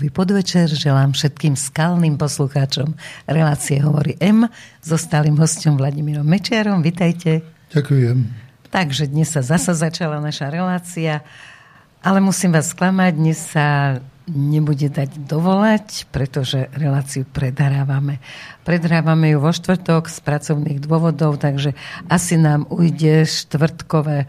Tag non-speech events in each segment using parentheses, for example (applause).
piatkový podvečer želám všetkým skalným poslucháčom relácie Hovorí M so stálym hostom Vladimírom Mečiarom. Vitajte. Ďakujem. Takže dnes sa zasa začala naša relácia, ale musím vás sklamať, dnes sa nebude dať dovolať, pretože reláciu predhrávame. Predhrávame ju vo štvrtok z pracovných dôvodov, takže asi nám ujde štvrtkové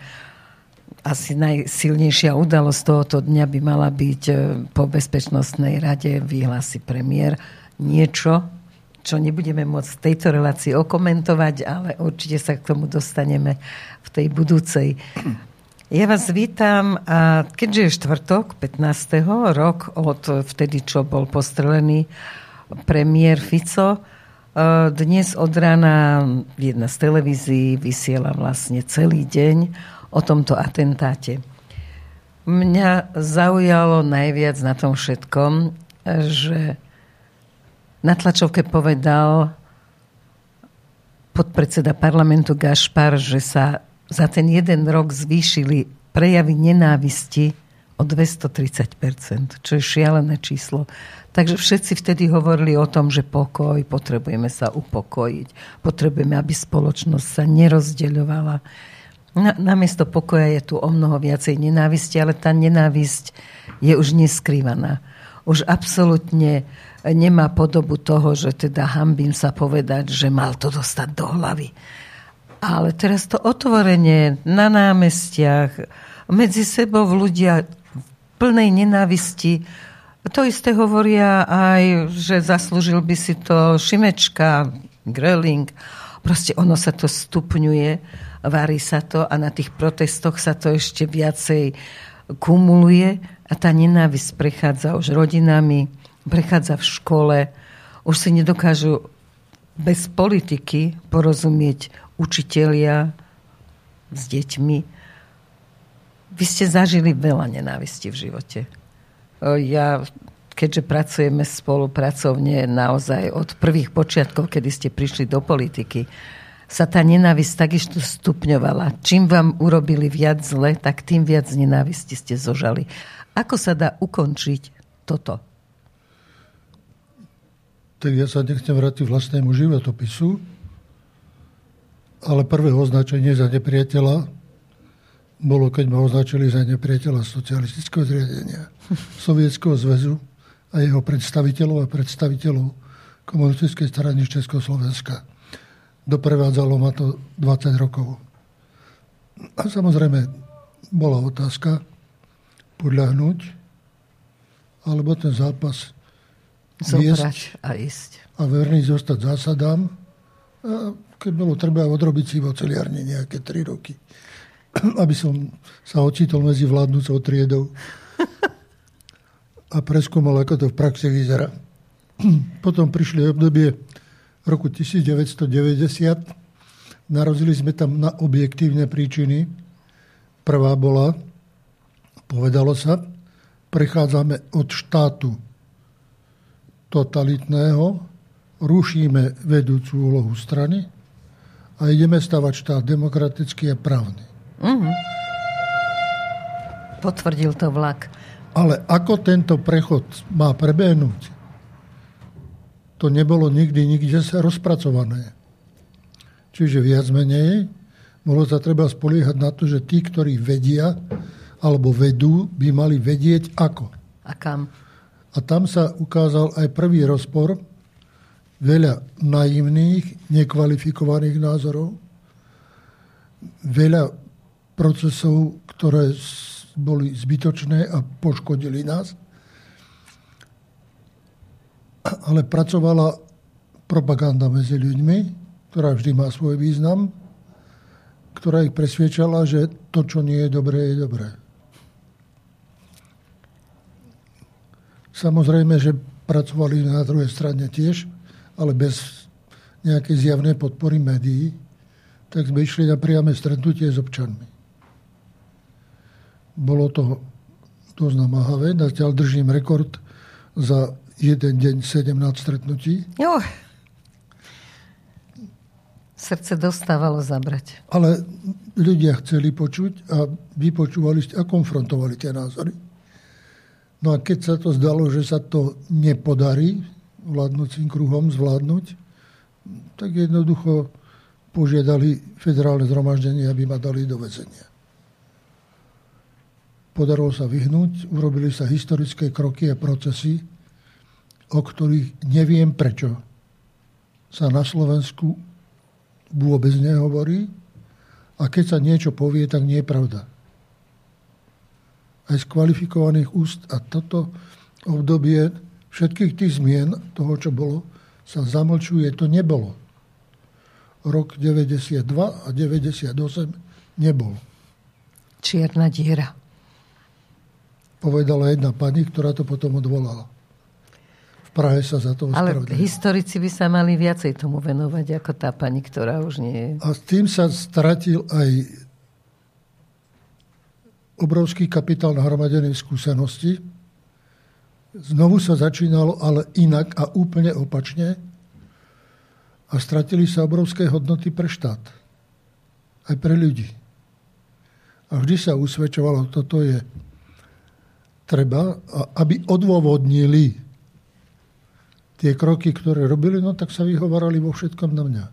asi najsilnejšia udalosť tohoto dňa by mala byť e, po Bezpečnostnej rade vyhlási premiér niečo, čo nebudeme môcť v tejto relácii okomentovať, ale určite sa k tomu dostaneme v tej budúcej. Ja vás vítam a keďže je štvrtok, 15. rok od vtedy, čo bol postrelený premiér Fico, e, dnes od rána jedna z televízií vysiela vlastne celý deň o tomto atentáte. Mňa zaujalo najviac na tom všetkom, že na tlačovke povedal podpredseda parlamentu Gašpar, že sa za ten jeden rok zvýšili prejavy nenávisti o 230%, čo je šialené číslo. Takže všetci vtedy hovorili o tom, že pokoj, potrebujeme sa upokojiť, potrebujeme, aby spoločnosť sa nerozdeľovala. Na, namiesto pokoja je tu o mnoho viacej nenávisti, ale tá nenávisť je už neskrývaná. Už absolútne nemá podobu toho, že teda hambím sa povedať, že mal to dostať do hlavy. Ale teraz to otvorenie na námestiach, medzi sebou ľudia v plnej nenávisti, to isté hovoria aj, že zaslúžil by si to Šimečka, Greling. Proste ono sa to stupňuje varí sa to a na tých protestoch sa to ešte viacej kumuluje a tá nenávisť prechádza už rodinami, prechádza v škole. Už si nedokážu bez politiky porozumieť učitelia s deťmi. Vy ste zažili veľa nenávisti v živote. Ja, keďže pracujeme spolupracovne naozaj od prvých počiatkov, kedy ste prišli do politiky, sa tá nenávisť takisto stupňovala. Čím vám urobili viac zle, tak tým viac nenávisti ste zožali. Ako sa dá ukončiť toto? Tak ja sa nechcem vrátiť vlastnému životopisu, ale prvé označenie za nepriateľa bolo, keď ma označili za nepriateľa socialistického zriadenia (laughs) Sovietskeho zväzu a jeho predstaviteľov a predstaviteľov komunistickej strany Československa doprevádzalo ma to 20 rokov. A samozrejme bola otázka podľahnúť, alebo ten zápas Zobrať a ísť. A verný zostať zásadám. A keď bolo treba odrobiť si v oceliarni nejaké 3 roky. (clears throat) Aby som sa ocitol medzi vládnúcou triedou (laughs) a preskúmal, ako to v praxi vyzerá. (clears throat) Potom prišli obdobie roku 1990. Narodili sme tam na objektívne príčiny. Prvá bola, povedalo sa, prechádzame od štátu totalitného, rušíme vedúcu úlohu strany a ideme stavať štát demokratický a právny. Mm-hmm. Potvrdil to vlak. Ale ako tento prechod má prebehnúť, to nebolo nikdy nikde rozpracované. Čiže viac menej bolo sa treba spoliehať na to, že tí, ktorí vedia alebo vedú, by mali vedieť ako. A kam? A tam sa ukázal aj prvý rozpor, veľa naivných, nekvalifikovaných názorov, veľa procesov, ktoré boli zbytočné a poškodili nás ale pracovala propaganda medzi ľuďmi, ktorá vždy má svoj význam, ktorá ich presviečala, že to, čo nie je dobré, je dobré. Samozrejme, že pracovali na druhej strane tiež, ale bez nejakej zjavnej podpory médií, tak sme išli na priame stretnutie s občanmi. Bolo to dosť namáhavé. Zatiaľ držím rekord za jeden deň 17 stretnutí. Jo. Srdce dostávalo zabrať. Ale ľudia chceli počuť a vypočúvali a konfrontovali tie názory. No a keď sa to zdalo, že sa to nepodarí vládnúcim kruhom zvládnuť, tak jednoducho požiadali federálne zhromaždenie, aby ma dali do väzenia. Podarilo sa vyhnúť, urobili sa historické kroky a procesy, o ktorých neviem prečo sa na Slovensku vôbec nehovorí a keď sa niečo povie, tak nie je pravda aj z kvalifikovaných úst. A toto obdobie všetkých tých zmien, toho, čo bolo, sa zamlčuje. To nebolo. Rok 92 a 98 nebol. Čierna diera. Povedala jedna pani, ktorá to potom odvolala. Prahe sa za to Ale historici by sa mali viacej tomu venovať, ako tá pani, ktorá už nie je. A s tým sa stratil aj obrovský kapitál nahromadenej skúsenosti. Znovu sa začínalo, ale inak a úplne opačne. A stratili sa obrovské hodnoty pre štát. Aj pre ľudí. A vždy sa usvedčovalo, toto je treba, aby odôvodnili tie kroky, ktoré robili, no tak sa vyhovarali vo všetkom na mňa.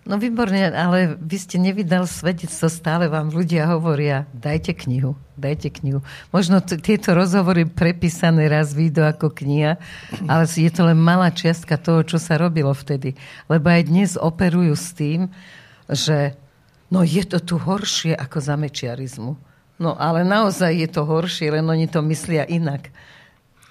No výborne, ale vy ste nevydal svedectvo, stále vám ľudia hovoria, dajte knihu, dajte knihu. Možno t- tieto rozhovory prepísané raz výjdu ako kniha, ale je to len malá čiastka toho, čo sa robilo vtedy. Lebo aj dnes operujú s tým, že no je to tu horšie ako za mečiarizmu. No ale naozaj je to horšie, len oni to myslia inak.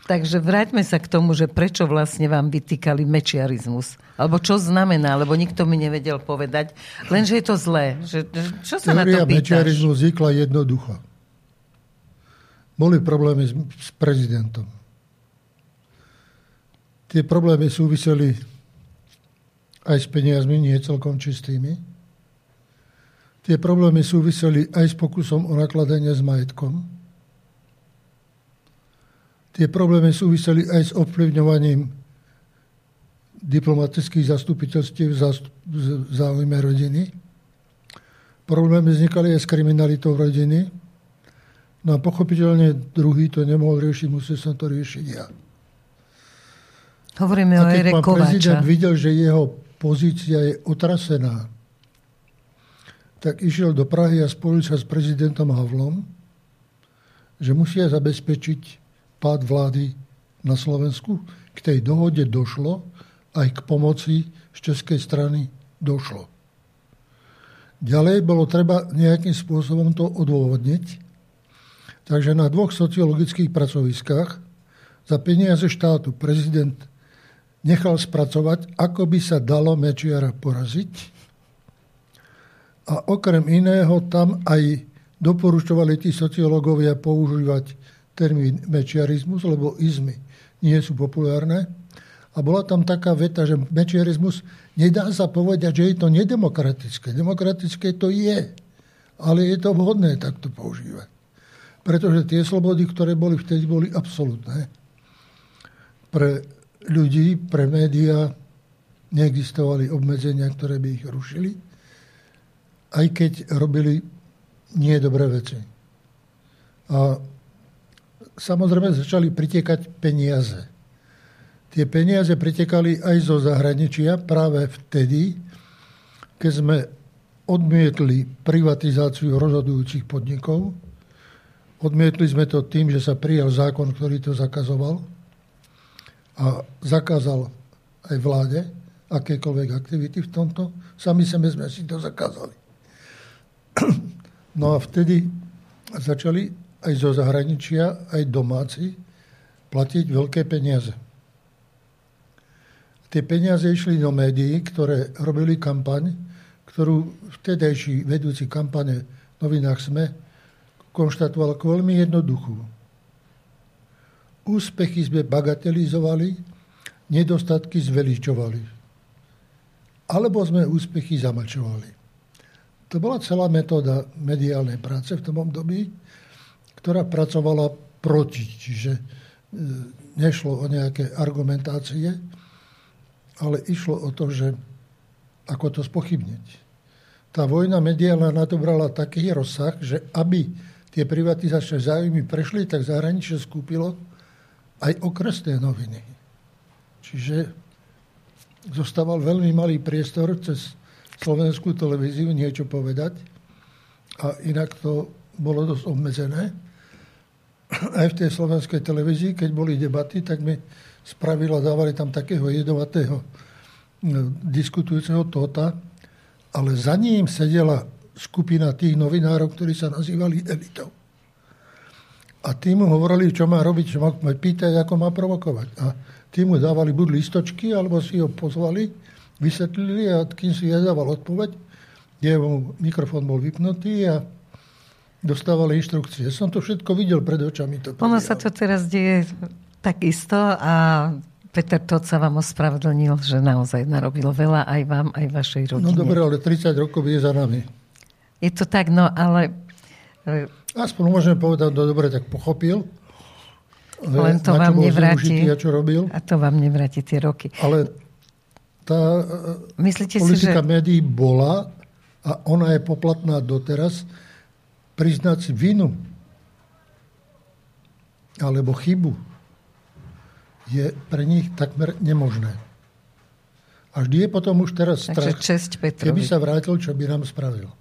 Takže vráťme sa k tomu, že prečo vlastne vám vytýkali mečiarizmus. Alebo čo znamená, lebo nikto mi nevedel povedať. Lenže je to zlé. Že, čo sa Teória na to pýtaš? mečiarizmu vznikla jednoducho. Boli problémy s, s prezidentom. Tie problémy súviseli aj s peniazmi, nie celkom čistými. Tie problémy súviseli aj s pokusom o nakladanie s majetkom Tie problémy súviseli aj s ovplyvňovaním diplomatických zastupiteľstiev v záujme rodiny. Problémy vznikali aj s kriminalitou rodiny. No a pochopiteľne druhý to nemohol riešiť, musel som to riešiť ja. Hovoríme a o Ere Kováča. prezident videl, že jeho pozícia je otrasená, tak išiel do Prahy a spolu sa s prezidentom Havlom, že musia zabezpečiť pád vlády na Slovensku. K tej dohode došlo, aj k pomoci z českej strany došlo. Ďalej bolo treba nejakým spôsobom to odôvodniť. Takže na dvoch sociologických pracoviskách za peniaze štátu prezident nechal spracovať, ako by sa dalo Mečiara poraziť. A okrem iného tam aj doporučovali tí sociológovia používať termín mečiarizmus, lebo izmy nie sú populárne. A bola tam taká veta, že mečiarizmus nedá sa povedať, že je to nedemokratické. Demokratické to je, ale je to vhodné takto používať. Pretože tie slobody, ktoré boli vtedy, boli absolútne. Pre ľudí, pre médiá neexistovali obmedzenia, ktoré by ich rušili, aj keď robili nie dobré veci. A samozrejme začali pritekať peniaze. Tie peniaze pritekali aj zo zahraničia práve vtedy, keď sme odmietli privatizáciu rozhodujúcich podnikov. Odmietli sme to tým, že sa prijal zákon, ktorý to zakazoval a zakázal aj vláde akékoľvek aktivity v tomto. Sami sebe sme si to zakázali. (clears throat) No a vtedy začali aj zo zahraničia, aj domáci, platiť veľké peniaze. Tie peniaze išli do médií, ktoré robili kampaň, ktorú vtedajší vedúci kampane v novinách SME konštatoval ako veľmi jednoduchú. Úspechy sme bagatelizovali, nedostatky zveličovali. Alebo sme úspechy zamlčovali. To bola celá metóda mediálnej práce v tom období ktorá pracovala proti. Čiže e, nešlo o nejaké argumentácie, ale išlo o to, že ako to spochybniť. Tá vojna mediálna na to brala taký rozsah, že aby tie privatizačné záujmy prešli, tak zahraničie skúpilo aj okresné noviny. Čiže zostával veľmi malý priestor cez slovenskú televíziu niečo povedať a inak to bolo dosť obmedzené. Aj v tej slovenskej televízii, keď boli debaty, tak mi spravila, dávali tam takého jedovatého no, diskutujúceho tóta, ale za ním sedela skupina tých novinárov, ktorí sa nazývali elitou. A tí mu hovorili, čo má robiť, čo má pýtať, ako má provokovať. A tí mu dávali buď listočky, alebo si ho pozvali, vysvetlili a kým si jedával odpoveď, jeho mikrofón bol vypnutý a dostávali inštrukcie. Som to všetko videl pred očami. To ono sa to teraz deje takisto a Peter Todt sa vám ospravedlnil, že naozaj narobil veľa aj vám, aj vašej rodine. No dobre, ale 30 rokov je za nami. Je to tak, no ale e, Aspoň môžeme povedať, no dobre, tak pochopil. Len to vám nevráti. A čo robil. A to vám nevráti tie roky. Ale tá Myslíte politika si, že... médií bola a ona je poplatná doteraz priznať si vinu alebo chybu je pre nich takmer nemožné. A vždy je potom už teraz strach, keby sa vrátil, čo by nám spravil.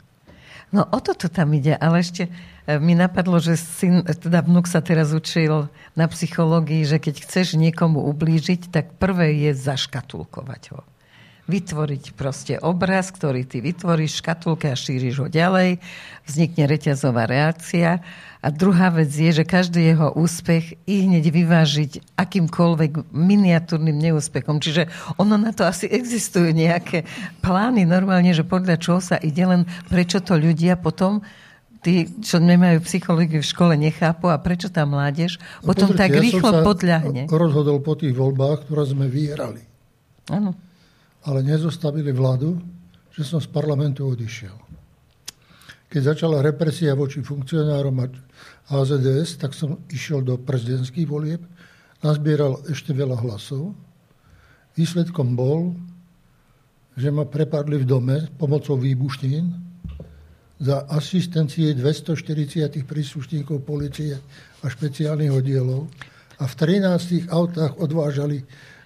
No o toto tam ide, ale ešte e, mi napadlo, že syn, teda vnúk sa teraz učil na psychológii, že keď chceš niekomu ublížiť, tak prvé je zaškatulkovať ho vytvoriť proste obraz, ktorý ty vytvoríš škatulke a šíriš ho ďalej, vznikne reťazová reakcia. A druhá vec je, že každý jeho úspech i hneď vyvážiť akýmkoľvek miniatúrnym neúspechom. Čiže ono na to asi existujú nejaké plány normálne, že podľa čoho sa ide, len prečo to ľudia potom tí, čo nemajú psychológiu v škole, nechápu a prečo tá mládež no, potom Pozrite, tak ja rýchlo podľahne. rozhodol po tých voľbách, ktoré sme vyhrali. Áno ale nezostavili vládu, že som z parlamentu odišiel. Keď začala represia voči funkcionárom a AZDS, tak som išiel do prezidentských volieb, nazbieral ešte veľa hlasov. Výsledkom bol, že ma prepadli v dome pomocou výbušnín za asistencie 240 príslušníkov policie a špeciálnych oddielov a v 13 autách odvážali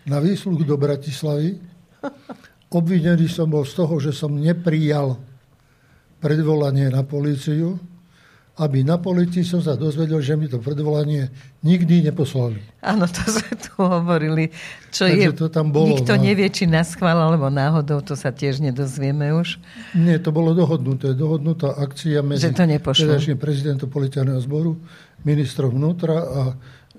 na výsluh do Bratislavy Obvinený som bol z toho, že som neprijal predvolanie na políciu, aby na policii som sa dozvedel, že mi to predvolanie nikdy neposlali. Áno, to sme tu hovorili. Čo Takže je, to tam bolo. Nikto no. nevie, či na schvál, alebo náhodou, to sa tiež nedozvieme už. Nie, to bolo dohodnuté. Dohodnutá akcia medzi predajším prezidentom policajného zboru, ministrom vnútra a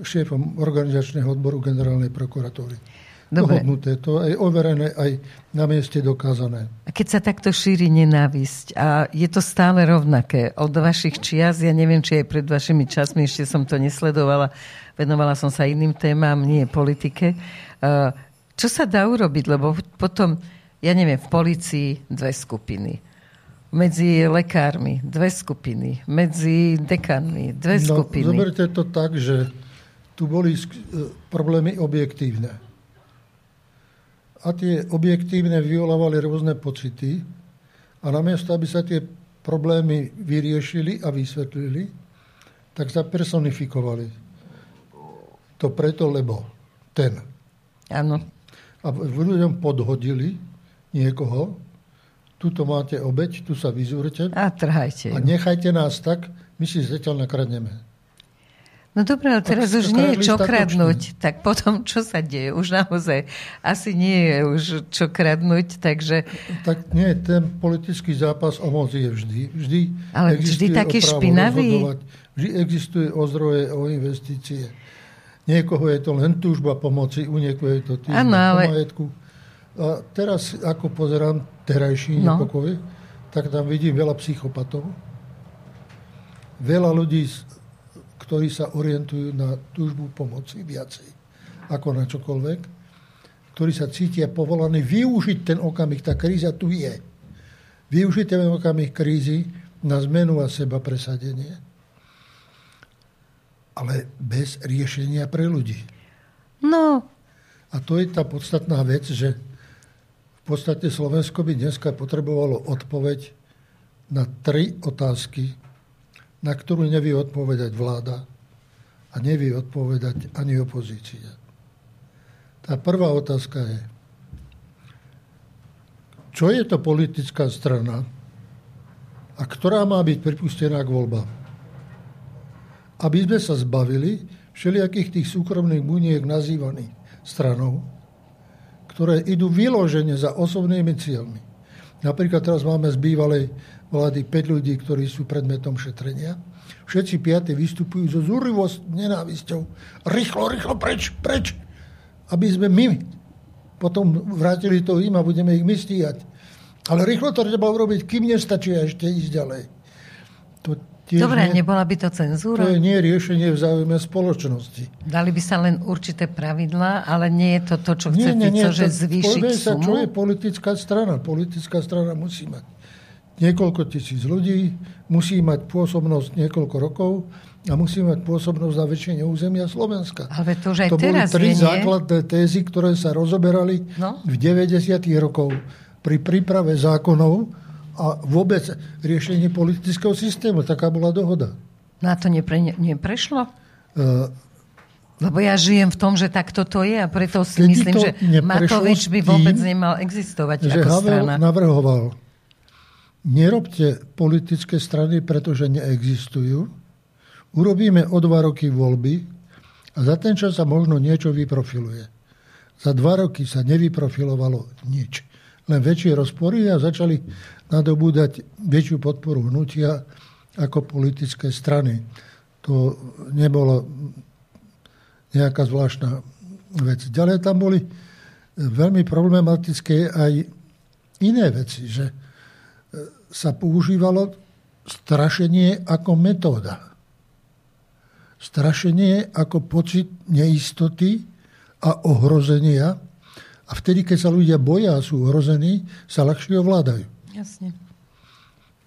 šéfom organizačného odboru generálnej prokuratúry. Dobre. dohodnuté. To je overené aj na mieste dokázané. A keď sa takto šíri nenávisť a je to stále rovnaké od vašich čias, ja neviem, či aj pred vašimi časmi, ešte som to nesledovala, venovala som sa iným témam, nie politike. Čo sa dá urobiť? Lebo potom, ja neviem, v policii dve skupiny medzi lekármi dve skupiny, medzi dekanmi dve no, skupiny. Zoberte to tak, že tu boli problémy objektívne a tie objektívne vyvolávali rôzne pocity a namiesto, aby sa tie problémy vyriešili a vysvetlili, tak sa personifikovali. To preto, lebo ten. Áno. A ľuďom podhodili niekoho, tuto máte obeď, tu sa vyzúrte. A trhajte. A nechajte nás tak, my si zatiaľ nakradneme. No dobré, ale teraz už nie je čo kradnúť. Tak potom, čo sa deje? Už naozaj asi nie je už čo kradnúť, takže... Tak nie, ten politický zápas o moc je vždy. Vždy ale vždy taký špinavý. Vždy existuje o zdroje, o investície. Niekoho je to len túžba pomoci, u niekoho je to tým ale... majetku. A teraz, ako pozerám terajší no. nepokoj, tak tam vidím veľa psychopatov. Veľa ľudí ktorí sa orientujú na túžbu pomoci viacej ako na čokoľvek, ktorí sa cítia povolaní využiť ten okamih. Tá kríza tu je. Využiť ten okamih krízy na zmenu a seba presadenie, ale bez riešenia pre ľudí. No. A to je tá podstatná vec, že v podstate Slovensko by dneska potrebovalo odpoveď na tri otázky, na ktorú nevie odpovedať vláda a nevie odpovedať ani opozícia. Tá prvá otázka je, čo je to politická strana a ktorá má byť pripustená k voľbám. Aby sme sa zbavili všelijakých tých súkromných buniek nazývaných stranou, ktoré idú vyložene za osobnými cieľmi. Napríklad teraz máme z bývalej vlády 5 ľudí, ktorí sú predmetom šetrenia. Všetci piaty vystupujú so zúrivosť, nenávisťou. Rýchlo, rýchlo, preč, preč. Aby sme my potom vrátili to im a budeme ich my stíhať. Ale rýchlo to treba urobiť, kým nestačí ešte ísť ďalej. To Dobre, nie, nebola by to cenzúra? To je nie riešenie v záujme spoločnosti. Dali by sa len určité pravidlá, ale nie je to to, čo chce nie, nie, Fico, že zvýšiť sa, sumu? čo je politická strana. Politická strana musí mať niekoľko tisíc ľudí, musí mať pôsobnosť niekoľko rokov a musí mať pôsobnosť na väčšine územia Slovenska. Ale to už aj to teraz boli tri je, základné tézy, ktoré sa rozoberali no? v 90. rokov pri príprave zákonov a vôbec riešenie politického systému. Taká bola dohoda. No a to nepre, neprešlo? Uh, lebo ja žijem v tom, že takto to je a preto si myslím, že Matovič by vôbec tým, nemal existovať že ako Havel strana. navrhoval, nerobte politické strany, pretože neexistujú. Urobíme o dva roky voľby a za ten čas sa možno niečo vyprofiluje. Za dva roky sa nevyprofilovalo nič. Len väčšie rozpory a začali nadobúdať väčšiu podporu hnutia ako politické strany. To nebolo nejaká zvláštna vec. Ďalej tam boli veľmi problematické aj iné veci, že sa používalo strašenie ako metóda. Strašenie ako pocit neistoty a ohrozenia. A vtedy, keď sa ľudia boja a sú ohrození, sa ľahšie ovládajú. Jasne.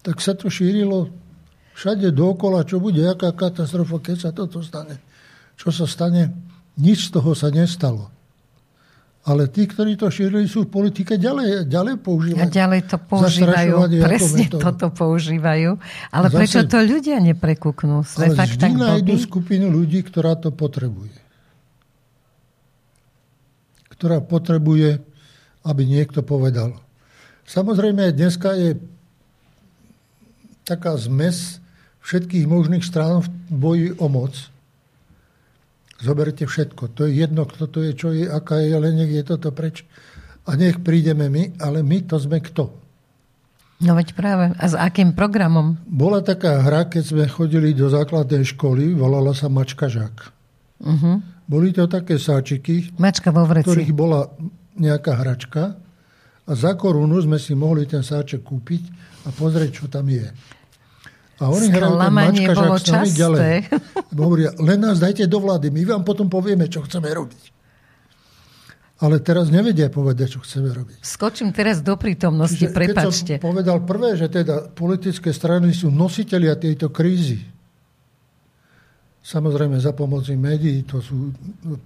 Tak sa to šírilo všade dookola, čo bude, aká katastrofa, keď sa toto stane. Čo sa stane? Nič z toho sa nestalo. Ale tí, ktorí to šírili, sú v politike ďalej, ďalej používajú. A ďalej to používajú. Presne toto používajú. Ale Zase, prečo to ľudia neprekúknú? Sme ale fakt vždy tak nájdu skupinu ľudí, ktorá to potrebuje. Ktorá potrebuje, aby niekto povedal. Samozrejme, dneska je taká zmes všetkých možných strán v boji o moc. Zoberte všetko. To je jedno, kto to je, čo je, aká je, ale nech je toto preč. A nech prídeme my, ale my to sme kto? No veď práve. A s akým programom? Bola taká hra, keď sme chodili do základnej školy, volala sa Mačka Žák. Uh-huh. Boli to také sáčiky, Mačka vo vreci. ktorých bola nejaká hračka a za korunu sme si mohli ten sáček kúpiť a pozrieť, čo tam je. A oni hrajú ten mačka, bolo s nami ďalej. (laughs) Hovoria, len nás dajte do vlády, my vám potom povieme, čo chceme robiť. Ale teraz nevedia povedať, čo chceme robiť. Skočím teraz do prítomnosti, Čiže, prepačte. Keď som povedal prvé, že teda politické strany sú nositeľia tejto krízy, samozrejme za pomoci médií, to sú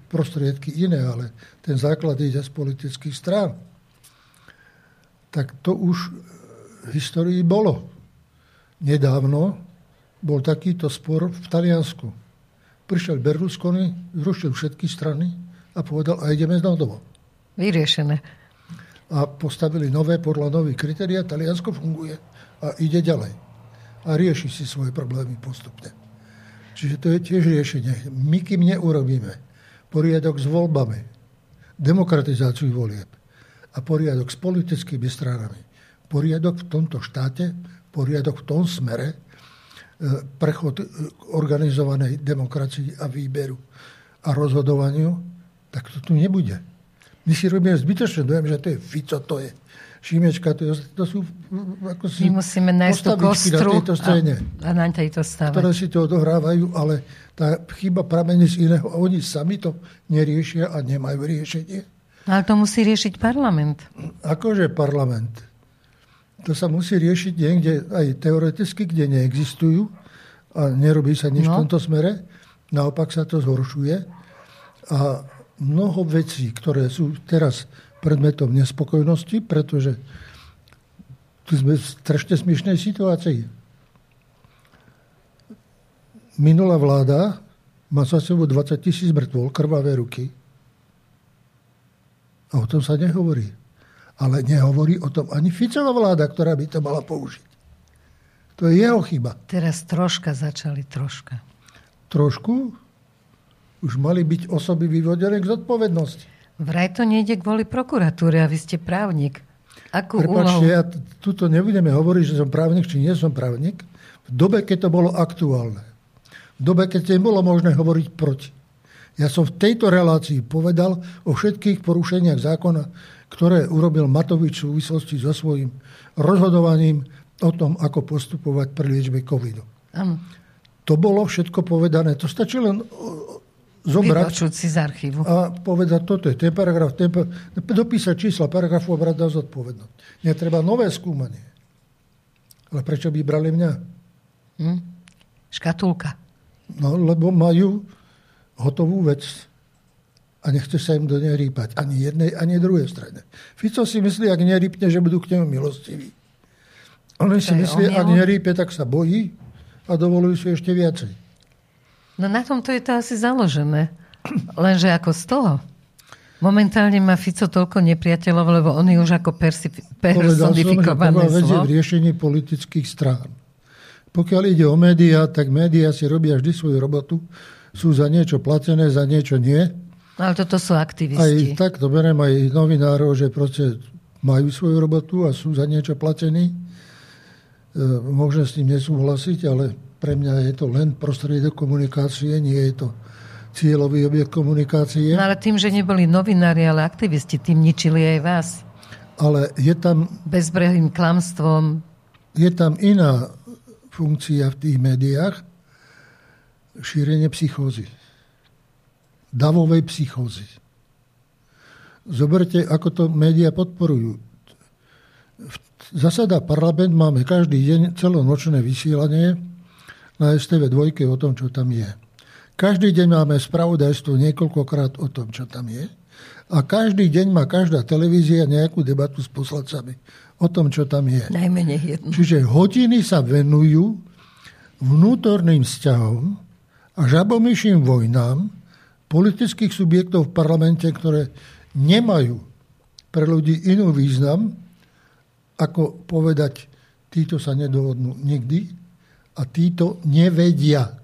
prostriedky iné, ale ten základ ide z politických strán tak to už v histórii bolo. Nedávno bol takýto spor v Taliansku. Prišiel Berlusconi, zrušil všetky strany a povedal, a ideme na domo. Vyriešené. A postavili nové podľa nových kritériá. Taliansko funguje a ide ďalej. A rieši si svoje problémy postupne. Čiže to je tiež riešenie. My kým neurobíme poriadok s voľbami, demokratizáciu volieb, a poriadok s politickými stranami. Poriadok v tomto štáte, poriadok v tom smere, e, prechod k organizovanej demokracii a výberu a rozhodovaniu, tak to tu nebude. My si robíme zbytočne dojem, že to je Fico, to je Šimečka, to, je, to sú ako si My musíme nájsť tú kostru na tejto scéne, a, a na tejto stave. ktoré si to odohrávajú, ale tá chyba pramení z iného a oni sami to neriešia a nemajú riešenie. Ale to musí riešiť parlament. Akože parlament? To sa musí riešiť niekde aj teoreticky, kde neexistujú a nerobí sa nič no. v tomto smere. Naopak sa to zhoršuje. A mnoho vecí, ktoré sú teraz predmetom nespokojnosti, pretože tu sme v strašne smiešnej situácii. Minulá vláda má za sebou 20 tisíc mŕtvol, krvavé ruky. A o tom sa nehovorí. Ale nehovorí o tom ani Ficová vláda, ktorá by to mala použiť. To je jeho chyba. Teraz troška začali, troška. Trošku? Už mali byť osoby vyvodené k zodpovednosti. Vraj to nejde kvôli prokuratúre a vy ste právnik. Akú Prepačte, úlohu? ja tuto nebudeme hovoriť, že som právnik, či nie som právnik. V dobe, keď to bolo aktuálne. V dobe, keď nebolo možné hovoriť proti. Ja som v tejto relácii povedal o všetkých porušeniach zákona, ktoré urobil Matovič v súvislosti so svojím rozhodovaním o tom, ako postupovať pri liečbe covidu. Áno. To bolo všetko povedané. To stačí len zobrať Vypočuť si z archívu. a povedať, toto je ten paragraf, ten dopísať čísla paragrafu a brať na zodpovednosť. Netreba nové skúmanie. Ale prečo by brali mňa? Hm? Škatulka. No, lebo majú hotovú vec a nechce sa im do nej rýpať. Ani jednej, ani druhej strane. Fico si myslí, ak nerýpne, že budú k nemu milostiví. Oni si myslí, ak nerýpe, tak sa bojí a dovolujú si ešte viacej. No na tomto je to asi založené. Lenže ako z toho? Momentálne má Fico toľko nepriateľov, lebo on je už ako Povedal personifikované zlo. v riešení politických strán. Pokiaľ ide o médiá, tak médiá si robia vždy svoju robotu. Sú za niečo platené, za niečo nie. Ale toto sú Aj aktivisti. tak to beriem aj novinárov, že proste majú svoju robotu a sú za niečo platení. E, Môžem s tým nesúhlasiť, ale pre mňa je to len prostriedok komunikácie, nie je to cieľový objekt komunikácie. No ale tým, že neboli novinári, ale aktivisti, tým ničili aj vás. Ale je tam, Bezbrehým klamstvom. je tam iná funkcia v tých médiách, šírenie psychózy. Davovej psychózy. Zoberte, ako to médiá podporujú. Zasada parlament, máme každý deň celonočné vysielanie na STV 2 o tom, čo tam je. Každý deň máme spravodajstvo niekoľkokrát o tom, čo tam je. A každý deň má každá televízia nejakú debatu s poslancami o tom, čo tam je. Najmenej jedno. Čiže hodiny sa venujú vnútorným vzťahom a žabomyším vojnám politických subjektov v parlamente, ktoré nemajú pre ľudí inú význam, ako povedať, títo sa nedohodnú nikdy a títo nevedia.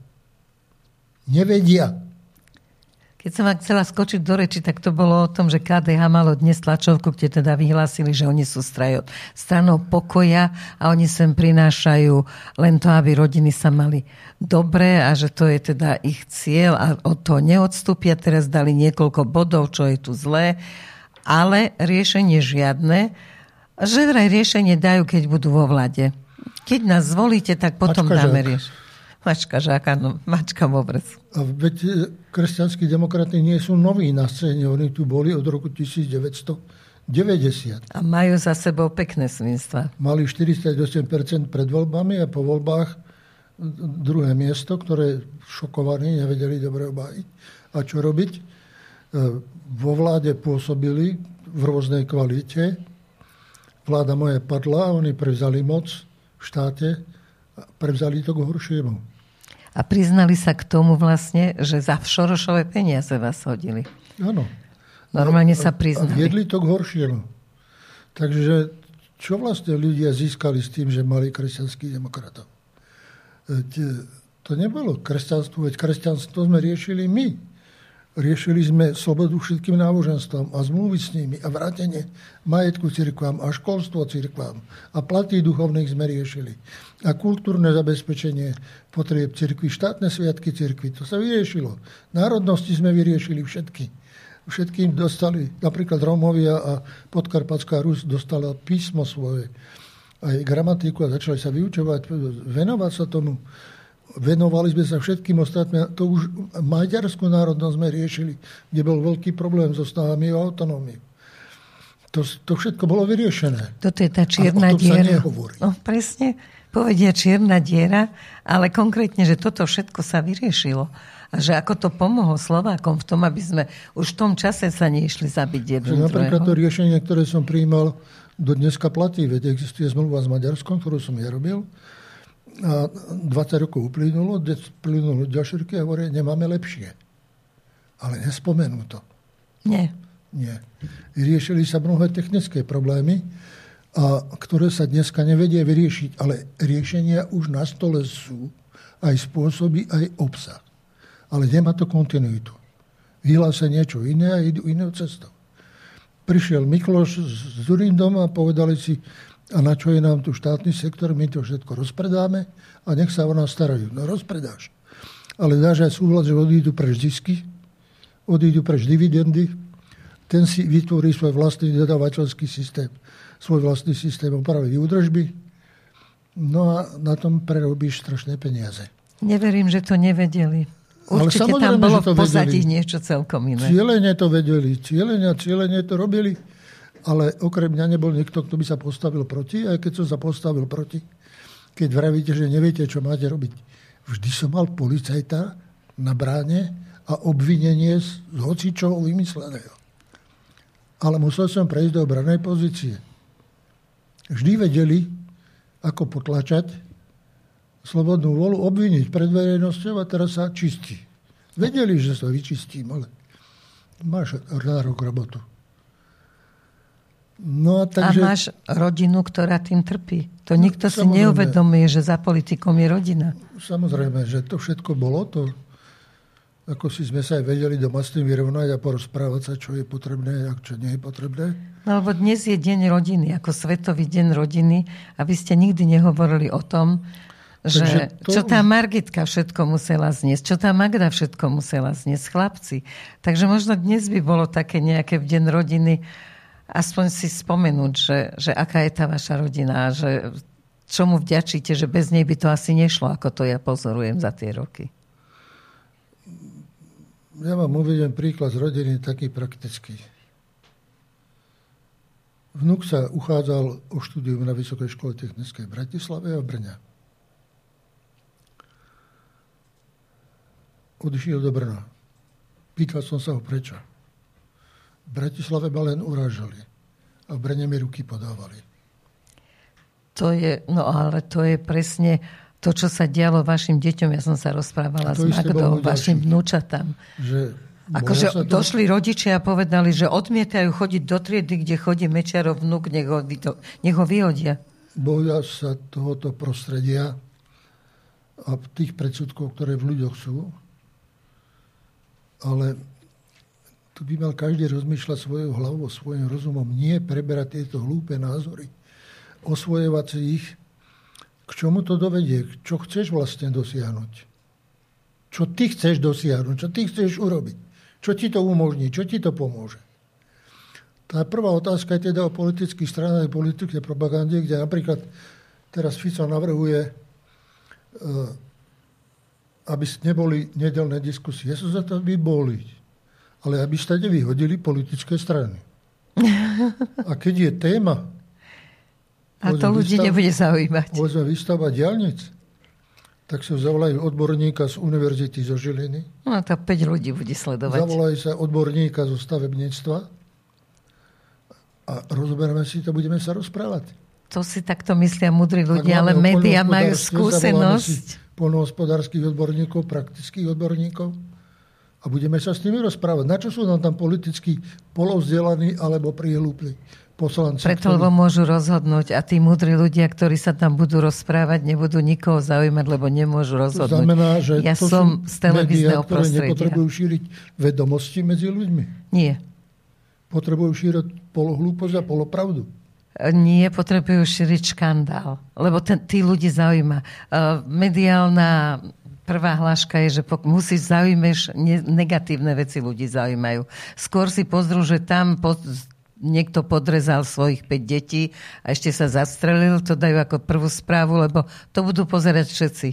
Nevedia. Keď som vám chcela skočiť do reči, tak to bolo o tom, že KDH malo dnes tlačovku, kde teda vyhlásili, že oni sú stranou pokoja a oni sem prinášajú len to, aby rodiny sa mali dobre a že to je teda ich cieľ a od toho neodstúpia. Teraz dali niekoľko bodov, čo je tu zlé, ale riešenie žiadne. Že vraj riešenie dajú, keď budú vo vlade. Keď nás zvolíte, tak potom Mačka dáme riešenie. Mačka žáka, no, mačka v obrezu. A veď e, kresťanskí demokraty nie sú noví na scéne, oni tu boli od roku 1990. A majú za sebou pekné svinstva. Mali 48% pred voľbami a po voľbách druhé miesto, ktoré šokovaní, nevedeli dobre obájiť. A čo robiť? E, Vo vláde pôsobili v rôznej kvalite. Vláda moja padla, oni prevzali moc v štáte prevzali to k horšiemu. A priznali sa k tomu vlastne, že za Šorošové peniaze vás hodili. Áno. Normálne sa A priznali. viedli to k horšiemu. Takže čo vlastne ľudia získali s tým, že mali kresťanských demokratov? E, To nebolo kresťanstvo, veď kresťanstvo sme riešili my. Riešili sme slobodu všetkým náboženstvom a zmluvy s nimi a vrátenie majetku cirkvám a školstvo cirkvám a platy duchovných sme riešili. A kultúrne zabezpečenie potrieb cirkvi, štátne sviatky cirkvi, to sa vyriešilo. Národnosti sme vyriešili všetky. Všetkým dostali, napríklad Rómovia a Podkarpatská Rus dostala písmo svoje, aj gramatiku a začali sa vyučovať, venovať sa tomu. Venovali sme sa všetkým ostatným. To už maďarskú národnosť sme riešili, kde bol veľký problém so snahami o autonómiu. To, to všetko bolo vyriešené. Toto je tá čierna Ale sa diera. nehovorí. No presne, povedia čierna diera, ale konkrétne, že toto všetko sa vyriešilo. A že ako to pomohlo Slovákom v tom, aby sme už v tom čase sa neišli zabiť jeden napríklad to riešenie, ktoré som prijímal, do dneska platí. Veď existuje zmluva s Maďarskom, ktorú som ja robil. A 20 rokov uplynulo, uplynulo ďalšie roky a hovorí, nemáme lepšie. Ale nespomenú to. Nie. Nie. Vyriešili sa mnohé technické problémy, a ktoré sa dneska nevedie vyriešiť, ale riešenia už na stole sú, aj spôsoby, aj obsah. Ale nemá to kontinuitu. Vyhlása niečo iné a idú inou cestou. Prišiel Mikloš s Zurindom a povedali si, a na čo je nám tu štátny sektor, my to všetko rozpredáme a nech sa o nás starajú. No rozpredáš. Ale dáš aj súhľad, že odídu preč zisky, odídu preč dividendy, ten si vytvorí svoj vlastný dodavateľský systém, svoj vlastný systém opravy údržby, no a na tom prerobíš strašné peniaze. Neverím, že to nevedeli. Určite Ale tam bolo v pozadí vedeli. niečo celkom iné. Cielenie to vedeli, cielenie, cielenie to robili ale okrem mňa nebol niekto, kto by sa postavil proti. Aj keď som sa postavil proti, keď vravíte, že neviete, čo máte robiť. Vždy som mal policajta na bráne a obvinenie z hocičoho vymysleného. Ale musel som prejsť do obranej pozície. Vždy vedeli, ako potlačať slobodnú volu, obviniť pred verejnosťou a teraz sa čistí. Vedeli, že sa vyčistím, ale máš rok robotu. No, takže... A máš rodinu, ktorá tým trpí. To no, nikto si neuvedomuje, že za politikom je rodina. Samozrejme, že to všetko bolo, to ako si sme sa aj vedeli doma s tým vyrovnať a porozprávať sa, čo je potrebné a čo nie je potrebné. No lebo dnes je deň rodiny, ako Svetový deň rodiny a vy ste nikdy nehovorili o tom, že to... čo tá Margitka všetko musela zniesť, čo tá Magda všetko musela zniesť, chlapci. Takže možno dnes by bolo také nejaké v deň rodiny, aspoň si spomenúť, že, že aká je tá vaša rodina, že čomu vďačíte, že bez nej by to asi nešlo, ako to ja pozorujem za tie roky. Ja vám uvedem príklad z rodiny taký praktický. Vnúk sa uchádzal o štúdium na Vysokej škole technickej v Bratislave a v Brne. Odišiel do Brna. Pýtal som sa ho prečo. V Bratislave ma len urážali a v Brne mi ruky podávali. To je, no ale to je presne to, čo sa dialo vašim deťom. Ja som sa rozprávala s Magdou, vašim vnúčatám. Že Akože to... došli rodičia a povedali, že odmietajú chodiť do triedy, kde chodí Mečiarov vnúk, nech ho, nech ho vyhodia. Boja sa tohoto prostredia a tých predsudkov, ktoré v ľuďoch sú. Ale tu by mal každý rozmýšľať svojou hlavou, svojim rozumom, nie preberať tieto hlúpe názory, osvojovať si ich, k čomu to dovedie, čo chceš vlastne dosiahnuť. Čo ty chceš dosiahnuť, čo ty chceš urobiť, čo ti to umožní, čo ti to pomôže. Tá prvá otázka je teda o politických stranách a politické propagande, kde napríklad teraz Fico navrhuje, e, aby neboli nedelné diskusie. Ja som za to, aby boli ale aby ste nevyhodili politické strany. A keď je téma... A to ľudí výstav, nebude zaujímať. Povedzme výstava diálnic, tak sa zavolajú odborníka z univerzity zo Žiliny. No to 5 ľudí bude sledovať. Zavolajú sa odborníka zo stavebníctva a rozoberieme si to, budeme sa rozprávať. To si takto myslia mudrí ľudia, ale médiá majú skúsenosť. Polnohospodárských odborníkov, praktických odborníkov a budeme sa s nimi rozprávať. Na čo sú nám tam politicky polovzdelaní alebo prihlúpli poslanci? Preto, ktorí... lebo môžu rozhodnúť a tí múdri ľudia, ktorí sa tam budú rozprávať, nebudú nikoho zaujímať, lebo nemôžu rozhodnúť. To znamená, že ja to som z televízneho médiá, prostredia. nepotrebujú šíriť vedomosti medzi ľuďmi? Nie. Potrebujú šíriť polohlúposť a polopravdu? Nie, potrebujú šíriť škandál, lebo ten, tí ľudí zaujíma. Uh, mediálna prvá hláška je, že musíš zaujímeš, negatívne veci ľudí zaujímajú. Skôr si pozrú, že tam pod, niekto podrezal svojich 5 detí a ešte sa zastrelil, to dajú ako prvú správu, lebo to budú pozerať všetci.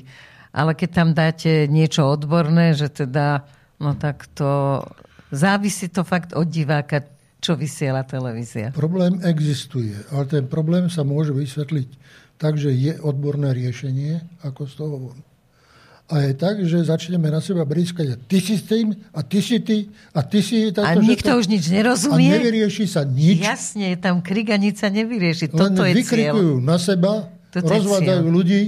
Ale keď tam dáte niečo odborné, že teda, no tak to závisí to fakt od diváka, čo vysiela televízia. Problém existuje, ale ten problém sa môže vysvetliť tak, že je odborné riešenie, ako z toho von. A je tak, že začneme na seba brískať. Ty si s tým, a ty si ty, a ty si táto, A nikto už nič nerozumie. A nevyrieši sa nič. Jasne, tam kriga nič sa nevyrieši. Toto Len je vykrikujú cieľ. na seba, Toto rozvádzajú ľudí,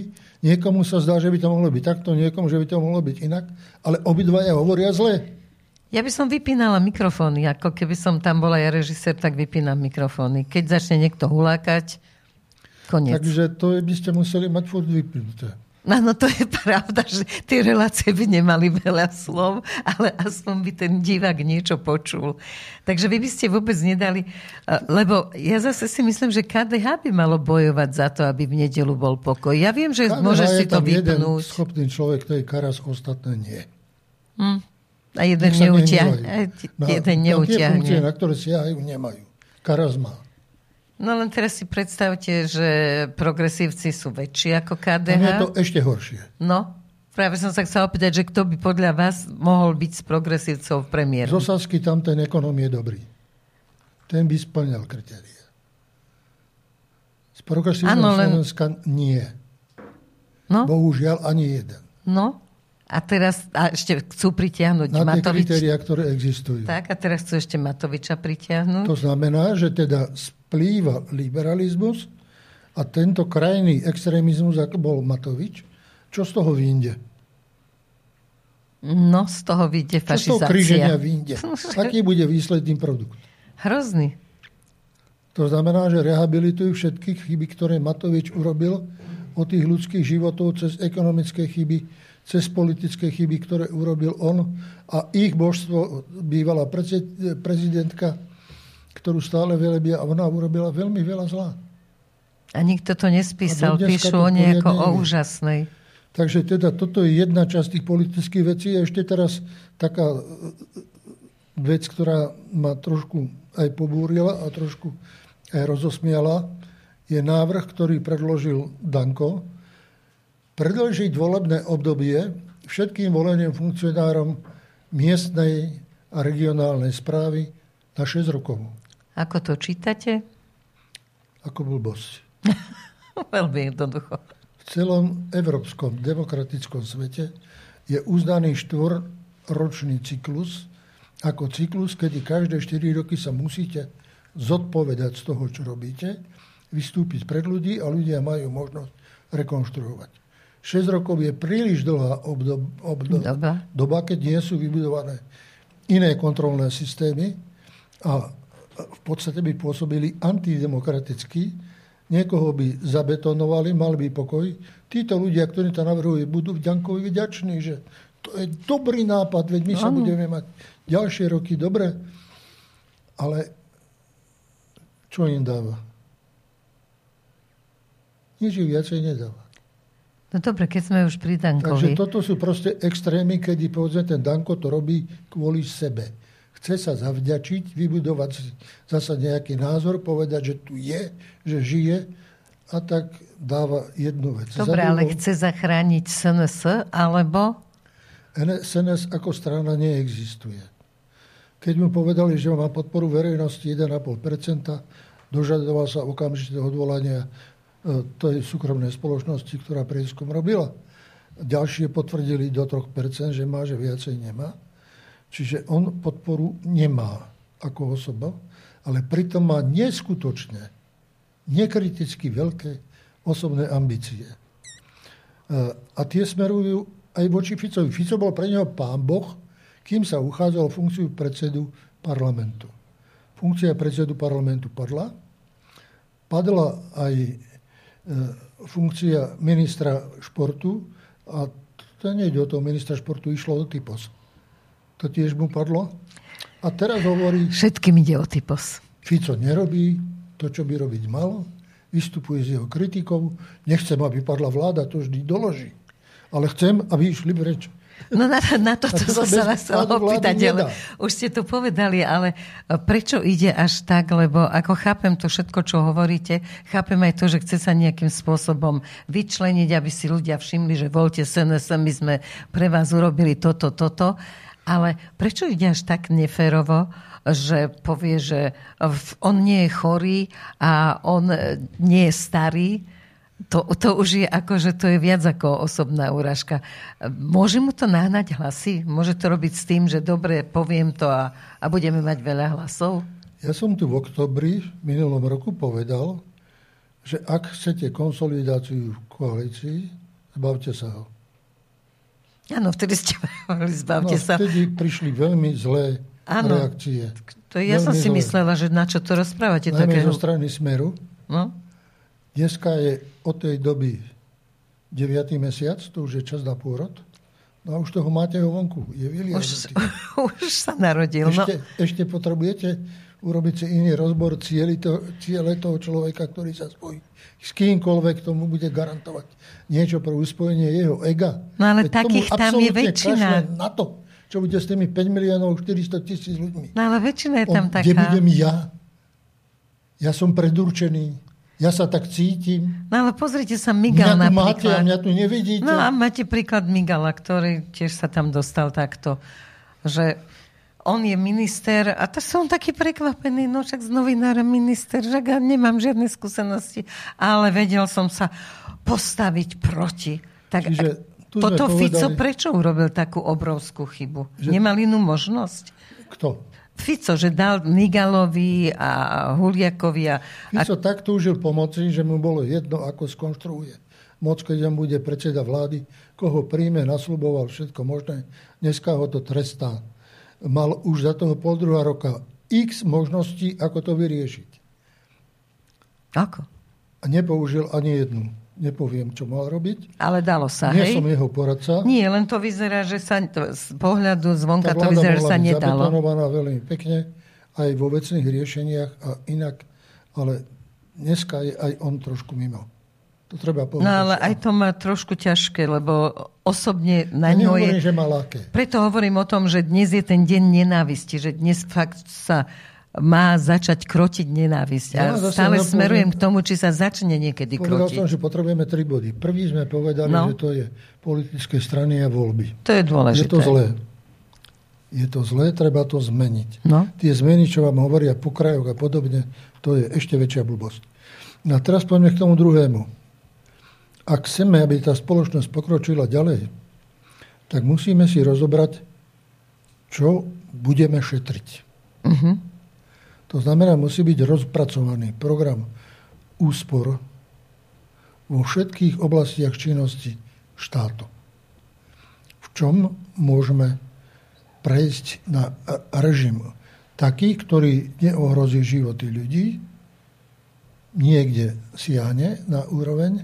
Niekomu sa zdá, že by to mohlo byť takto, niekomu, že by to mohlo byť inak, ale obidvaja hovoria zle. Ja by som vypínala mikrofóny, ako keby som tam bola ja režisér, tak vypínam mikrofóny. Keď začne niekto hulákať, koniec. Takže to by ste museli mať furt vypnuté. Áno, to je pravda, že tie relácie by nemali veľa slov, ale aspoň by ten divák niečo počul. Takže vy by ste vôbec nedali, lebo ja zase si myslím, že KDH by malo bojovať za to, aby v nedelu bol pokoj. Ja viem, že KDH môže si to vypnúť. jeden schopný človek, to je Karas, ostatné nie. Hm. A jeden neutiahne. Jeden neutiahne. Tie funkcie, na ktoré siahajú, nemajú. Karas má. No len teraz si predstavte, že progresívci sú väčší ako KDH. No je to ešte horšie. No, práve som sa chcela opýtať, že kto by podľa vás mohol byť s progresívcov premiér. Zosavský tam ten ekonom je dobrý. Ten by splňal kritéria. Z progresívneho len... Slovenska nie. No? Bohužiaľ ani jeden. No, a teraz a ešte chcú pritiahnuť Na Matovič. kritéria, ktoré existujú. Tak, a teraz chcú ešte Matoviča pritiahnuť. To znamená, že teda splýva liberalizmus a tento krajný extrémizmus, ako bol Matovič, čo z toho vyjde? No, z toho vyjde fašizácia. Čo z toho kríženia vyjde? (laughs) Aký bude výsledný produkt? Hrozný. To znamená, že rehabilitujú všetky chyby, ktoré Matovič urobil od tých ľudských životov cez ekonomické chyby, cez politické chyby, ktoré urobil on a ich božstvo bývala prezidentka, ktorú stále velebia a ona urobila veľmi veľa zla. A nikto to nespísal, píšu o nej ako o úžasnej. Takže teda toto je jedna časť tých politických vecí a ešte teraz taká e, vec, ktorá ma trošku aj pobúrila a trošku aj rozosmiala, je návrh, ktorý predložil Danko, predlžiť volebné obdobie všetkým voleným funkcionárom miestnej a regionálnej správy na 6 rokov. Ako to čítate? Ako blbosť. (laughs) Veľmi jednoducho. V celom európskom demokratickom svete je uznaný štvorročný cyklus ako cyklus, kedy každé 4 roky sa musíte zodpovedať z toho, čo robíte, vystúpiť pred ľudí a ľudia majú možnosť rekonštruovať. 6 rokov je príliš dlhá obdob, obdob, doba. doba, keď nie sú vybudované iné kontrolné systémy a v podstate by pôsobili antidemokraticky, niekoho by zabetonovali, mal by pokoj. Títo ľudia, ktorí to navrhujú, budú Ďankovi vďační, že to je dobrý nápad, veď my sa budeme mať ďalšie roky dobre. Ale čo im dáva? Nič viacej nedáva. No dobre, keď sme už pri Dankovi. Takže toto sú proste extrémy, kedy povedzme ten Danko to robí kvôli sebe. Chce sa zavďačiť, vybudovať zasa nejaký názor, povedať, že tu je, že žije a tak dáva jednu vec. Dobre, ale chce zachrániť SNS, alebo? SNS ako strana neexistuje. Keď mu povedali, že má podporu verejnosti 1,5%, dožadoval sa okamžite odvolania tej súkromnej spoločnosti, ktorá prieskum robila. Ďalšie potvrdili do 3%, že má, že viacej nemá. Čiže on podporu nemá ako osoba, ale pritom má neskutočné, nekriticky veľké osobné ambície. E, a tie smerujú aj voči Ficovi. Fico bol pre neho pán Boh, kým sa uchádzal o funkciu predsedu parlamentu. Funkcia predsedu parlamentu padla. Padla aj E, funkcia ministra športu a to nejde o toho ministra športu, išlo o typos. To tiež mu padlo. A teraz hovorí... Všetkým ide o typos. Fico nerobí to, čo by robiť malo, vystupuje s jeho kritikou, nechcem, aby padla vláda, to vždy doloží. Ale chcem, aby išli preč. No na, na toto to som sa vás chcela opýtať, ale už ste to povedali, ale prečo ide až tak, lebo ako chápem to všetko, čo hovoríte, chápem aj to, že chce sa nejakým spôsobom vyčleniť, aby si ľudia všimli, že voľte SNS, my sme pre vás urobili toto, toto, ale prečo ide až tak neférovo, že povie, že on nie je chorý a on nie je starý, to, to už je ako, že to je viac ako osobná úražka. Môže mu to nahnať hlasy? Môže to robiť s tým, že dobre, poviem to a, a budeme mať veľa hlasov? Ja som tu v oktobri minulom roku povedal, že ak chcete konsolidáciu v koalícii, zbavte sa ho. Áno, vtedy ste (laughs) hovorili, zbavte no, sa. vtedy prišli veľmi zlé Áno. reakcie. To ja veľmi som si zlé. myslela, že na čo to rozprávate. Najmä takého... zo strany Smeru. No? Dneska je od tej doby 9. mesiac, to už je čas na pôrod. No a už toho máte ho vonku. Je už, (laughs) už sa narodil. No. Ešte, no. ešte potrebujete urobiť si iný rozbor ciele, to, ciele toho človeka, ktorý sa spojí. S kýmkoľvek tomu bude garantovať niečo pre uspojenie jeho ega. No ale Veď takých tam je väčšina. Na to, čo bude s tými 5 miliónov 400 tisíc ľuďmi. No ale väčšina je tam On, taká. Kde budem ja? Ja som predurčený. Ja sa tak cítim. No ale pozrite sa, Migal mňa tu napríklad. máte a mňa tu nevidíte. No a máte príklad Migala, ktorý tiež sa tam dostal takto, že on je minister a to som taký prekvapený, no však z novinára minister, že ja nemám žiadne skúsenosti, ale vedel som sa postaviť proti. Tak Čiže toto povedali, Fico prečo urobil takú obrovskú chybu? Že... Nemal inú možnosť? Kto? Fico, že dal Migalovi a Huliakovi a... Fico tak túžil pomoci, že mu bolo jedno, ako skonštruuje moc, keď on bude predseda vlády, koho príjme, nasľuboval všetko možné. Dneska ho to trestá mal už za toho pol druhá roka x možností, ako to vyriešiť. Ako? A nepoužil ani jednu. Nepoviem, čo mal robiť. Ale dalo sa, Nie hej? som jeho poradca. Nie, len to vyzerá, že sa z pohľadu zvonka to vyzerá, že sa nedalo. Tá veľmi pekne, aj vo vecných riešeniach a inak, ale dneska je aj on trošku mimo. To treba povedať. No ale aj to má trošku ťažké, lebo osobne na ja ňo je... že má láke. Preto hovorím o tom, že dnes je ten deň nenávisti, že dnes fakt sa má začať krotiť nenávisť. Ja a stále napoviem, smerujem k tomu, či sa začne niekedy povedal krotiť. som, že potrebujeme tri body. Prvý sme povedali, no. že to je politické strany a voľby. To je dôležité. Je to zlé. Je to zlé, treba to zmeniť. No. Tie zmeny, čo vám hovoria po krajoch a podobne, to je ešte väčšia blbosť. No a teraz poďme k tomu druhému ak chceme, aby tá spoločnosť pokročila ďalej, tak musíme si rozobrať, čo budeme šetriť. Uh-huh. To znamená, musí byť rozpracovaný program úspor vo všetkých oblastiach činnosti štátu. V čom môžeme prejsť na režim taký, ktorý neohrozí životy ľudí, niekde siahne na úroveň,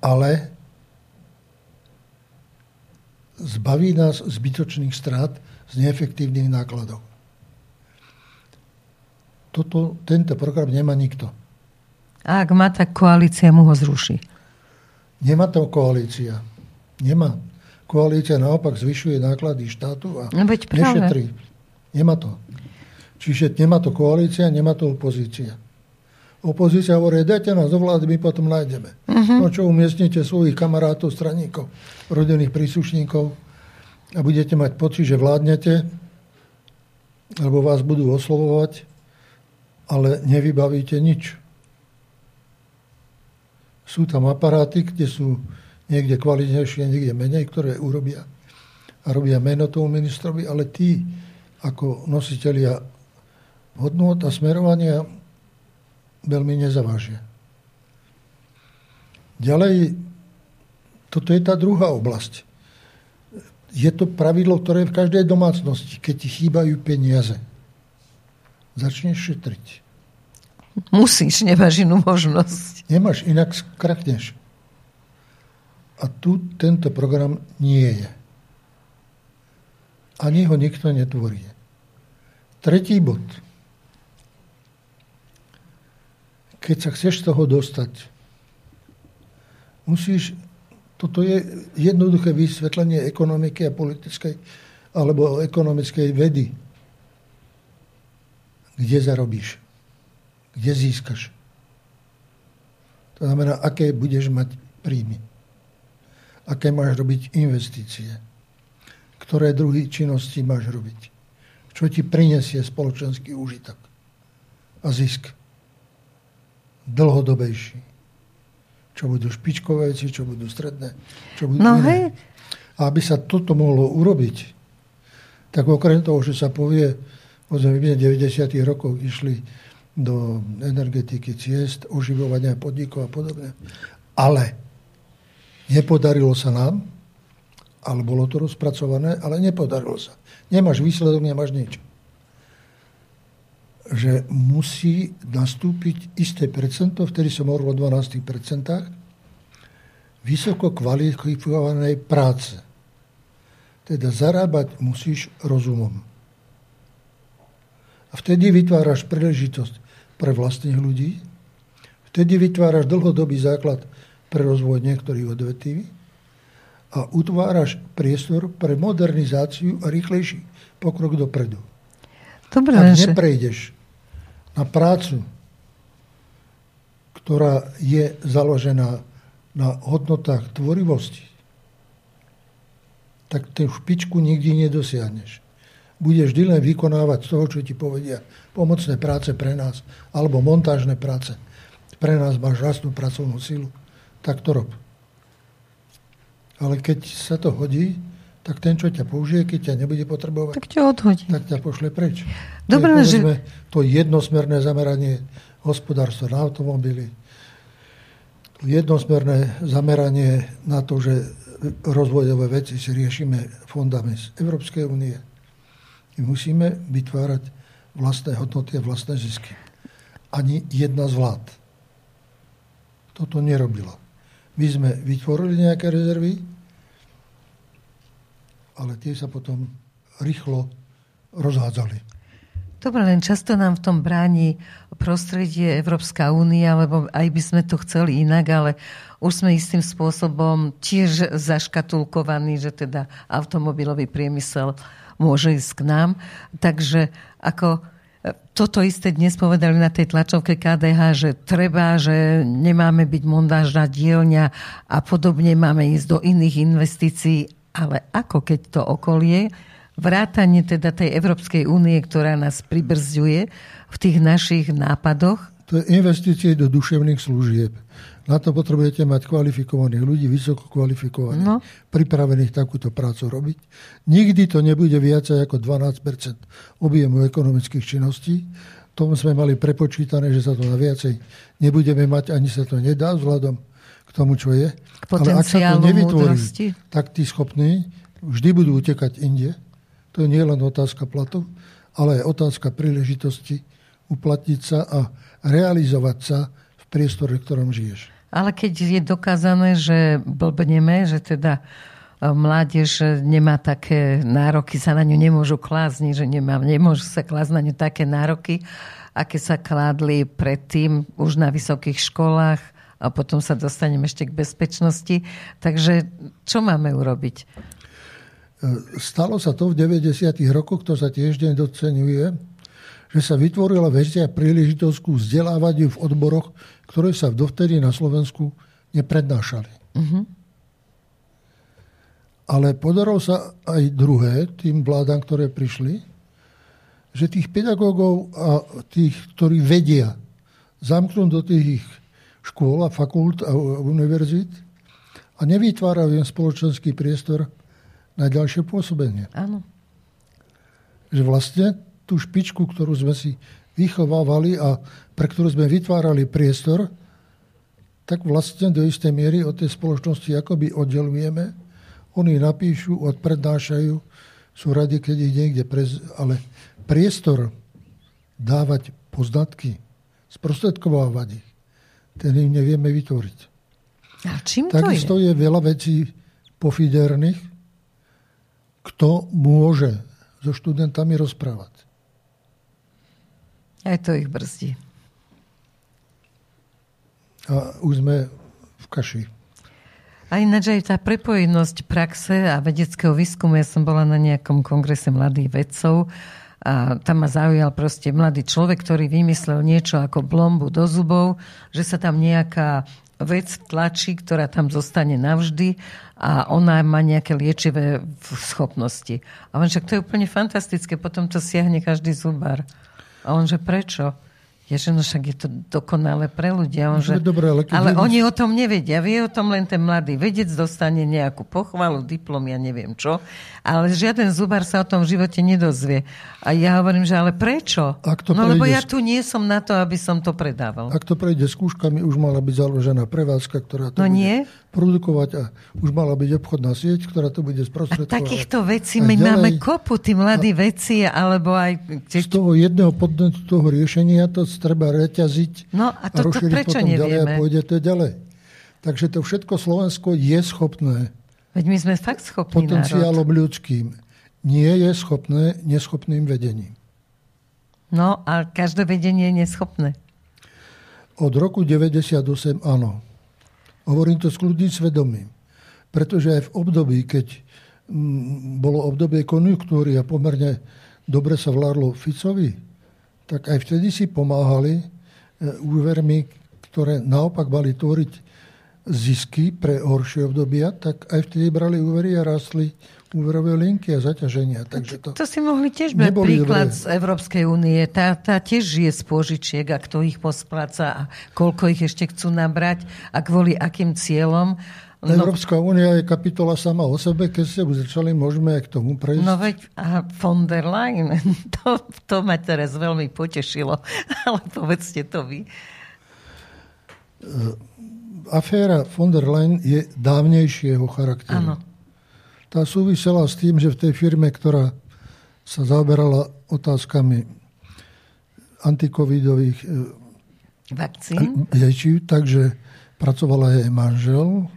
ale zbaví nás zbytočných strát z neefektívnych nákladov. Toto, tento program nemá nikto. A ak má, tak koalícia mu ho zruší. Nemá to koalícia. Nemá. Koalícia naopak zvyšuje náklady štátu a no nešetrí. Nemá to. Čiže nemá to koalícia, nemá to opozícia. Opozícia hovorí, dajte nás do vlády, my potom nájdeme. Uh-huh. No čo, umiestnite svojich kamarátov, straníkov, rodinných príslušníkov a budete mať pocit, že vládnete, lebo vás budú oslovovať, ale nevybavíte nič. Sú tam aparáty, kde sú niekde kvalitnejšie, niekde menej, ktoré urobia a robia meno tomu ministrovi, ale tí ako nositeľia hodnot a smerovania veľmi nezavážia. Ďalej, toto je tá druhá oblasť. Je to pravidlo, ktoré je v každej domácnosti, keď ti chýbajú peniaze. Začneš šetriť. Musíš, nemáš inú možnosť. Nemáš, inak skrakneš. A tu tento program nie je. Ani ho nikto netvorí. Tretí bod – keď sa chceš z toho dostať, musíš, toto je jednoduché vysvetlenie ekonomiky a politickej alebo ekonomickej vedy. Kde zarobíš? Kde získaš? To znamená, aké budeš mať príjmy. Aké máš robiť investície. Ktoré druhy činnosti máš robiť. Čo ti prinesie spoločenský úžitok a zisk dlhodobejší. Čo budú špičkové veci, čo budú stredné, čo budú no, iné. Hej. A aby sa toto mohlo urobiť, tak okrem toho, že sa povie, povedzme, v 90. rokoch išli do energetiky ciest, oživovania podnikov a podobne. Ale Nepodarilo sa nám, ale bolo to rozpracované, ale nepodarilo sa. Nemáš výsledok, nemáš nič. Že musí nastúpiť isté percento, vtedy som hovoril o 12 percentách, vysoko kvalifikovanej práce. Teda zarábať musíš rozumom. A vtedy vytváraš príležitosť pre vlastných ľudí, vtedy vytváraš dlhodobý základ pre rozvoj niektorých odvetví a utváraš priestor pre modernizáciu a rýchlejší pokrok dopredu. Dobre, Ak že... neprejdeš na prácu, ktorá je založená na hodnotách tvorivosti, tak tú špičku nikdy nedosiahneš. Budeš vždy len vykonávať z toho, čo ti povedia pomocné práce pre nás, alebo montážne práce. Pre nás máš rastnú pracovnú silu, tak to rob. Ale keď sa to hodí, tak ten, čo ťa použije, keď ťa nebude potrebovať, tak ťa odhodí. Tak ťa pošle preč. Dobre, to je, povedzme, že... To jednosmerné zameranie hospodárstva na automobily, jednosmerné zameranie na to, že rozvojové veci si riešime fondami z Európskej únie. My musíme vytvárať vlastné hodnoty a vlastné zisky. Ani jedna z vlád toto nerobila. My sme vytvorili nejaké rezervy, ale tie sa potom rýchlo rozhádzali. Dobre, len často nám v tom bráni prostredie Európska únia, lebo aj by sme to chceli inak, ale už sme istým spôsobom tiež zaškatulkovaní, že teda automobilový priemysel môže ísť k nám. Takže ako e, toto isté dnes povedali na tej tlačovke KDH, že treba, že nemáme byť mondážna dielňa a podobne máme ísť do iných investícií ale ako keď to okolie, vrátanie teda tej Európskej únie, ktorá nás pribrzďuje v tých našich nápadoch? To je investície do duševných služieb. Na to potrebujete mať kvalifikovaných ľudí, vysoko kvalifikovaných, no. pripravených takúto prácu robiť. Nikdy to nebude viacej ako 12% objemu ekonomických činností. Tomu sme mali prepočítané, že sa to na viacej nebudeme mať, ani sa to nedá vzhľadom k tomu, čo je. K Ale ak sa to nevytvorí, múdrosti. tak tí schopní vždy budú utekať inde. To nie je len otázka platu, ale aj otázka príležitosti uplatniť sa a realizovať sa priestore, v ktorom žiješ. Ale keď je dokázané, že blbneme, že teda e, mládež nemá také nároky, sa na ňu nemôžu klásť, že nemá, nemôžu sa klásť na ňu také nároky, aké sa kládli predtým už na vysokých školách, a potom sa dostaneme ešte k bezpečnosti. Takže čo máme urobiť? E, stalo sa to v 90. rokoch, to sa tiež nedocenuje, že sa vytvorila väčšia príležitosť ku vzdelávaniu v odboroch, ktoré sa dovtedy na Slovensku neprednášali. Uh-huh. Ale podarilo sa aj druhé, tým vládam, ktoré prišli, že tých pedagógov a tých, ktorí vedia, zamknúť do tých škôl a fakult a univerzít a nevytvárajú im spoločenský priestor na ďalšie pôsobenie. Áno. Že vlastne tú špičku, ktorú sme si vychovávali a pre ktorú sme vytvárali priestor, tak vlastne do istej miery od tej spoločnosti akoby oddelujeme. Oni napíšu, odprednášajú, sú radi, keď ich niekde prez... Ale priestor dávať poznatky, sprostredkovávať ich, ten im nevieme vytvoriť. A čím to Takisto je? je veľa vecí pofiderných, kto môže so študentami rozprávať. Aj to ich brzdí. A už sme v kaši. A ináč aj tá prepojenosť praxe a vedeckého výskumu, ja som bola na nejakom kongrese mladých vedcov, a tam ma zaujal proste mladý človek, ktorý vymyslel niečo ako blombu do zubov, že sa tam nejaká vec tlačí, ktorá tam zostane navždy a ona má nejaké liečivé schopnosti. A on však to je úplne fantastické, potom to siahne každý zubar. A on že prečo? Že no však je to dokonale pre ľudia. On, že, Dobre, ale ale oni o tom nevedia. Vie o tom len ten mladý vedec, dostane nejakú pochvalu, diplom, ja neviem čo. Ale žiaden zubar sa o tom v živote nedozvie. A ja hovorím, že ale prečo? Ak to no lebo ja tu nie som na to, aby som to predával. Ak to prejde skúškami, už mala byť založená prevádzka, ktorá to no bude nie? Produkovať a už mala byť obchodná sieť, ktorá to bude sprostredkovať. A takýchto vecí my ďalej, máme kopu, tí mladí veci, alebo aj... Z toho jedného podnetu toho riešenia to treba reťaziť no, a, to, a rozšíriť prečo potom nevieme? ďalej a pôjde to ďalej. Takže to všetko Slovensko je schopné. Veď my sme fakt schopní Potenciálom národ. ľudským. Nie je schopné neschopným vedením. No a každé vedenie je neschopné. Od roku 98 áno. Hovorím to s kľudným svedomím. Pretože aj v období, keď mm, bolo obdobie konjunktúry a pomerne dobre sa vládlo Ficovi, tak aj vtedy si pomáhali e, úvermi, ktoré naopak mali tvoriť zisky pre horšie obdobia, tak aj vtedy brali úvery a rastli úverové linky a zaťaženia. Takže to, to si mohli tiež brať príklad dobré. z Európskej únie. Tá, tá tiež žije z pôžičiek a kto ich pospláca a koľko ich ešte chcú nabrať a kvôli akým cieľom. No, Európska únia je kapitola sama o sebe, keď ste už začali, môžeme k tomu prejsť. No veď a von der Leyen, (laughs) to, to ma teraz veľmi potešilo, (laughs) ale povedzte to vy. Aféra von der Leyen je dávnejšieho charakteru. Áno tá súvisela s tým, že v tej firme, ktorá sa zaoberala otázkami antikovidových e, vakcín, liečiv, takže pracovala jej manžel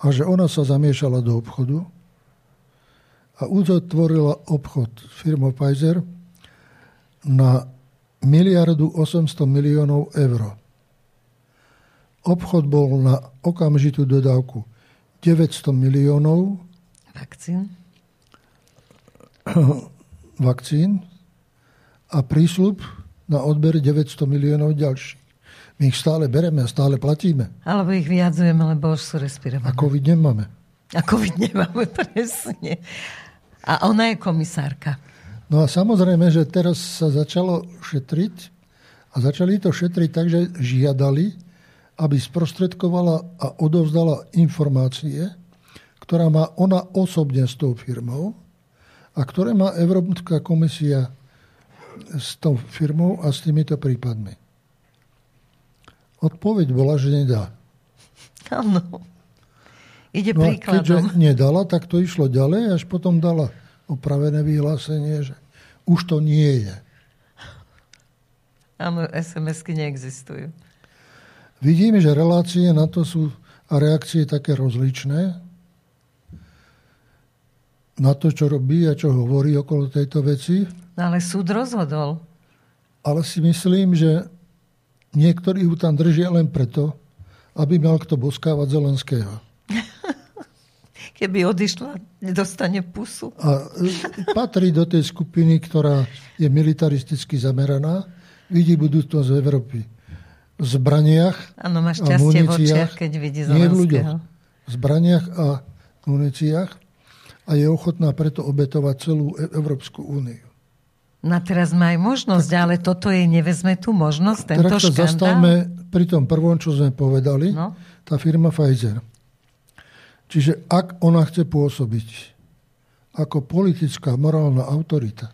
a že ona sa zamiešala do obchodu a uzatvorila obchod s firmou Pfizer na miliardu 800 miliónov eur. Obchod bol na okamžitú dodávku 900 miliónov Vakcín? (clears throat) Vakcín a prísľub na odber 900 miliónov ďalších. My ich stále bereme a stále platíme. Alebo ich vyjadzujeme, lebo už sú respirované. A COVID nemáme. A COVID nemáme, presne. A ona je komisárka. No a samozrejme, že teraz sa začalo šetriť a začali to šetriť tak, že žiadali, aby sprostredkovala a odovzdala informácie, ktorá má ona osobne s tou firmou a ktoré má Európska komisia s tou firmou a s týmito prípadmi. Odpoveď bola, že nedá. Áno. Ide no príkladom. keďže nedala, tak to išlo ďalej, až potom dala opravené vyhlásenie, že už to nie je. Áno, SMS-ky neexistujú. Vidíme, že relácie na to sú a reakcie také rozličné na to, čo robí a čo hovorí okolo tejto veci. No ale súd rozhodol. Ale si myslím, že niektorí ju tam držia len preto, aby mal kto boskávať Zelenského. (laughs) Keby odišla, nedostane pusu. A e, patrí do tej skupiny, ktorá je militaristicky zameraná, vidí budúcnosť v Európy. V zbraniach Áno, má šťastie v očiach, keď vidí Zelenského. Nie v ľuďoch. V zbraniach a muníciách a je ochotná preto obetovať celú e- Európsku úniu. No teraz má aj možnosť, tak, ale toto jej nevezme tú možnosť, tento teraz sa zastavme pri tom prvom, čo sme povedali, no? tá firma Pfizer. Čiže ak ona chce pôsobiť ako politická morálna autorita,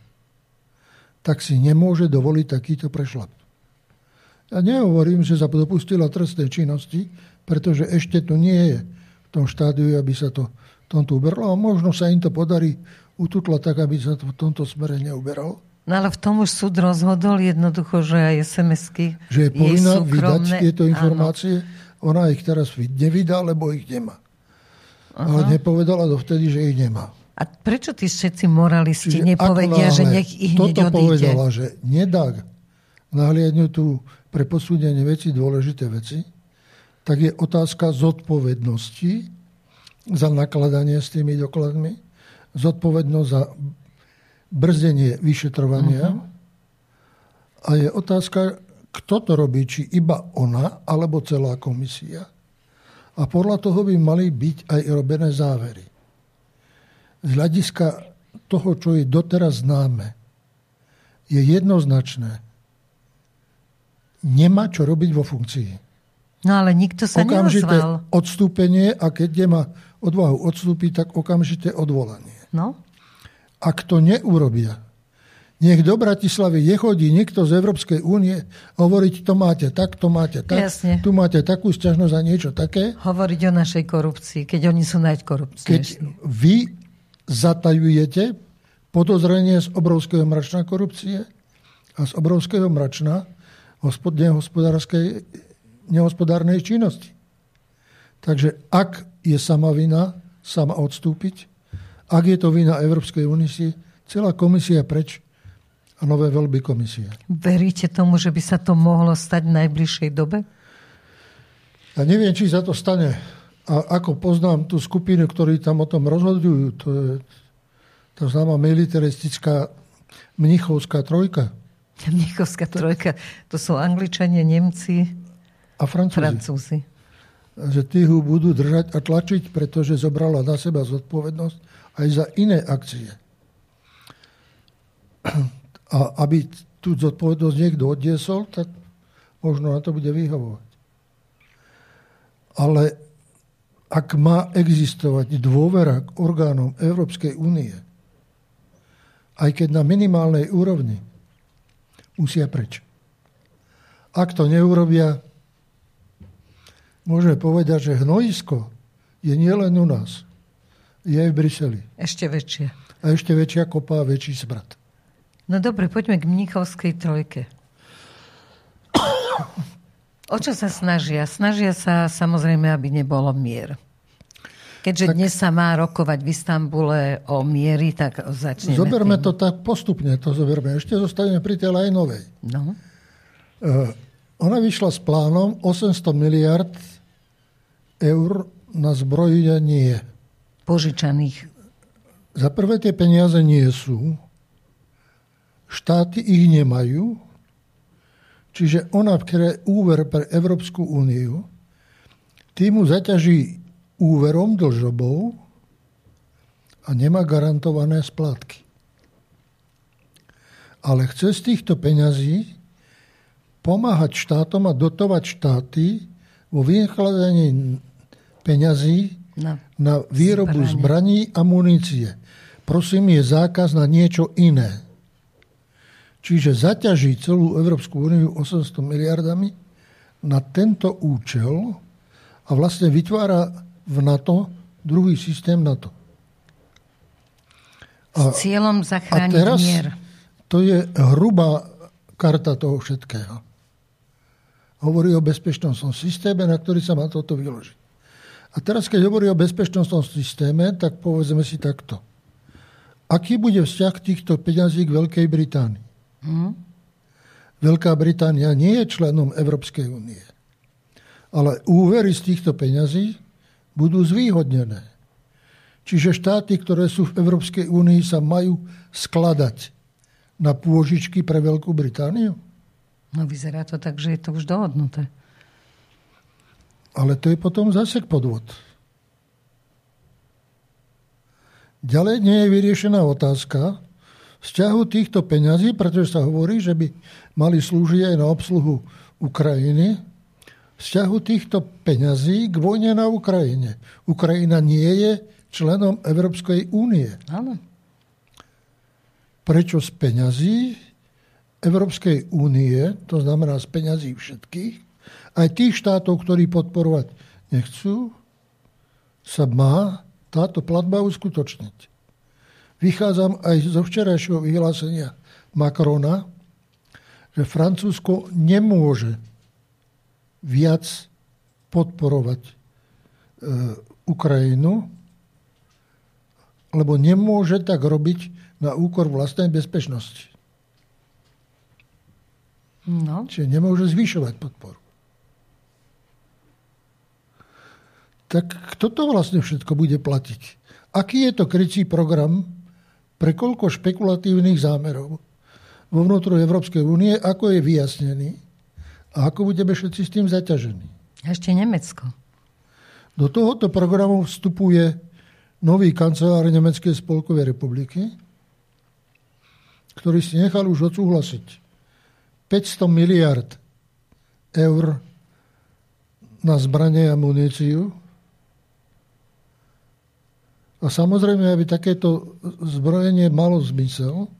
tak si nemôže dovoliť takýto prešlap. Ja nehovorím, že sa dopustila trestnej činnosti, pretože ešte to nie je v tom štádiu, aby sa to tomto uberalo a možno sa im to podarí ututla tak, aby sa to v tomto smere neuberalo. No ale v tom už súd rozhodol jednoducho, že aj SMS-ky Že je povinná vydať tieto informácie. Áno. Ona ich teraz nevydá, lebo ich nemá. Aha. Ale nepovedala dovtedy, že ich nemá. A prečo tí všetci moralisti Čiže nepovedia, že nech ich toto odíde? povedala, že nedá nahliadnúť tu pre posúdenie veci dôležité veci, tak je otázka zodpovednosti za nakladanie s tými dokladmi, zodpovednosť za brzdenie vyšetrovania. Uh-huh. A je otázka, kto to robí, či iba ona, alebo celá komisia. A podľa toho by mali byť aj robené závery. Z hľadiska toho, čo je doteraz známe, je jednoznačné. Nemá čo robiť vo funkcii. No ale nikto sa Okamžité neozval. odstúpenie a keď má odvahu odstúpiť, tak okamžite odvolanie. No? Ak to neurobia, Nech do Bratislavy nechodí niekto z Európskej únie hovoriť, to máte tak, to máte tak, Jasne. tu máte takú sťažnosť za niečo také. Hovoriť o našej korupcii, keď oni sú najkorupcnejší. Keď vy zatajujete podozrenie z obrovského mračna korupcie a z obrovského mračna nehospodárskej, nehospodárnej činnosti. Takže ak je sama vina, sama odstúpiť, ak je to vina Európskej únie, celá komisia preč a nové voľby komisie. Veríte tomu, že by sa to mohlo stať v najbližšej dobe? Ja neviem, či sa to stane. A ako poznám tú skupinu, ktorí tam o tom rozhodujú, to je tá známa militaristická mnichovská trojka. Mnichovská trojka, to sú Angličania, Nemci a Francúzi. Francúzi. Že tí ho budú držať a tlačiť, pretože zobrala na seba zodpovednosť aj za iné akcie. (clears throat) A aby tú zodpovednosť niekto odniesol, tak možno na to bude vyhovovať. Ale ak má existovať dôvera k orgánom Európskej únie, aj keď na minimálnej úrovni, musia preč. Ak to neurobia, môžeme povedať, že hnojisko je nielen u nás, je aj v Bruseli. Ešte väčšie. A ešte väčšia kopa a väčší smrad. No dobre, poďme k Mnichovskej trojke. O čo sa snažia? Snažia sa samozrejme, aby nebolo mier. Keďže tak, dnes sa má rokovať v Istambule o miery, tak začneme Zoberme tým. to tak postupne, to zoberme. Ešte zostaneme pri tej Lajnovej. No. Uh, ona vyšla s plánom 800 miliard eur na zbrojenie. Požičaných. Za prvé tie peniaze nie sú. Štáty ich nemajú. Čiže ona vkere úver pre Európsku úniu, tým mu zaťaží úverom dlžobou a nemá garantované splátky. Ale chce z týchto peňazí pomáhať štátom a dotovať štáty vo vynakladaní peňazí na, na výrobu zbraní a munície. Prosím, je zákaz na niečo iné. Čiže zaťaží celú Európsku úniu 800 miliardami na tento účel a vlastne vytvára v NATO druhý systém NATO. A, S cieľom zachrániť a teraz mier. To je hrubá karta toho všetkého. Hovorí o bezpečnostnom systéme, na ktorý sa má toto vyložiť. A teraz, keď hovorí o bezpečnostnom systéme, tak povedzme si takto. Aký bude vzťah týchto peňazí k Veľkej Británii? Hmm? Veľká Británia nie je členom Európskej únie. Ale úvery z týchto peňazí budú zvýhodnené. Čiže štáty, ktoré sú v Európskej únii, sa majú skladať na pôžičky pre Veľkú Britániu? No vyzerá to tak, že je to už dohodnuté. Ale to je potom zase podvod. Ďalej nie je vyriešená otázka, vzťahu týchto peňazí, pretože sa hovorí, že by mali slúžiť aj na obsluhu Ukrajiny, vzťahu týchto peňazí k vojne na Ukrajine. Ukrajina nie je členom Európskej únie. Áno. Prečo z peňazí Európskej únie, to znamená z peňazí všetkých, aj tých štátov, ktorí podporovať nechcú, sa má táto platba uskutočniť. Vychádzam aj zo včerajšieho vyhlásenia Macrona, že Francúzsko nemôže viac podporovať e, Ukrajinu, lebo nemôže tak robiť na úkor vlastnej bezpečnosti. No. Čiže nemôže zvyšovať podporu. Tak kto to vlastne všetko bude platiť? Aký je to krycí program pre koľko špekulatívnych zámerov vo vnútru Európskej únie, ako je vyjasnený a ako budeme všetci s tým zaťažení. Ešte Nemecko. Do tohoto programu vstupuje nový kancelár Nemeckej spolkovej republiky, ktorý si nechal už odsúhlasiť 500 miliard eur na zbranie a muníciu, a samozrejme, aby takéto zbrojenie malo zmysel,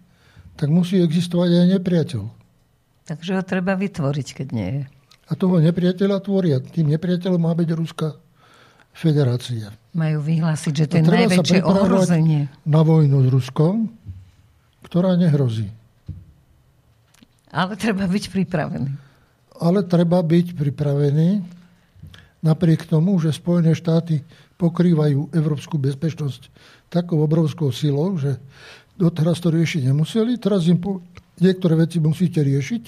tak musí existovať aj nepriateľ. Takže ho treba vytvoriť, keď nie je. A toho nepriateľa tvoria. Tým nepriateľom má byť Ruská federácia. Majú vyhlásiť, že to je najväčšie ohrozenie. Na vojnu s Ruskom, ktorá nehrozí. Ale treba byť pripravený. Ale treba byť pripravený napriek tomu, že Spojené štáty pokrývajú európsku bezpečnosť takou obrovskou silou, že doteraz to riešiť nemuseli. Teraz im po, niektoré veci musíte riešiť,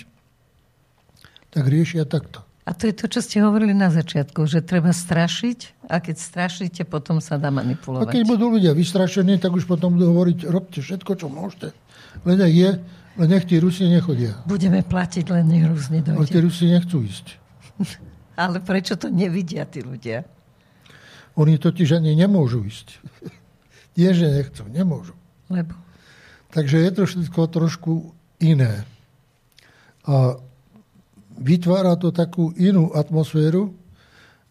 tak riešia takto. A to je to, čo ste hovorili na začiatku, že treba strašiť a keď strašíte, potom sa dá manipulovať. A keď budú ľudia vystrašení, tak už potom budú hovoriť, robte všetko, čo môžete. Len je, len nech tí Rusi nechodia. Budeme platiť, len nech Rus nedojde. Ale tí Rusi nechcú ísť. (laughs) Ale prečo to nevidia tí ľudia? Oni totiž ani nemôžu ísť. (laughs) Nie, že nechcú, nemôžu. Lebo? Takže je to všetko trošku iné. A vytvára to takú inú atmosféru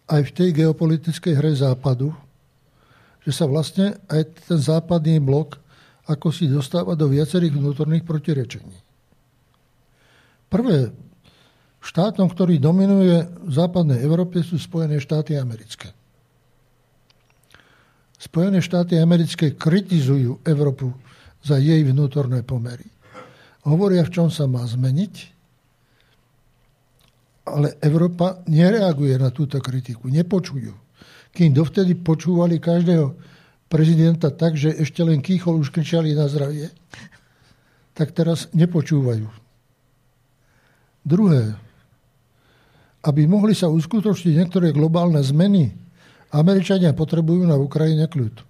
aj v tej geopolitickej hre západu, že sa vlastne aj ten západný blok ako si dostáva do viacerých vnútorných protirečení. Prvé, štátom, ktorý dominuje v západnej Európe, sú Spojené štáty americké. Spojené štáty americké kritizujú Európu za jej vnútorné pomery. Hovoria, v čom sa má zmeniť ale Európa nereaguje na túto kritiku, nepočujú. Kým dovtedy počúvali každého prezidenta tak, že ešte len kýchol už kričali na zdravie, tak teraz nepočúvajú. Druhé, aby mohli sa uskutočniť niektoré globálne zmeny, Američania potrebujú na Ukrajine kľud.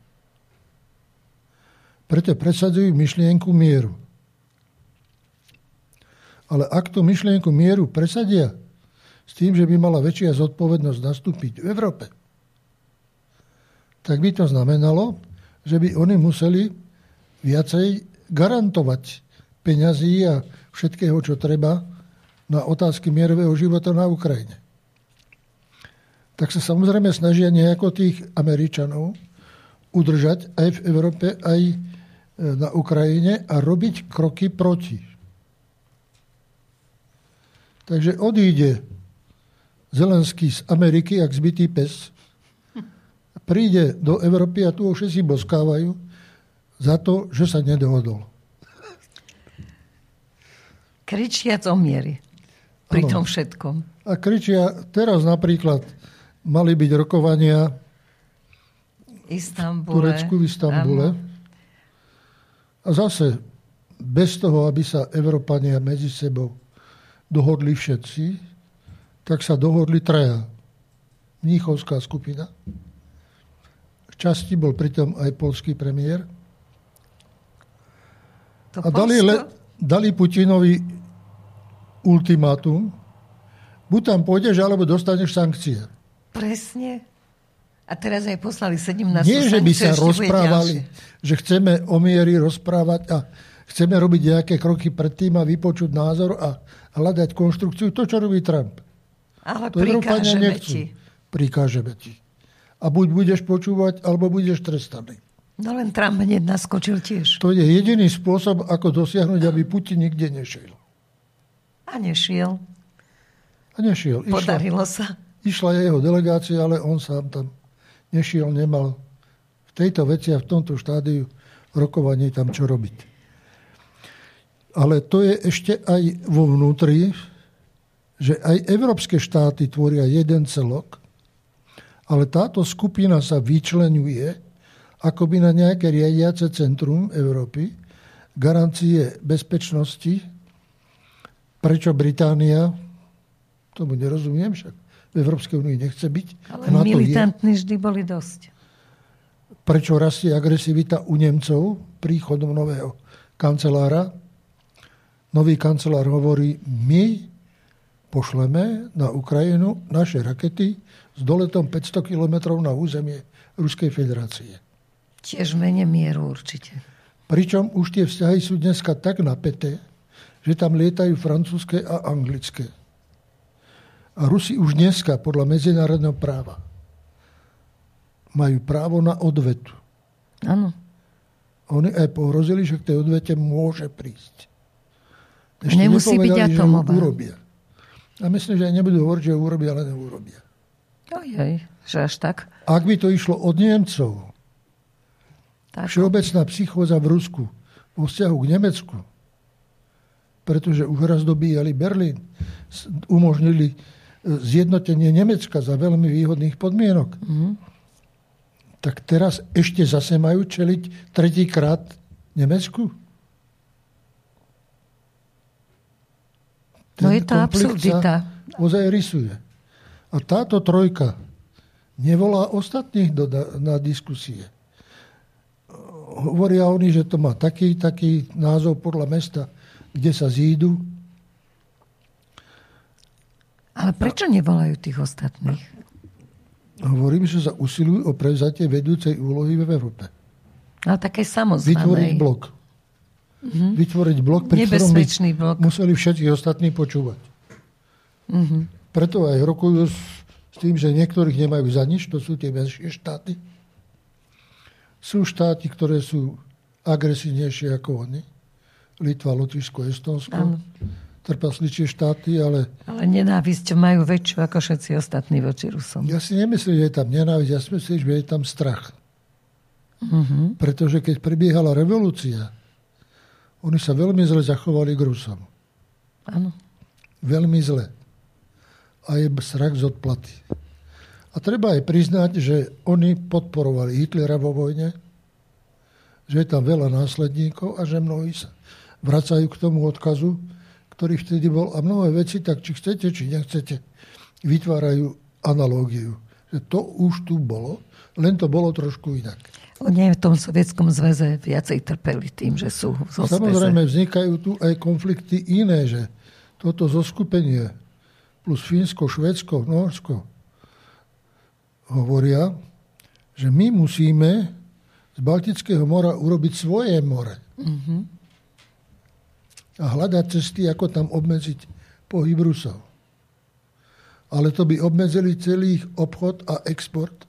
Preto presadzujú myšlienku mieru. Ale ak tú myšlienku mieru presadia, s tým, že by mala väčšia zodpovednosť nastúpiť v Európe, tak by to znamenalo, že by oni museli viacej garantovať peňazí a všetkého, čo treba na otázky mierového života na Ukrajine. Tak sa samozrejme snažia nejako tých Američanov udržať aj v Európe, aj e, na Ukrajine a robiť kroky proti. Takže odíde Zelenský z Ameriky, jak zbytý pes, príde do Európy a tu ho všetci boskávajú za to, že sa nedohodol. Kričiac o miery pri ano. tom všetkom. A kričia, teraz napríklad mali byť rokovania Istambule. Turecku v Istambule. Ano. A zase bez toho, aby sa Európania medzi sebou dohodli všetci, tak sa dohodli traja. Mníchovská skupina. V časti bol pritom aj polský premiér. To a dali, le, dali Putinovi ultimátum. Buď tam pôjdeš, alebo dostaneš sankcie. Presne. A teraz aj poslali 17 Nie, že by sa rozprávali, že chceme o miery rozprávať a chceme robiť nejaké kroky predtým a vypočuť názor a hľadať konštrukciu. To, čo robí Trump. Ale to prikážeme ti. Prikážeme ti. A buď budeš počúvať, alebo budeš trestaný. No len Trump hneď naskočil tiež. To je jediný spôsob, ako dosiahnuť, aby Putin nikde nešiel. A nešiel. A nešiel. Išla, Podarilo sa. Išla jeho delegácia, ale on sám tam nešiel, nemal v tejto veci a v tomto štádiu rokovaní tam čo robiť. Ale to je ešte aj vo vnútri že aj európske štáty tvoria jeden celok, ale táto skupina sa vyčlenuje akoby na nejaké riadiace centrum Európy, garancie bezpečnosti. Prečo Británia? Tomu nerozumiem, však v Európskej únii nechce byť. Ale militantní vždy boli dosť. Prečo rastie agresivita u Nemcov príchodom nového kancelára? Nový kancelár hovorí, my pošleme na Ukrajinu naše rakety s doletom 500 km na územie Ruskej federácie. Tiež mene mieru určite. Pričom už tie vzťahy sú dneska tak napäté, že tam lietajú francúzske a anglické. A Rusi už dneska podľa medzinárodného práva majú právo na odvetu. Áno. Oni aj pohrozili, že k tej odvete môže prísť. Ešte Nemusí byť atomová. urobia. A myslím, že aj nebudú hovoriť, že urobia, ale neurobia. Ojej, že až tak. Ak by to išlo od Nemcov, tak. všeobecná psychóza v Rusku vo vzťahu k Nemecku, pretože už raz dobíjali Berlín, umožnili zjednotenie Nemecka za veľmi výhodných podmienok. Mhm. Tak teraz ešte zase majú čeliť tretíkrát Nemecku? No Ten je to absurdita. Ozaj rysuje. A táto trojka nevolá ostatných do, na diskusie. Hovoria oni, že to má taký, taký názov podľa mesta, kde sa zídu. Ale prečo nevolajú tých ostatných? Hovorím, že sa usilujú o prevzatie vedúcej úlohy v Európe. Ale také Vytvoriť samozvanej. blok. Vytvoriť blok, pri ktorom Nebezpečný blok. museli všetci ostatní počúvať. Mhm. Preto aj rokujú s, s tým, že niektorých nemajú za nič, to sú tie menšie štáty. Sú štáty, ktoré sú agresívnejšie ako oni. Litva, Lotyšsko, Estonsko. Áno. Trpasličie štáty, ale Ale nenávisť majú väčšiu ako všetci ostatní voči Rusom. ja si nemyslím, že je tam nenávisť, ja si myslím, že je tam strach. Mhm. Pretože keď prebiehala revolúcia, oni sa veľmi zle zachovali k Rusom. Áno. Veľmi zle. A je strach z odplaty. A treba aj priznať, že oni podporovali Hitlera vo vojne, že je tam veľa následníkov a že mnohí sa vracajú k tomu odkazu, ktorý vtedy bol. A mnohé veci, tak či chcete, či nechcete, vytvárajú analógiu. Že to už tu bolo, len to bolo trošku inak. Oni v tom sovietskom zväze viacej trpeli tým, že sú zo Samozrejme, zväze. vznikajú tu aj konflikty iné, že toto zoskupenie plus Fínsko, Švedsko, Norsko hovoria, že my musíme z Baltického mora urobiť svoje more. A hľadať cesty, ako tam obmedziť pohyb Rusov. Ale to by obmedzili celý ich obchod a export.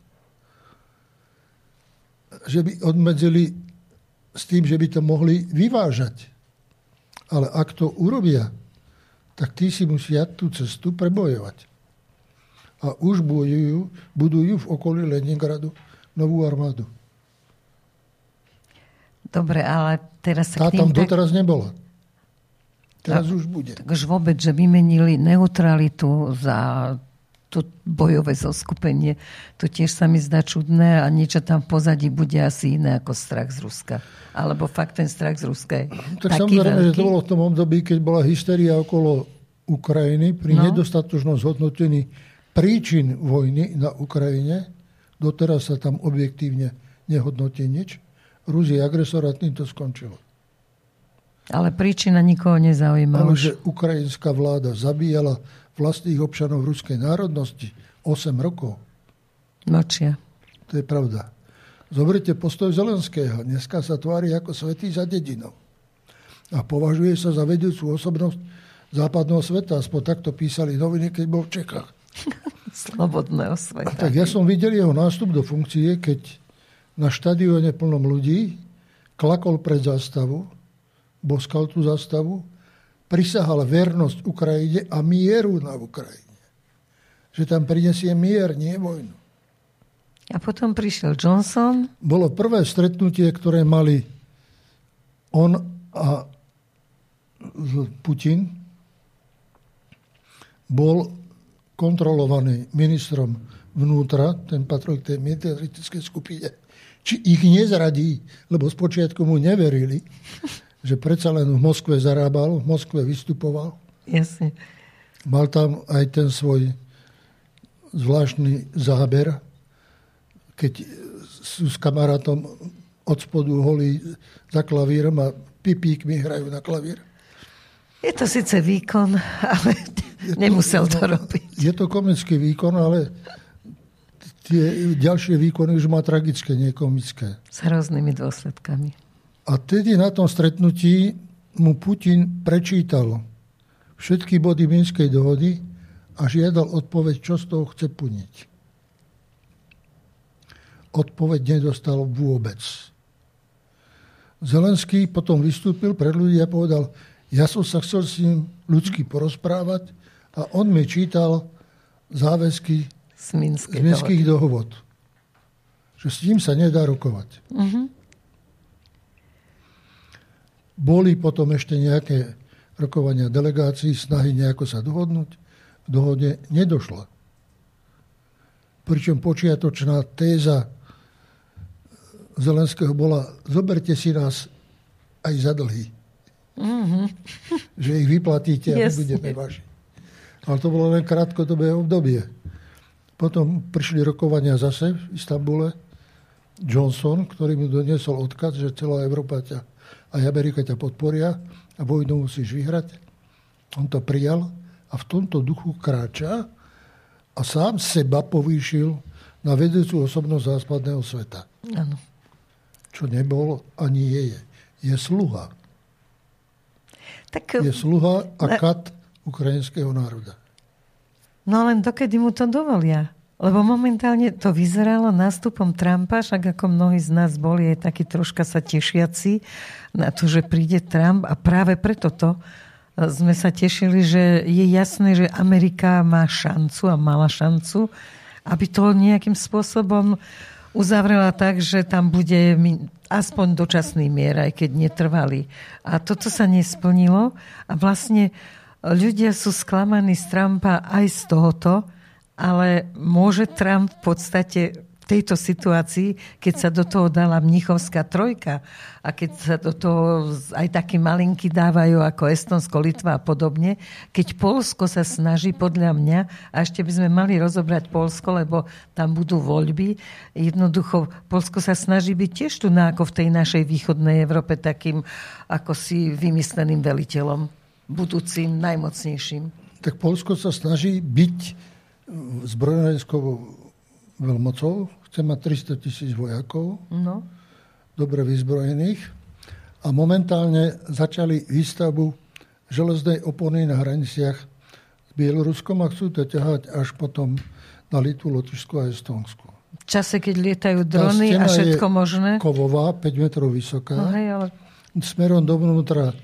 Že by obmedzili s tým, že by to mohli vyvážať. Ale ak to urobia, tak tí si musia tú cestu prebojovať. A už budujú, budujú v okolí Leningradu novú armádu. Dobre, ale teraz sa Tá k tam ním tak, doteraz nebola. Teraz už bude. tak už vôbec, že vymenili neutralitu za to bojové zoskupenie, to tiež sa mi zdá čudné a niečo tam v pozadí bude asi iné ako strach z Ruska. Alebo fakt ten strach z Ruska je Tak taký samozrejme, veľký. že to bolo v tom období, keď bola hysteria okolo Ukrajiny pri No. no. nedostatočnom zhodnotení príčin vojny na Ukrajine. Doteraz sa tam objektívne nehodnotí nič. Rus je agresor a tým to skončilo. Ale príčina nikoho nezaujíma Ale že ukrajinská vláda zabíjala vlastných občanov ruskej národnosti 8 rokov, Mlčia. to je pravda. Zoberite postoj Zelenského. Dneska sa tvári ako svetý za dedinou. A považuje sa za vedúcu osobnosť západného sveta. Aspoň takto písali noviny, keď bol v Čechách. (laughs) Slobodného A sveta. tak ja som videl jeho nástup do funkcie, keď na štadióne plnom ľudí klakol pred zástavu, boskal tú zástavu, prisahal vernosť Ukrajine a mieru na Ukrajine. Že tam prinesie mier, nie vojnu. A potom prišiel Johnson. Bolo prvé stretnutie, ktoré mali on a Putin. Bol kontrolovaný ministrom vnútra, ten patrol k tej militaristickej skupine, či ich nezradí, lebo spočiatku mu neverili, že predsa len v Moskve zarábal, v Moskve vystupoval. Jasne. Mal tam aj ten svoj zvláštny záber, keď sú s kamarátom od spodu holí za klavírom a pipíkmi hrajú na klavír. Je to síce výkon, (laughs) ale nemusel to robiť. Je to komický výkon, ale tie ďalšie výkony už má tragické, nie komické. S hroznými dôsledkami. A tedy na tom stretnutí mu Putin prečítal všetky body Minskej dohody a žiadal odpoveď, čo z toho chce plniť. Odpoveď nedostal vôbec. Zelenský potom vystúpil pred ľudí a povedal, Ja som sa chcel s ním ľudsky porozprávať a on mi čítal záväzky z Minských dohovod. Že s ním sa nedá rokovať. Uh-huh. Boli potom ešte nejaké rokovania delegácií, snahy nejako sa dohodnúť. V dohode nedošla. Pričom počiatočná téza Zelenského bola, zoberte si nás aj za dlhy. Mm-hmm. (laughs) že ich vyplatíte a my budeme vaši. Ale to bolo len krátkodobé obdobie. Potom prišli rokovania zase v Istambule. Johnson, ktorý mu doniesol odkaz, že celá Európa ťa, aj Amerika ťa podporia a vojnu musíš vyhrať. On to prijal a v tomto duchu kráča a sám seba povýšil na vedúcu osobnosť západného sveta. Ano. Čo nebol ani je. Je sluha. Tak, je sluha a kat ukrajinského národa. No len dokedy mu to dovolia. Lebo momentálne to vyzeralo nástupom Trumpa, však ako mnohí z nás boli aj takí troška sa tešiaci na to, že príde Trump a práve preto to e, sme sa tešili, že je jasné, že Amerika má šancu a mala šancu, aby to nejakým spôsobom uzavrela tak, že tam bude aspoň dočasný mier, aj keď netrvali. A toto sa nesplnilo a vlastne ľudia sú sklamaní z Trumpa aj z tohoto, ale môže Trump v podstate v tejto situácii, keď sa do toho dala mnichovská trojka a keď sa do toho aj takí malinky dávajú ako Estonsko, Litva a podobne, keď Polsko sa snaží podľa mňa, a ešte by sme mali rozobrať Polsko, lebo tam budú voľby, jednoducho Polsko sa snaží byť tiež tu na, ako v tej našej východnej Európe takým ako si vymysleným veliteľom budúcim najmocnejším. Tak Polsko sa snaží byť zbrojenskou veľmocou. Chce mať 300 tisíc vojakov, no. dobre vyzbrojených. A momentálne začali výstavbu železnej opony na hraniciach s Bieloruskom a chcú to ťahať až potom na Litvu, Lotyšsku a Estonsku. V čase, keď lietajú drony a všetko možné? kovová, 5 metrov vysoká. No hej, ale... Smerom dovnútra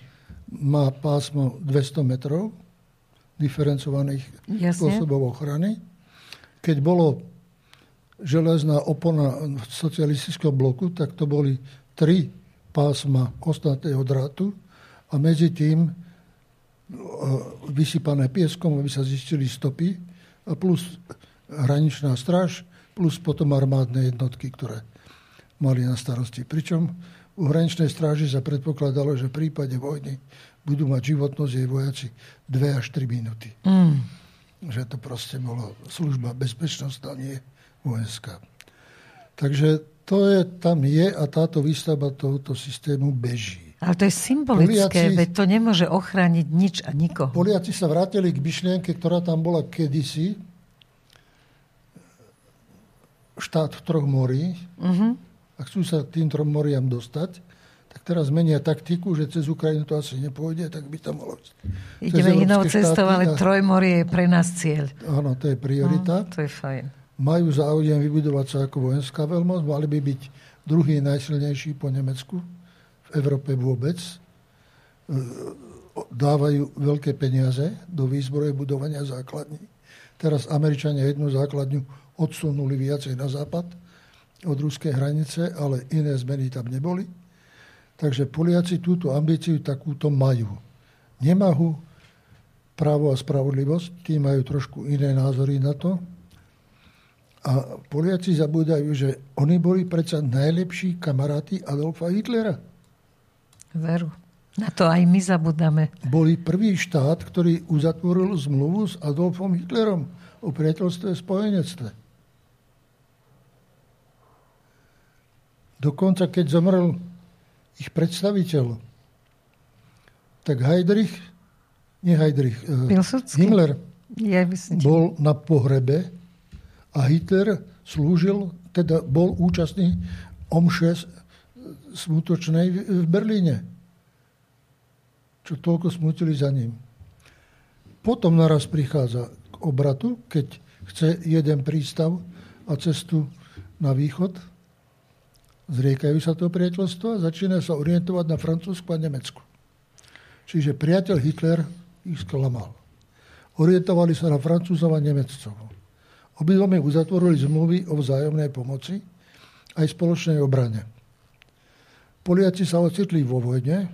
má pásmo 200 metrov diferencovaných Jasne. spôsobov ochrany. Keď bolo železná opona v socialistickom bloku, tak to boli tri pásma ostatného drátu a medzi tým e, vysypané pieskom, aby sa zistili stopy a plus hraničná stráž, plus potom armádne jednotky, ktoré mali na starosti. Pričom u hraničnej stráži sa predpokladalo, že v prípade vojny budú mať životnosť jej vojaci 2 až 3 minúty. Mm. Že to proste bolo služba bezpečnostná, nie vojenská. Takže to je, tam je a táto výstavba tohoto systému beží. Ale to je symbolické, Poliaci, veď to nemôže ochrániť nič a nikoho. Poliaci sa vrátili k myšlienke, ktorá tam bola kedysi. Štát troch morí. Uh-huh a chcú sa k tým trom moriam dostať, tak teraz menia taktiku, že cez Ukrajinu to asi nepôjde, tak by to malo... Ideme inou cestou, ale a... trojmorie je pre nás cieľ. Áno, to je priorita. No, to je fajn. Majú záujem vybudovať sa ako vojenská veľmoc, mali by byť druhý najsilnejší po Nemecku v Európe vôbec. E, dávajú veľké peniaze do výzbroje budovania základní. Teraz Američania jednu základňu odsunuli viacej na západ od ruskej hranice, ale iné zmeny tam neboli. Takže Poliaci túto ambíciu takúto majú. Nemajú právo a spravodlivosť, tí majú trošku iné názory na to. A Poliaci zabúdajú, že oni boli predsa najlepší kamaráti Adolfa Hitlera. Veru. Na to aj my zabudáme. Boli prvý štát, ktorý uzatvoril zmluvu s Adolfom Hitlerom o priateľstve a spojenectve. Dokonca, keď zomrel ich predstaviteľ, tak Heidrich, nie Heidrich, eh, Pilsudský. Himmler ja bol na pohrebe a Hitler slúžil, teda bol účastný omše smutočnej v Berlíne. Čo toľko smutili za ním. Potom naraz prichádza k obratu, keď chce jeden prístav a cestu na východ, Zriekajú sa toho priateľstva a začínajú sa orientovať na Francúzsku a Nemecku. Čiže priateľ Hitler ich sklamal. Orientovali sa na Francúzov a Nemecov. Obidvomi uzatvorili zmluvy o vzájomnej pomoci aj spoločnej obrane. Poliaci sa ocitli vo vojne.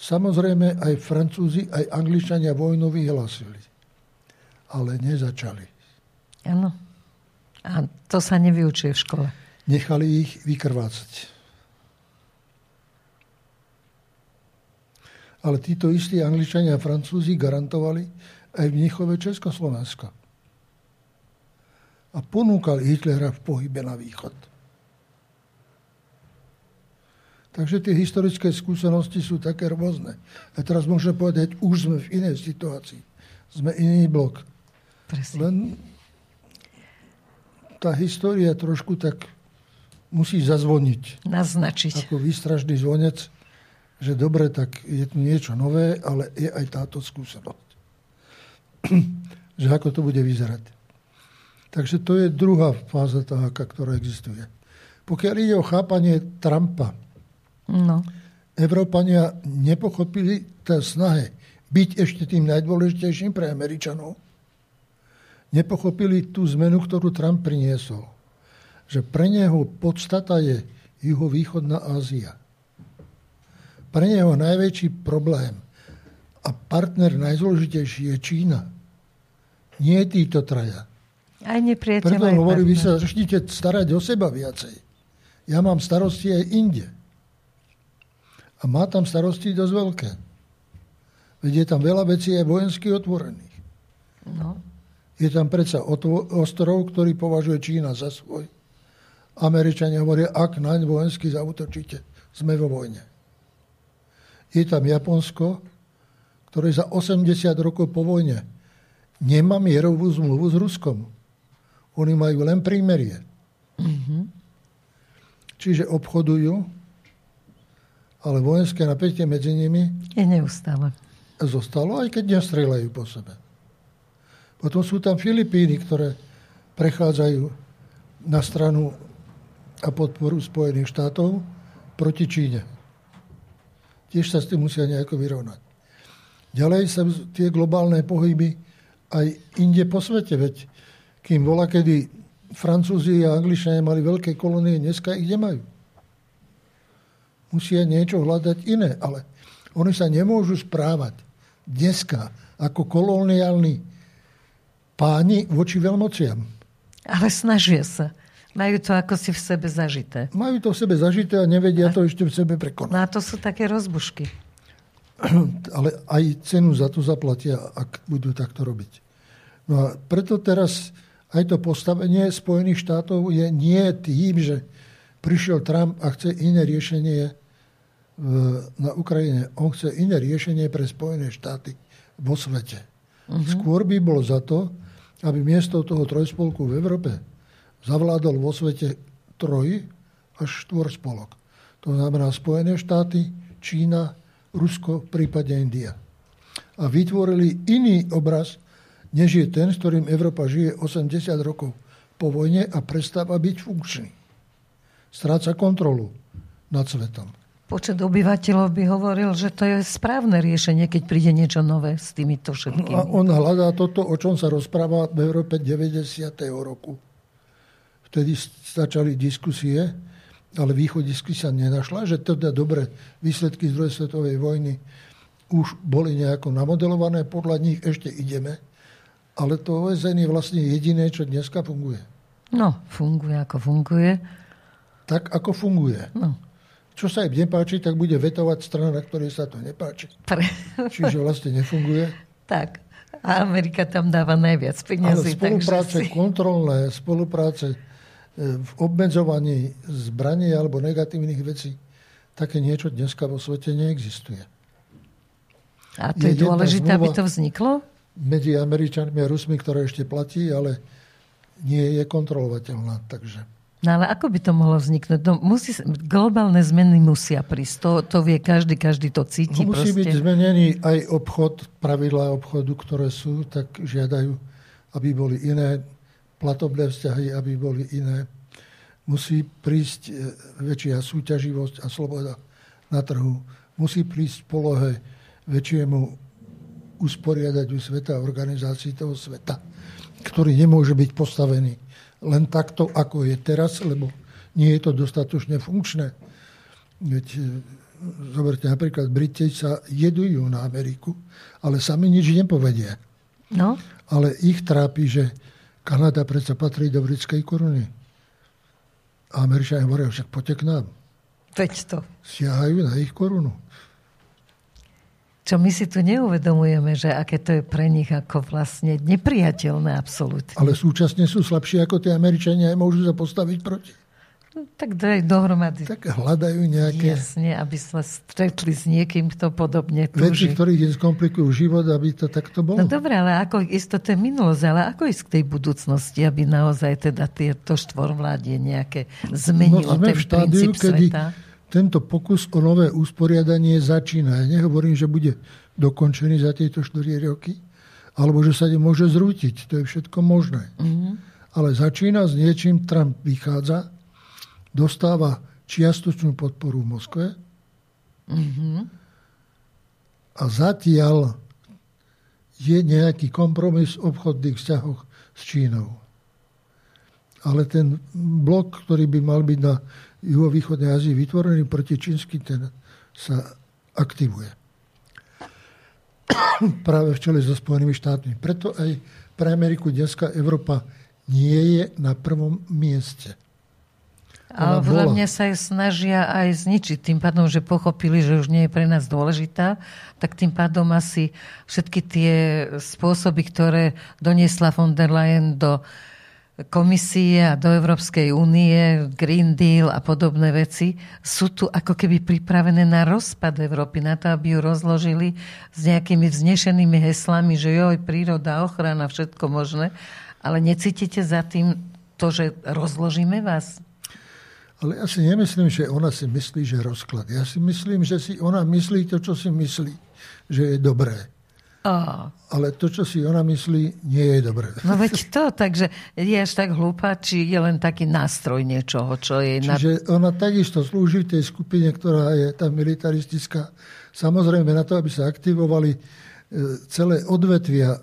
Samozrejme aj Francúzi, aj Angličania vojnu vyhlasili. Ale nezačali. Áno. A to sa nevyučuje v škole. Nechali ich vykrvácať. ale títo istí Angličania a Francúzi garantovali aj v Mnichove Československa. A ponúkal Hitlera v pohybe na východ. Takže tie historické skúsenosti sú také rôzne. A teraz môžeme povedať, už sme v inej situácii. Sme iný blok. Presne. Len tá história trošku tak musí zazvoniť. Naznačiť. Ako výstražný zvonec že dobre, tak je tu niečo nové, ale je aj táto skúsenosť. (clears throat) že ako to bude vyzerať. Takže to je druhá fáza taháka, ktorá existuje. Pokiaľ ide o chápanie Trumpa, no. Európania nepochopili tá snahe byť ešte tým najdôležitejším pre Američanov, nepochopili tú zmenu, ktorú Trump priniesol. Že pre neho podstata je juhovýchodná Ázia. Pre neho najväčší problém a partner najzložitejší je Čína. Nie títo traja. Aj nepriateľ. Preto hovorí, vy sa začnite starať o seba viacej. Ja mám starosti aj inde. A má tam starosti dosť veľké. Veď je tam veľa vecí aj vojensky otvorených. No. Je tam predsa ostrov, ktorý považuje Čína za svoj. Američania hovoria, ak naň vojensky zautočíte, sme vo vojne. Je tam Japonsko, ktoré za 80 rokov po vojne nemá mierovú zmluvu s Ruskom. Oni majú len prímerie. Mm-hmm. Čiže obchodujú, ale vojenské napätie medzi nimi je neustále. Zostalo, aj keď nestrelajú po sebe. Potom sú tam Filipíny, ktoré prechádzajú na stranu a podporu Spojených štátov proti Číne tiež sa s tým musia nejako vyrovnať. Ďalej sa tie globálne pohyby aj inde po svete, veď kým bola, kedy Francúzi a Angličania mali veľké kolónie, dneska ich nemajú. Musia niečo hľadať iné, ale oni sa nemôžu správať dneska ako koloniálni páni voči veľmociam. Ale snažia sa. Majú to ako si v sebe zažité. Majú to v sebe zažité a nevedia a... to ešte v sebe prekonať. No a to sú také rozbušky. (clears throat) Ale aj cenu za to zaplatia, ak budú takto robiť. No a preto teraz aj to postavenie Spojených štátov je nie tým, že prišiel Trump a chce iné riešenie na Ukrajine. On chce iné riešenie pre Spojené štáty vo svete. Uh-huh. Skôr by bol za to, aby miesto toho trojspolku v Európe zavládol vo svete troj až štvor spolok. To znamená Spojené štáty, Čína, Rusko, prípadne India. A vytvorili iný obraz, než je ten, s ktorým Európa žije 80 rokov po vojne a prestáva byť funkčný. Stráca kontrolu nad svetom. Počet obyvateľov by hovoril, že to je správne riešenie, keď príde niečo nové s týmito všetkými. A on hľadá toto, o čom sa rozpráva v Európe 90. roku Vtedy začali diskusie, ale východisky sa nenašla, že teda dobre výsledky z druhej svetovej vojny už boli nejako namodelované, podľa nich ešte ideme, ale to OSN je vlastne jediné, čo dneska funguje. No, funguje ako funguje. Tak ako funguje. No. Čo sa im nepáči, tak bude vetovať strana, na ktorej sa to nepáči. Pre... Čiže vlastne nefunguje. (laughs) Tak. A Amerika tam dáva najviac peniazí. Ale spolupráce takže si... kontrolné, spolupráce v obmedzovaní zbraní alebo negatívnych vecí, také niečo dneska vo svete neexistuje. A to je, je dôležité, aby to vzniklo? Medzi Američanmi a Rusmi, ktoré ešte platí, ale nie je kontrolovateľná. Takže. No ale ako by to mohlo vzniknúť? No, musí, globálne zmeny musia prísť. To, to vie každý, každý to cíti. No, musí proste. byť zmenený aj obchod, pravidlá obchodu, ktoré sú, tak žiadajú, aby boli iné platobné vzťahy, aby boli iné. Musí prísť e, väčšia súťaživosť a sloboda na trhu. musí prísť v polohe väčšiemu usporiadať u sveta organizácií toho sveta, ktorý nemôže byť postavený len takto, ako je teraz, lebo nie je to dostatočne funkčné. Veď e, zoberte napríklad, Briti sa jedujú na Ameriku, ale sami nič nepovedia. No. Ale ich trápi, že Kanada predsa patrí do britskej koruny. A Američania hovoria, však poďte k nám. Veď to. Siahajú na ich korunu. Čo my si tu neuvedomujeme, že aké to je pre nich ako vlastne nepriateľné absolútne. Ale súčasne sú slabší ako tie Američania a môžu sa postaviť proti. No, tak daj dohromady. Tak hľadajú nejaké... Jasne, aby sa stretli s niekým, kto podobne túži. Veci, ktorých im skomplikujú život, aby to takto bolo. No dobre, ale ako ísť to je minulosť, ale ako ísť k tej budúcnosti, aby naozaj teda tieto štvorvládie nejaké zmenilo no, ten štádiu, princíp kedy sveta? tento pokus o nové usporiadanie začína. Ja nehovorím, že bude dokončený za tieto 4 roky, alebo že sa nemôže zrútiť. To je všetko možné. Mm-hmm. Ale začína s niečím, Trump vychádza, dostáva čiastočnú podporu v Moskve mm-hmm. a zatiaľ je nejaký kompromis v obchodných vzťahoch s Čínou. Ale ten blok, ktorý by mal byť na juhovýchodnej Ázii vytvorený proti čínsky, ten sa aktivuje. (coughs) Práve v čele so Spojenými štátmi. Preto aj pre Ameriku dneska Európa nie je na prvom mieste. Ale podľa mňa sa ju snažia aj zničiť. Tým pádom, že pochopili, že už nie je pre nás dôležitá, tak tým pádom asi všetky tie spôsoby, ktoré doniesla von der Leyen do komisie a do Európskej únie, Green Deal a podobné veci, sú tu ako keby pripravené na rozpad Európy, na to, aby ju rozložili s nejakými vznešenými heslami, že joj, príroda, ochrana, všetko možné. Ale necítite za tým to, že rozložíme vás? Ale ja si nemyslím, že ona si myslí, že rozklad. Ja si myslím, že si ona myslí to, čo si myslí, že je dobré. Oh. Ale to, čo si ona myslí, nie je dobré. No veď to, takže je až tak hlúpa, či je len taký nástroj niečoho, čo je... Čiže na... ona takisto slúži tej skupine, ktorá je tá militaristická. Samozrejme na to, aby sa aktivovali e, celé odvetvia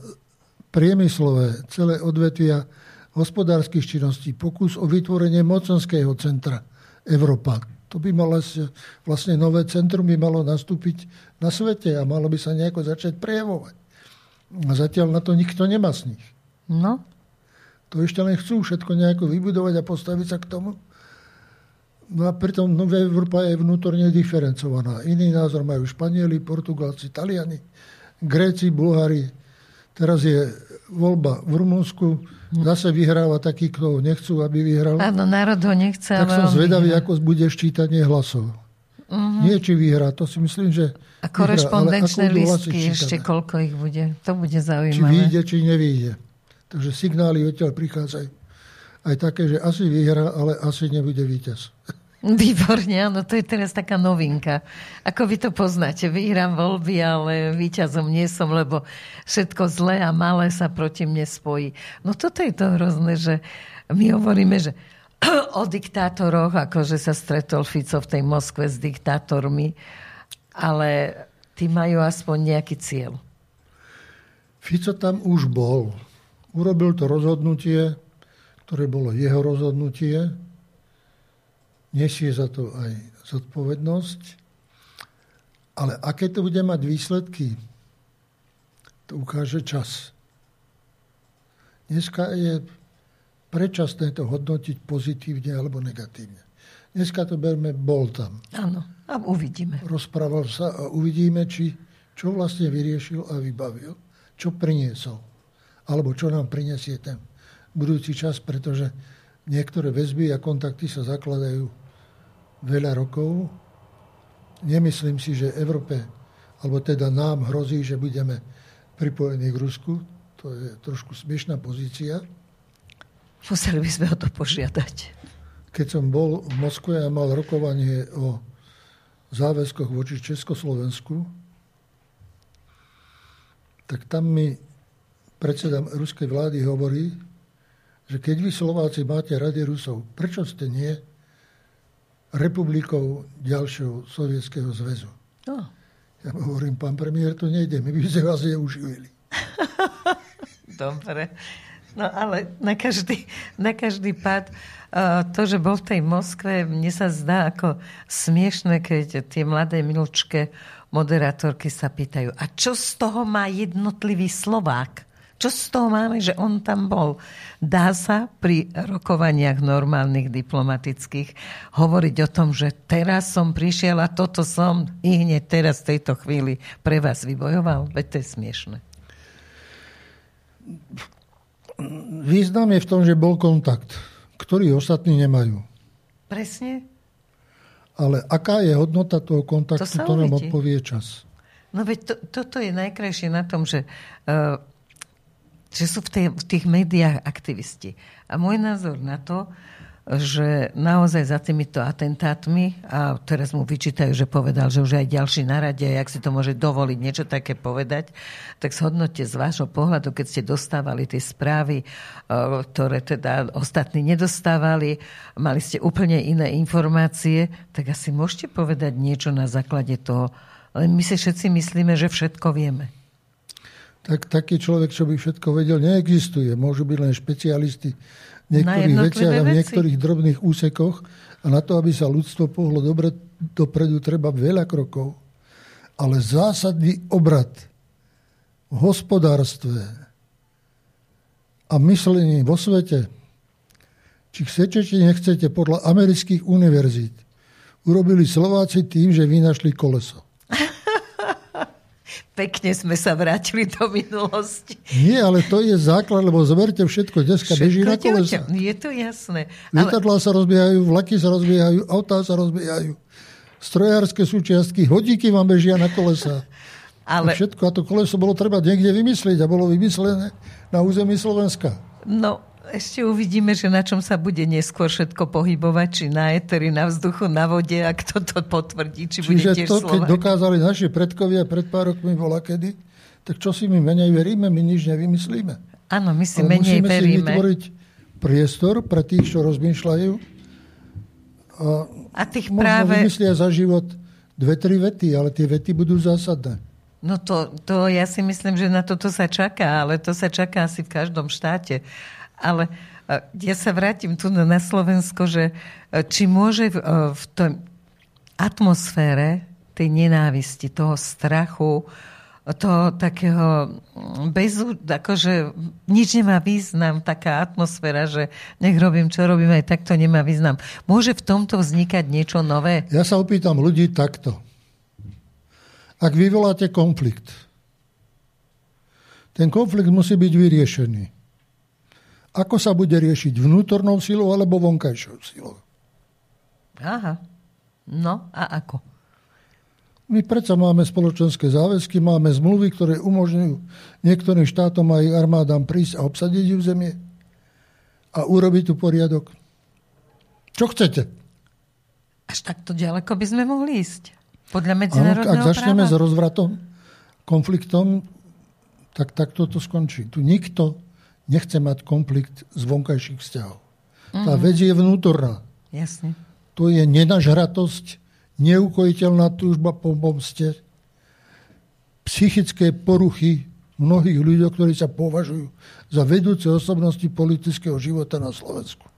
priemyslové, celé odvetvia hospodárskych činností, pokus o vytvorenie mocenského centra Európa. To by malo vlastne nové centrum by malo nastúpiť na svete a malo by sa nejako začať prejavovať. A zatiaľ na to nikto nemá z nich. No. To ešte len chcú všetko nejako vybudovať a postaviť sa k tomu. No a pritom Nová Európa je vnútorne diferencovaná. Iný názor majú Španieli, Portugalci, Taliani, Gréci, Bulhári. Teraz je voľba v Rumunsku, zase vyhráva taký, kto nechcú, aby vyhral. Áno, národ ho nechce, Tak som zvedavý, vyhrá. ako bude ščítanie hlasov. Uh-huh. Nie, či vyhrá, to si myslím, že... A korešpondenčné listky ešte, koľko ich bude. To bude zaujímavé. Či vyjde, či nevyjde. Takže signály odtiaľ prichádzajú. Aj také, že asi vyhrá, ale asi nebude víťaz. (laughs) Výborne, áno, to je teraz taká novinka. Ako vy to poznáte? Vyhrám voľby, ale víťazom nie som, lebo všetko zlé a malé sa proti mne spojí. No toto je to hrozné, že my hovoríme, že (clears throat) o diktátoroch, akože sa stretol Fico v tej Moskve s diktátormi, ale tí majú aspoň nejaký cieľ. Fico tam už bol. Urobil to rozhodnutie, ktoré bolo jeho rozhodnutie, nesie za to aj zodpovednosť. Ale aké to bude mať výsledky, to ukáže čas. Dneska je predčasné to hodnotiť pozitívne alebo negatívne. Dneska to berme, bol tam. Áno, a uvidíme. Rozprával sa a uvidíme, či, čo vlastne vyriešil a vybavil, čo priniesol. Alebo čo nám prinesie ten budúci čas, pretože niektoré väzby a kontakty sa zakladajú veľa rokov. Nemyslím si, že Európe, alebo teda nám hrozí, že budeme pripojení k Rusku. To je trošku smiešná pozícia. Museli by sme o to požiadať. Keď som bol v Moskve a mal rokovanie o záväzkoch voči Československu, tak tam mi predseda ruskej vlády hovorí, že keď vy Slováci máte rady Rusov, prečo ste nie republikou ďalšieho Sovietskeho zväzu. No. Ja hovorím, pán premiér, to nejde, my by sme vás uživili. (laughs) Dobre. No ale na každý, na každý pád to, že bol v tej Moskve, mne sa zdá ako smiešne, keď tie mladé milčke moderátorky sa pýtajú, a čo z toho má jednotlivý Slovák? Čo z toho máme, že on tam bol? Dá sa pri rokovaniach normálnych diplomatických hovoriť o tom, že teraz som prišiel a toto som i hneď teraz v tejto chvíli pre vás vybojoval? Veď to je smiešne. Význam je v tom, že bol kontakt, ktorý ostatní nemajú. Presne. Ale aká je hodnota toho kontaktu, to, to nám odpovie čas. No veď to, toto je najkrajšie na tom, že, uh, že sú v, tej, v tých médiách aktivisti. A môj názor na to, že naozaj za týmito atentátmi, a teraz mu vyčítajú, že povedal, že už aj ďalší na rade, jak si to môže dovoliť niečo také povedať, tak zhodnote z vášho pohľadu, keď ste dostávali tie správy, ktoré teda ostatní nedostávali, mali ste úplne iné informácie, tak asi môžete povedať niečo na základe toho. Len my si všetci myslíme, že všetko vieme. Tak taký človek, čo by všetko vedel, neexistuje. Môžu byť len špecialisti niektorých veciach a v niektorých drobných úsekoch. A na to, aby sa ľudstvo pohlo dobre dopredu, treba veľa krokov. Ale zásadný obrad v hospodárstve a myslení vo svete, či chcete, či nechcete, podľa amerických univerzít, urobili Slováci tým, že vynašli koleso pekne sme sa vrátili do minulosti. Nie, ale to je základ, lebo zoberte všetko, dneska všetko beží na kolesa. Je to jasné. Lietadlá ale... sa rozbiehajú, vlaky sa rozbiehajú, autá sa rozbiehajú. Strojárske súčiastky, hodíky vám bežia na kolesa. (laughs) Ale... A všetko, a to koleso bolo treba niekde vymyslieť a bolo vymyslené na území Slovenska. No, ešte uvidíme, že na čom sa bude neskôr všetko pohybovať, či na eteri, na vzduchu, na vode a kto to potvrdí, či Čiže bude tiež to, Slovak. keď dokázali naši predkovia pred pár rokmi bola kedy, tak čo si my menej veríme, my nič nevymyslíme. Áno, my si Ale menej musíme veríme. si vytvoriť priestor pre tých, čo rozmýšľajú. A, a tých práve... vymyslia za život dve, tri vety, ale tie vety budú zásadné. No to, to ja si myslím, že na toto sa čaká, ale to sa čaká asi v každom štáte. Ale e, ja sa vrátim tu na Slovensko, že e, či môže v, e, v tej atmosfére tej nenávisti, toho strachu, toho takého mm, bezu, akože nič nemá význam, taká atmosféra, že nech robím, čo robím, aj tak to nemá význam. Môže v tomto vznikať niečo nové? Ja sa opýtam ľudí takto. Ak vyvoláte konflikt, ten konflikt musí byť vyriešený ako sa bude riešiť vnútornou silou alebo vonkajšou silou. Aha. No a ako? My predsa máme spoločenské záväzky, máme zmluvy, ktoré umožňujú niektorým štátom aj armádám prísť a obsadiť zemie a urobiť tu poriadok. Čo chcete? Až takto ďaleko by sme mohli ísť. Podľa medzinárodného Ak začneme práva? s rozvratom, konfliktom, tak takto to skončí. Tu nikto nechce mať konflikt z vonkajších vzťahov. Mm-hmm. Tá mhm. vec je vnútorná. Jasne. To je nenažratosť, neukojiteľná túžba po pomste, psychické poruchy mnohých ľudí, ktorí sa považujú za vedúce osobnosti politického života na Slovensku.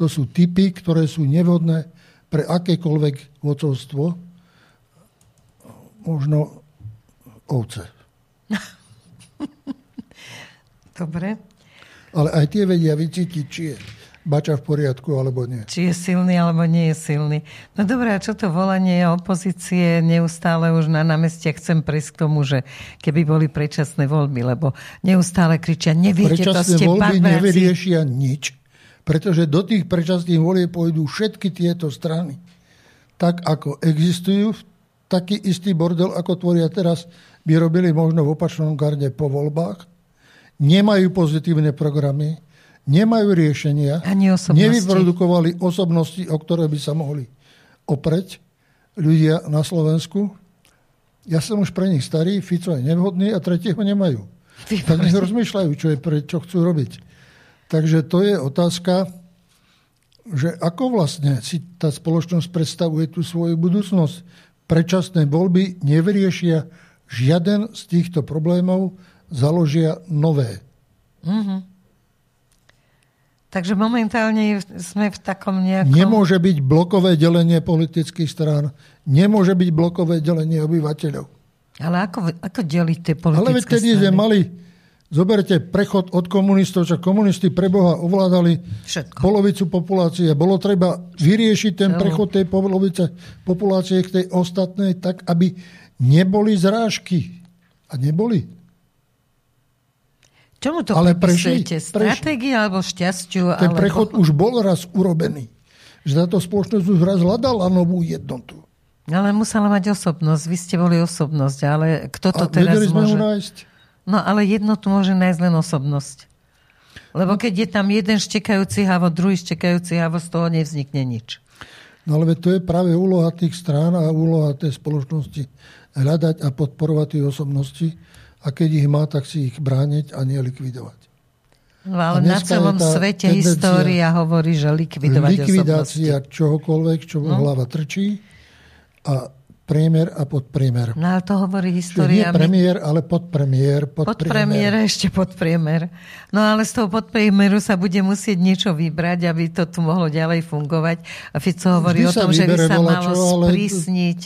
To sú typy, ktoré sú nevhodné pre akékoľvek vocovstvo, možno ovce. (laughs) Dobre. Ale aj tie vedia vycítiť, či je bača v poriadku alebo nie. Či je silný alebo nie je silný. No dobré, a čo to volanie opozície neustále už na námestia chcem prejsť k tomu, že keby boli predčasné voľby, lebo neustále kričia, neviete, predčasné to ste voľby barbáci. nevyriešia nič, pretože do tých predčasných volieb pôjdu všetky tieto strany. Tak ako existujú, taký istý bordel, ako tvoria teraz, by robili možno v opačnom garde po voľbách nemajú pozitívne programy, nemajú riešenia, Ani osobnosti. nevyprodukovali osobnosti, o ktoré by sa mohli opreť ľudia na Slovensku. Ja som už pre nich starý, Fico je nevhodný a tretieho nemajú. Tak nech rozmýšľajú, čo, je pre, čo chcú robiť. Takže to je otázka, že ako vlastne si tá spoločnosť predstavuje tú svoju budúcnosť. predčasné voľby nevyriešia žiaden z týchto problémov, založia nové. Mm-hmm. Takže momentálne sme v takom nejakom... Nemôže byť blokové delenie politických strán, nemôže byť blokové delenie obyvateľov. Ale ako, ako deliť tie politické Ale veď keď sme mali Zoberte prechod od komunistov, čo komunisti pre Boha ovládali Všetko. polovicu populácie. Bolo treba vyriešiť ten prechod tej polovice populácie k tej ostatnej tak, aby neboli zrážky. A neboli. Čomu to ale prešli, Stratégii alebo šťastiu? Ten alebo... prechod už bol raz urobený. Že táto spoločnosť už raz hľadala novú jednotu. Ale musela mať osobnosť. Vy ste boli osobnosť, ale kto to A teraz sme môže... nájsť? No ale jednotu môže nájsť len osobnosť. Lebo keď je tam jeden štekajúci havo, druhý štekajúci havo, z toho nevznikne nič. No ale to je práve úloha tých strán a úloha tej spoločnosti hľadať a podporovať tie osobnosti a keď ich má, tak si ich brániť a nie likvidovať. No ale na celom svete história hovorí, že likvidovať Likvidácia osobnosti. čohokoľvek, čo no. hlava trčí a priemer a podpriemer. No ale to hovorí história. Čiže nie premiér, ale podpremiér. Podpremiér, ešte podpriemer. No ale z toho podpriemeru sa bude musieť niečo vybrať, aby to tu mohlo ďalej fungovať. A Fico hovorí Vždy o tom, že by sa malo čo, sprísniť.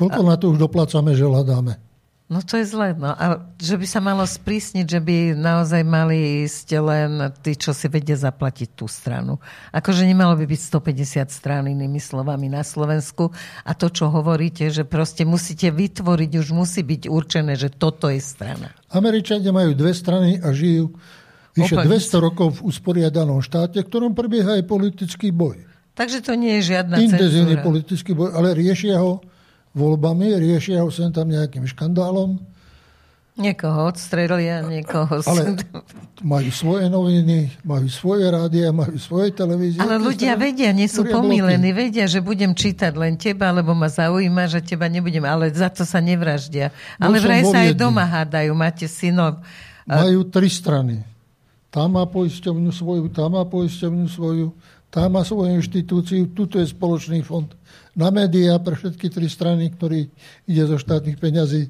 Koľko na to už doplácame, že hľadáme? No to je zle. No. A že by sa malo sprísniť, že by naozaj mali ísť len tí, čo si vedia zaplatiť tú stranu. Akože nemalo by byť 150 strán inými slovami na Slovensku. A to, čo hovoríte, že proste musíte vytvoriť, už musí byť určené, že toto je strana. Američania majú dve strany a žijú vyše Opak. 200 rokov v usporiadanom štáte, v ktorom prebieha aj politický boj. Takže to nie je žiadna Intenzívny politický boj, ale riešia ho voľbami, riešia ho sem tam nejakým škandálom. Niekoho odstrelia, niekoho... Ale majú svoje noviny, majú svoje rádia, majú svoje televízie. Ale ľudia vedia, nie sú pomílení, vedia, že budem čítať len teba, lebo ma zaujíma, že teba nebudem, ale za to sa nevraždia. Ale vraj sa aj doma hádajú, máte synov. Majú tri strany. Tá má poisťovňu svoju, tá má poisťovňu svoju, tá má svoju inštitúciu, tuto je spoločný fond na médiá pre všetky tri strany, ktorý ide zo štátnych peňazí.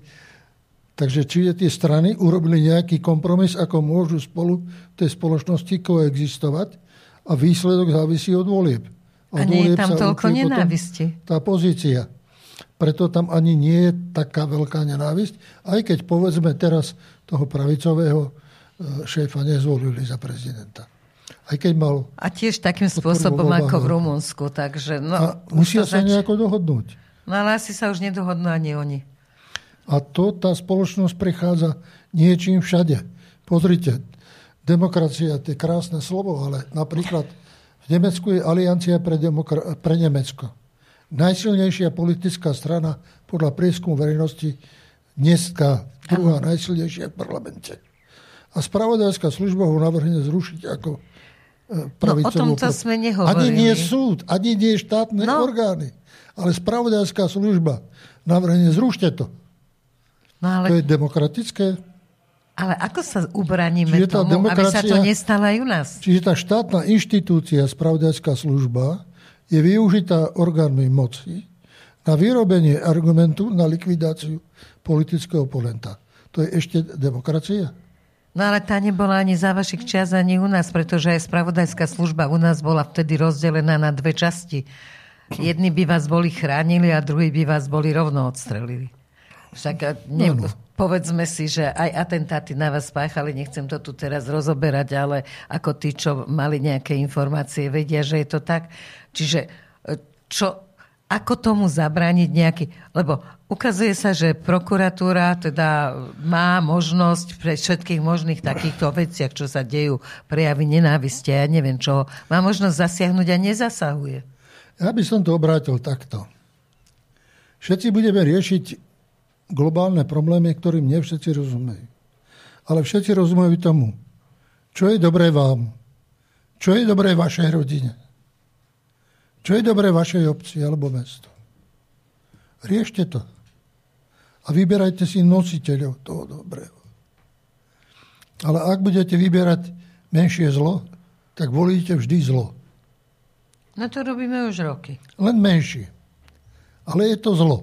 Takže či tie strany urobili nejaký kompromis, ako môžu spolu v tej spoločnosti koexistovať a výsledok závisí od volieb. Od a nie je tam toľko nenávisti. Tá pozícia. Preto tam ani nie je taká veľká nenávisť, aj keď povedzme teraz toho pravicového e, šéfa nezvolili za prezidenta. Aj keď mal... A tiež takým spôsobom ako v Rumunsku. Takže, no, a musia sa zač... nejako dohodnúť. No ale asi sa už nedohodnú ani oni. A to tá spoločnosť prechádza niečím všade. Pozrite, demokracia, to je krásne slovo, ale napríklad v Nemecku je Aliancia pre, demokra- pre Nemecko. Najsilnejšia politická strana podľa prieskumu verejnosti dneska druhá najsilnejšia v parlamente. A spravodajská služba ho navrhne zrušiť ako pravicovú... No o tomto sme nehovorili. Ani nie súd, ani nie štátne no. orgány, ale spravodajská služba navrhne, zrušte to. No ale... To je demokratické. Ale ako sa ubraníme čiže tomu, aby sa to nestalo aj u nás? Čiže tá štátna inštitúcia, spravodajská služba, je využitá orgánmi moci na vyrobenie argumentu na likvidáciu politického oponenta. To je ešte demokracia? No ale tá nebola ani za vašich čas, ani u nás, pretože aj spravodajská služba u nás bola vtedy rozdelená na dve časti. Jedni by vás boli chránili a druhí by vás boli rovno odstrelili. Však ne, no, no. povedzme si, že aj atentáty na vás spáchali, nechcem to tu teraz rozoberať, ale ako tí, čo mali nejaké informácie, vedia, že je to tak. Čiže e, čo, ako tomu zabrániť nejaký... Lebo ukazuje sa, že prokuratúra teda má možnosť pre všetkých možných takýchto veciach, čo sa dejú, prejavy nenávisti, ja neviem čo, má možnosť zasiahnuť a nezasahuje. Ja by som to obrátil takto. Všetci budeme riešiť globálne problémy, ktorým nie všetci rozumejú. Ale všetci rozumejú tomu, čo je dobré vám, čo je dobré vašej rodine, čo je dobré vašej obci alebo mestu? Riešte to. A vyberajte si nositeľov toho dobrého. Ale ak budete vyberať menšie zlo, tak volíte vždy zlo. No to robíme už roky. Len menšie. Ale je to zlo.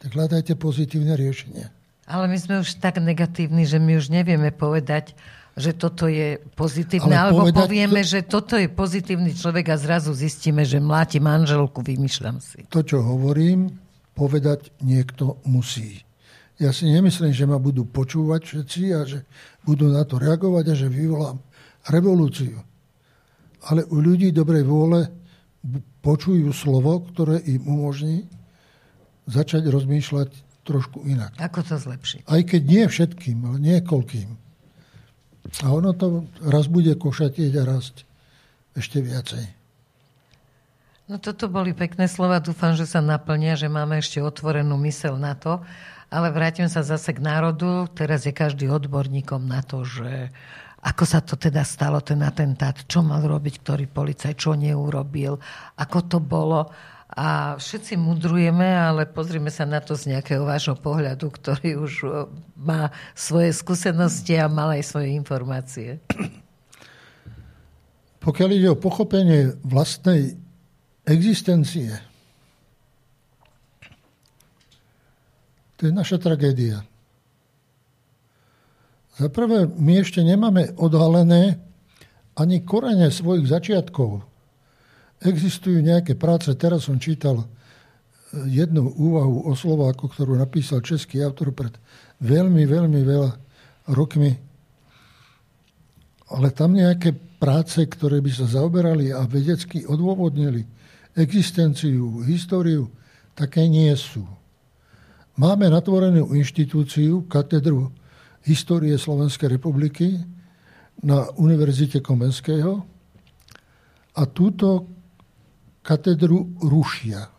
tak hľadajte pozitívne riešenie. Ale my sme už tak negatívni, že my už nevieme povedať, že toto je pozitívne, Ale alebo povieme, to... že toto je pozitívny človek a zrazu zistíme, že mláti manželku, vymýšľam si. To, čo hovorím, povedať niekto musí. Ja si nemyslím, že ma budú počúvať všetci a že budú na to reagovať a že vyvolám revolúciu. Ale u ľudí dobrej vôle počujú slovo, ktoré im umožní začať rozmýšľať trošku inak. Ako to zlepšiť? Aj keď nie všetkým, ale niekoľkým. A ono to raz bude košatieť a rásť ešte viacej. No toto boli pekné slova. Dúfam, že sa naplnia, že máme ešte otvorenú mysel na to. Ale vrátim sa zase k národu. Teraz je každý odborníkom na to, že ako sa to teda stalo, ten atentát, čo mal robiť ktorý policaj, čo neurobil, ako to bolo. A všetci mudrujeme, ale pozrime sa na to z nejakého vášho pohľadu, ktorý už e, má svoje skúsenosti a mal aj svoje informácie. Pokiaľ ide o pochopenie vlastnej existencie, to je naša tragédia. Za prvé, my ešte nemáme odhalené ani korene svojich začiatkov. Existujú nejaké práce, teraz som čítal e, jednu úvahu o Slováku, ktorú napísal český autor pred veľmi, veľmi veľa rokmi. Ale tam nejaké práce, ktoré by sa zaoberali a vedecky odôvodnili existenciu, históriu, také nie sú. Máme natvorenú inštitúciu, katedru histórie Slovenskej republiky na Univerzite Komenského a túto katedru rušia.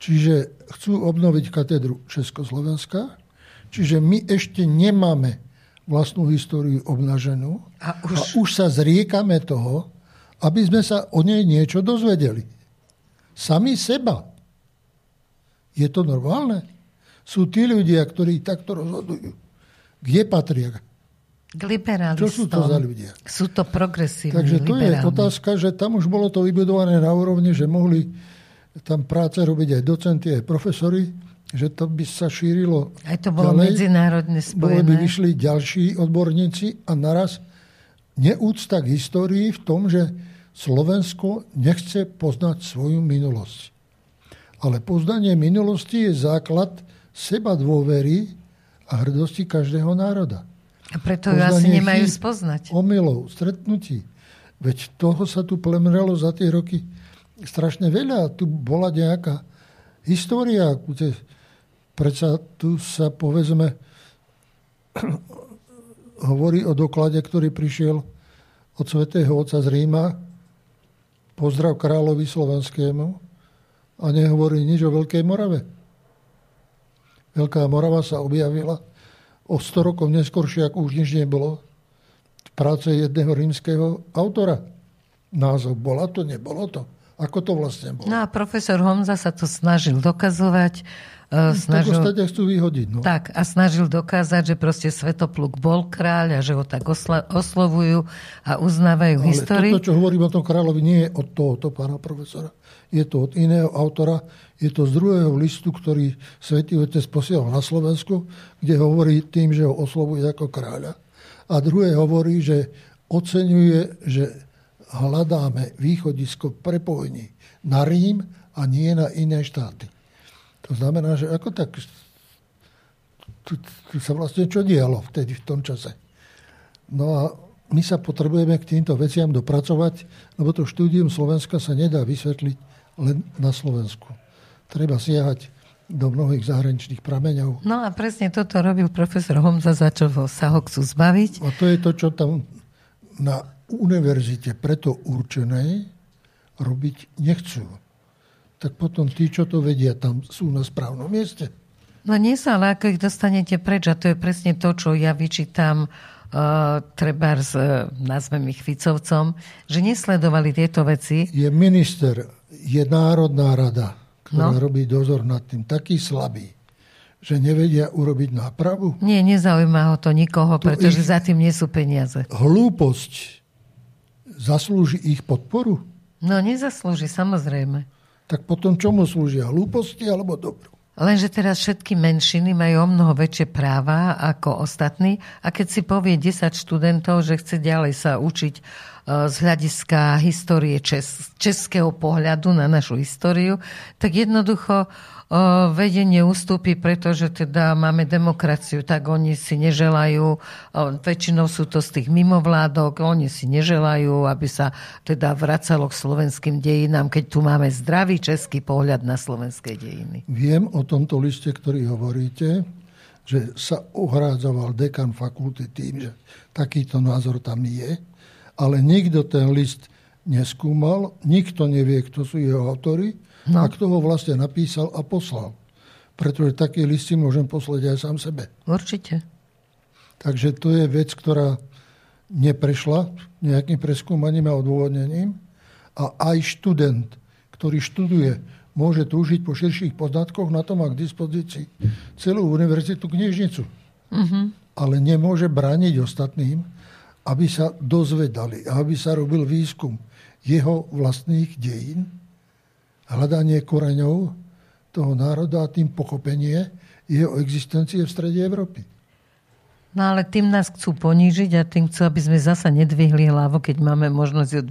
Čiže chcú obnoviť katedru Československa, čiže my ešte nemáme vlastnú históriu obnaženú a už... a už sa zriekame toho, aby sme sa o nej niečo dozvedeli. Sami seba. Je to normálne? Sú tí ľudia, ktorí takto rozhodujú. Kde patria? K liberalistom. Čo sú to za ľudia? Sú to progresívni Takže to liberálni. je otázka, že tam už bolo to vybudované na úrovni, že mohli tam práce robiť aj docenti, aj profesori, že to by sa šírilo Aj to bolo ďalej, medzinárodne spojené. Bolo by vyšli ďalší odborníci a naraz neúcta k histórii v tom, že Slovensko nechce poznať svoju minulosť. Ale poznanie minulosti je základ seba dôvery a hrdosti každého národa. A preto ju asi nemajú spoznať. Omylov, stretnutí. Veď toho sa tu plemrelo za tie roky strašne veľa. Tu bola nejaká história. Predsa tu sa povedzme (clears throat) hovorí o doklade, ktorý prišiel od svätého Otca z Ríma. Pozdrav kráľovi slovenskému. A nehovorí nič o Veľkej Morave. Veľká Morava sa objavila o 100 rokov neskôršie, ako už nič nebolo, práce jedného rímskeho autora. Názov bola to, nebolo to. Ako to vlastne bolo? No a profesor Honza sa to snažil dokazovať. Uh, snažil, tak chcú vyhodiť. No. Tak, a snažil dokázať, že proste Svetopluk bol kráľ a že ho tak osla, oslovujú a uznávajú Ale históriu. toto, čo hovorím o tom kráľovi, nie je od tohoto pána profesora. Je to od iného autora. Je to z druhého listu, ktorý svätý Otec posielal na Slovensku, kde hovorí tým, že ho oslovuje ako kráľa. A druhé hovorí, že oceňuje, že hľadáme východisko prepojení na Rím a nie na iné štáty. To znamená, že ako tak tu, tu sa vlastne čo dialo vtedy, v tom čase. No a my sa potrebujeme k týmto veciam dopracovať, lebo to štúdium Slovenska sa nedá vysvetliť len na Slovensku. Treba siahať do mnohých zahraničných prameňov. No a presne toto robil profesor Homza, za čo sa ho chcú zbaviť. A to je to, čo tam na univerzite preto určenej robiť nechcú tak potom tí, čo to vedia, tam sú na správnom mieste. No nie sa, ale ako ich dostanete preč, a to je presne to, čo ja vyčítam uh, treba s, uh, nazvem ich Ficovcom, že nesledovali tieto veci. Je minister, je Národná rada, ktorá no. robí dozor nad tým, taký slabý, že nevedia urobiť nápravu? Nie, nezaujíma ho to nikoho, to pretože za tým nie sú peniaze. Hlúposť zaslúži ich podporu? No, nezaslúži, samozrejme tak potom čomu slúžia? Hlúposti alebo dobru? Lenže teraz všetky menšiny majú o mnoho väčšie práva ako ostatní a keď si povie 10 študentov, že chce ďalej sa učiť e, z hľadiska histórie čes, českého pohľadu na našu históriu, tak jednoducho vedenie ústupy, pretože teda máme demokraciu, tak oni si neželajú, väčšinou sú to z tých mimovládok, oni si neželajú, aby sa teda vracalo k slovenským dejinám, keď tu máme zdravý český pohľad na slovenské dejiny. Viem o tomto liste, ktorý hovoríte, že sa ohrádzoval dekan fakulty tým, že takýto názor tam je, ale nikto ten list neskúmal, nikto nevie, kto sú jeho autory, No. A kto ho vlastne napísal a poslal. Pretože také listy môžem poslať aj sám sebe. Určite. Takže to je vec, ktorá neprešla nejakým preskúmaním a odôvodnením. A aj študent, ktorý študuje, môže túžiť po širších poznatkoch, na to má k dispozícii celú univerzitu knižnicu. Uh-huh. Ale nemôže brániť ostatným, aby sa dozvedali, aby sa robil výskum jeho vlastných dejín hľadanie koreňov toho národa a tým pochopenie jeho existencie v strede Európy. No ale tým nás chcú ponížiť a tým chcú, aby sme zasa nedvihli hlavu, keď máme možnosť ju.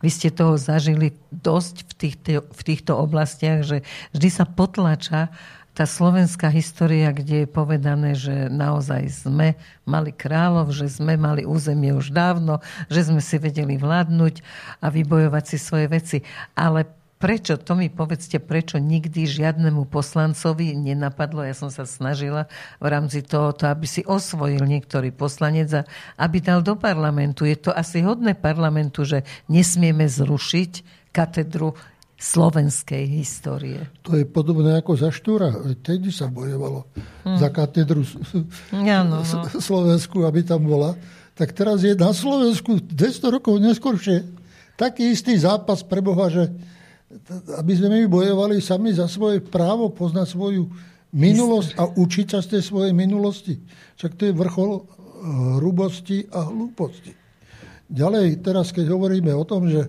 Vy ste toho zažili dosť v týchto, v týchto oblastiach, že vždy sa potlača tá slovenská história, kde je povedané, že naozaj sme mali kráľov, že sme mali územie už dávno, že sme si vedeli vládnuť a vybojovať si svoje veci. Ale Prečo, to mi povedzte, prečo nikdy žiadnemu poslancovi nenapadlo, ja som sa snažila v rámci tohoto, aby si osvojil niektorý poslanec a aby dal do parlamentu. Je to asi hodné parlamentu, že nesmieme zrušiť katedru slovenskej histórie. To je podobné ako za Štúra. Tedy sa bojovalo hmm. za katedru ja, no, no. Slovensku, aby tam bola. Tak teraz je na Slovensku 200 rokov neskôršie taký istý zápas pre Boha, že aby sme my bojovali sami za svoje právo poznať svoju minulosť a učiť sa z tej svojej minulosti. Však to je vrchol eh, hrubosti a hlúposti. Ďalej, teraz keď hovoríme o tom, že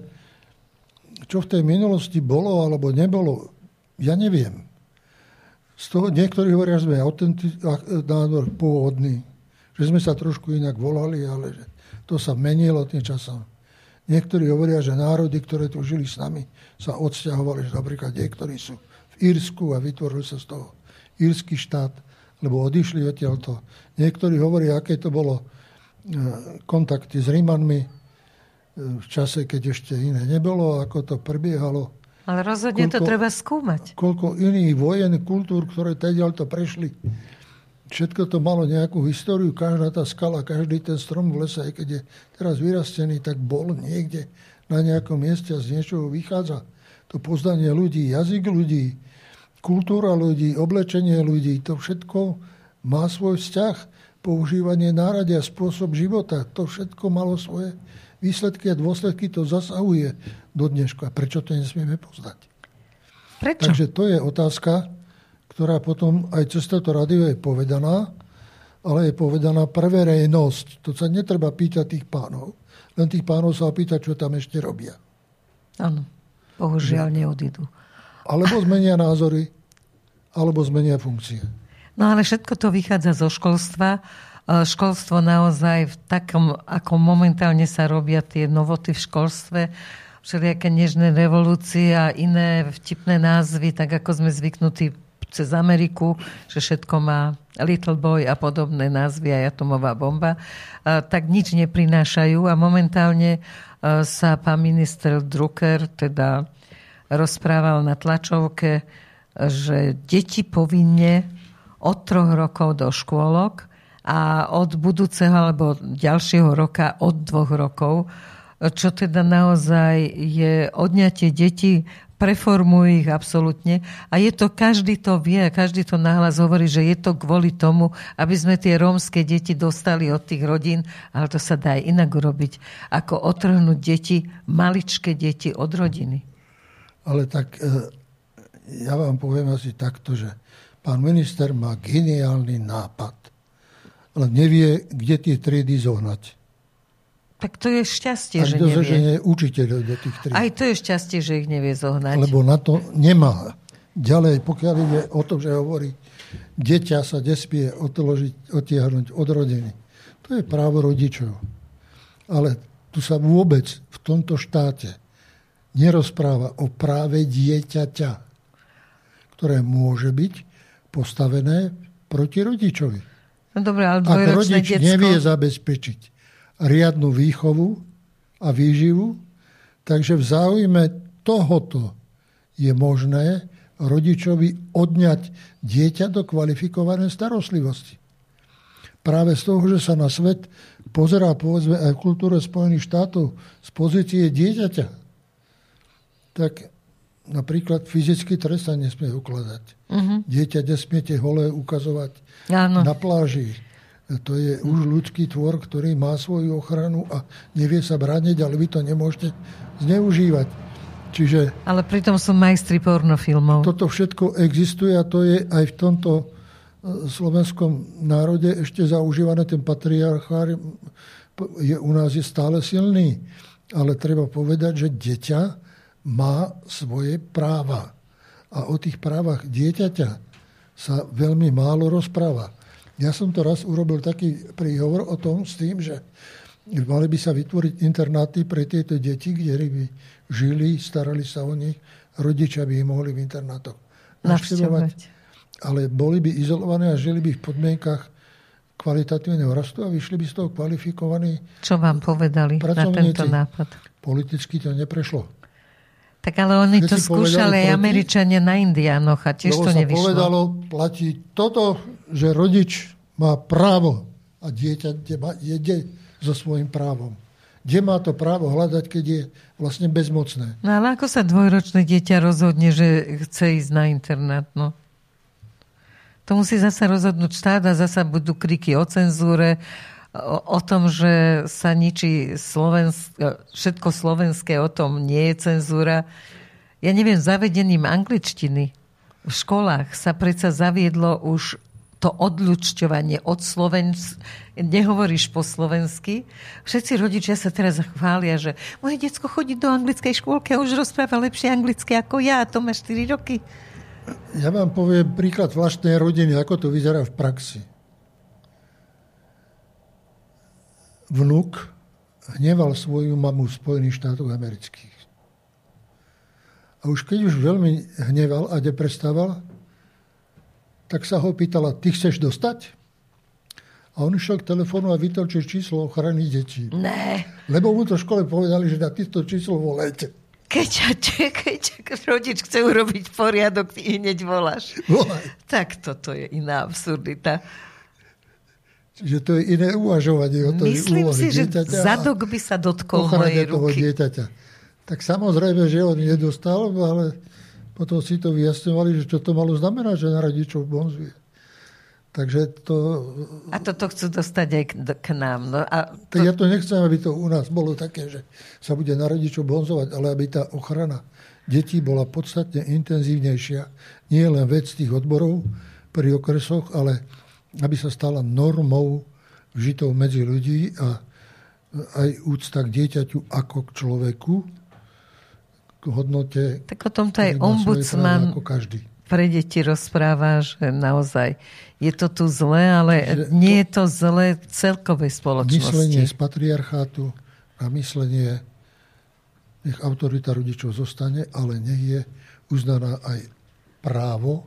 čo v tej minulosti bolo alebo nebolo, ja neviem. Z toho niektorí hovoria, že sme autentic, názor pôvodný, že sme sa trošku inak volali, ale že to sa menilo tým časom. Niektorí hovoria, že národy, ktoré tu žili s nami, sa odsťahovali, že napríklad niektorí sú v Írsku a vytvorili sa z toho írsky štát, lebo odišli odtiaľto. Niektorí hovoria, aké to bolo e, kontakty s Rímanmi e, v čase, keď ešte iné nebolo, ako to prebiehalo. Ale rozhodne koľko, to treba skúmať. Koľko iných vojen, kultúr, ktoré to prešli všetko to malo nejakú históriu, každá tá skala, každý ten strom v lese, aj keď je teraz vyrastený, tak bol niekde na nejakom mieste a z niečoho vychádza. To poznanie ľudí, jazyk ľudí, kultúra ľudí, oblečenie ľudí, to všetko má svoj vzťah, používanie náradia, spôsob života, to všetko malo svoje výsledky a dôsledky, to zasahuje do dneška. Prečo to nesmieme poznať? Prečo? Takže to je otázka, ktorá potom aj cez toto radio je povedaná, ale je povedaná pre verejnosť. To sa netreba pýtať tých pánov. Len tých pánov sa opýtať, čo tam ešte robia. Áno, bohužiaľ neodídu. Alebo zmenia názory, alebo zmenia funkcie. No ale všetko to vychádza zo školstva. E, školstvo naozaj v takom, ako momentálne sa robia tie novoty v školstve, všelijaké nežné revolúcie a iné vtipné názvy, tak ako sme zvyknutí cez Ameriku, že všetko má Little Boy a podobné názvy aj atomová bomba, tak nič neprinášajú a momentálne sa pán minister Drucker teda rozprával na tlačovke, že deti povinne od troch rokov do škôlok a od budúceho alebo ďalšieho roka od dvoch rokov, čo teda naozaj je odňatie detí preformujú ich absolútne. A je to, každý to vie, každý to nahlas hovorí, že je to kvôli tomu, aby sme tie rómske deti dostali od tých rodín, ale to sa dá aj inak urobiť, ako otrhnúť deti, maličké deti od rodiny. Ale tak e, ja vám poviem asi takto, že pán minister má geniálny nápad, ale nevie, kde tie triedy zohnať. Tak to je šťastie, že nevie. Že učiteľ do tých tried. Aj to je šťastie, že ich nevie zohnať. Lebo na to nemá. Ďalej, pokiaľ ide o to, že hovorí, dieťa sa nesmie odložiť, otiahnuť od rodiny. To je právo rodičov. Ale tu sa vôbec v tomto štáte nerozpráva o práve dieťaťa, ktoré môže byť postavené proti rodičovi. No dobré, ale Ak rodič detsko... nevie zabezpečiť riadnu výchovu a výživu, takže v záujme tohoto je možné rodičovi odňať dieťa do kvalifikovanej starostlivosti. Práve z toho, že sa na svet pozerá povedzme aj v kultúre Spojených štátov z pozície dieťaťa, tak napríklad fyzický trest sa nesmie ukladať. Uh-huh. Dieťa nesmiete holé ukazovať Áno. na pláži. To je už ľudský tvor, ktorý má svoju ochranu a nevie sa brániť, ale vy to nemôžete zneužívať. Čiže, Ale pritom sú majstri pornofilmov. Toto všetko existuje a to je aj v tomto e, slovenskom národe ešte zaužívané. Ten patriarchár je, u nás je stále silný. Ale treba povedať, že dieťa má svoje práva. A o tých právach dieťaťa sa veľmi málo rozpráva. Ja som to raz urobil taký príhovor o tom s tým, že mali by sa vytvoriť internáty pre tieto deti, kde by žili, starali sa o nich, rodičia by ich mohli v internátoch navštevovať. Ale boli by izolované a žili by v podmienkach kvalitatívneho rastu a vyšli by z toho kvalifikovaní Čo vám povedali na tento nápad? Politicky to neprešlo. Tak ale oni to skúšali aj Američania na Indiánoch a tiež to nevyšlo. povedalo, platí toto, že rodič má právo a dieťa jede so svojím právom. Kde má to právo hľadať, keď je vlastne bezmocné? No ale ako sa dvojročné dieťa rozhodne, že chce ísť na internát? No? To musí zase rozhodnúť štát a zase budú kriky o cenzúre, o, tom, že sa ničí slovensk- všetko slovenské, o tom nie je cenzúra. Ja neviem, zavedením angličtiny v školách sa predsa zaviedlo už to odľučťovanie od Slovens... Nehovoríš po slovensky. Všetci rodičia sa teraz chvália, že moje detsko chodí do anglickej škôlky a už rozpráva lepšie anglicky ako ja. To má 4 roky. Ja vám poviem príklad vlastnej rodiny, ako to vyzerá v praxi. Vnúk hneval svoju mamu v Spojených štátoch amerických. A už keď už veľmi hneval a deprestával, tak sa ho pýtala, ty chceš dostať? A on išiel k telefónu a vytočil číslo ochrany detí. Ne. Lebo mu to v škole povedali, že na týchto číslo volajte. Keď, keď rodič chce urobiť poriadok, ty hneď voláš. Volaj. Tak toto je iná absurdita. Čiže to je iné uvažovanie o tej Myslím si, že zadok by sa dotkol mojej ruky. toho dieťaťa. Tak samozrejme, že on nedostal, ale potom si to vyjasňovali, že čo to malo znamenať, že na rodičov bonzuje. Takže to... A toto chcú dostať aj k nám. No a to... Tak ja to nechcem, aby to u nás bolo také, že sa bude na rodičov bonzovať, ale aby tá ochrana detí bola podstatne intenzívnejšia. Nie len vec tých odborov pri okresoch, ale aby sa stala normou žitou medzi ľudí a aj úcta k dieťaťu ako k človeku, hodnote. Tak o tomto aj ombudsman ako každý. pre deti rozpráva, že naozaj je to tu zlé, ale že nie to, je to zlé celkovej spoločnosti. Myslenie z patriarchátu a myslenie nech autorita rodičov zostane, ale nech je uznaná aj právo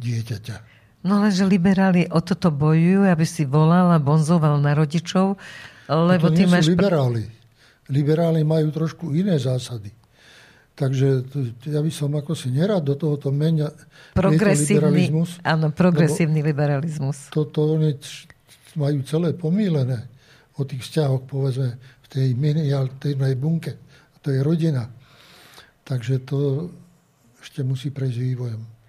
dieťaťa. No lenže liberáli o toto bojujú, aby si volal a bonzoval na rodičov, lebo to ty máš... liberáli. Liberáli majú trošku iné zásady. Takže ja by som ako si nerad do tohoto menia progresívny, áno, progresívny liberalizmus. Toto oni majú celé pomílené o tých vzťahoch, povedzme, v tej miniatúrnej bunke. To je rodina. Takže to ešte musí prejsť vývojom.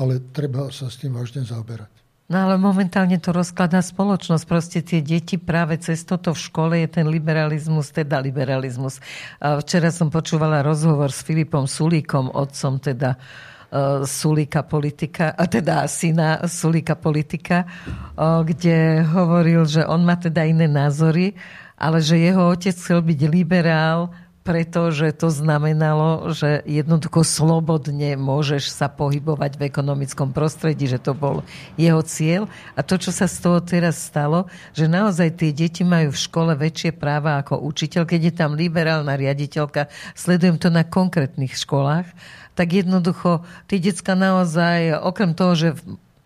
Ale treba sa s tým vážne zaoberať. No ale momentálne to rozkladá spoločnosť. Proste tie deti práve cez toto v škole je ten liberalizmus, teda liberalizmus. Včera som počúvala rozhovor s Filipom Sulíkom, otcom teda uh, Sulíka politika, a teda syna Sulíka politika, uh, kde hovoril, že on má teda iné názory, ale že jeho otec chcel byť liberál pretože to znamenalo, že jednoducho slobodne môžeš sa pohybovať v ekonomickom prostredí, že to bol jeho cieľ. A to, čo sa z toho teraz stalo, že naozaj tie deti majú v škole väčšie práva ako učiteľ. Keď je tam liberálna riaditeľka, sledujem to na konkrétnych školách, tak jednoducho tie decka naozaj, okrem toho, že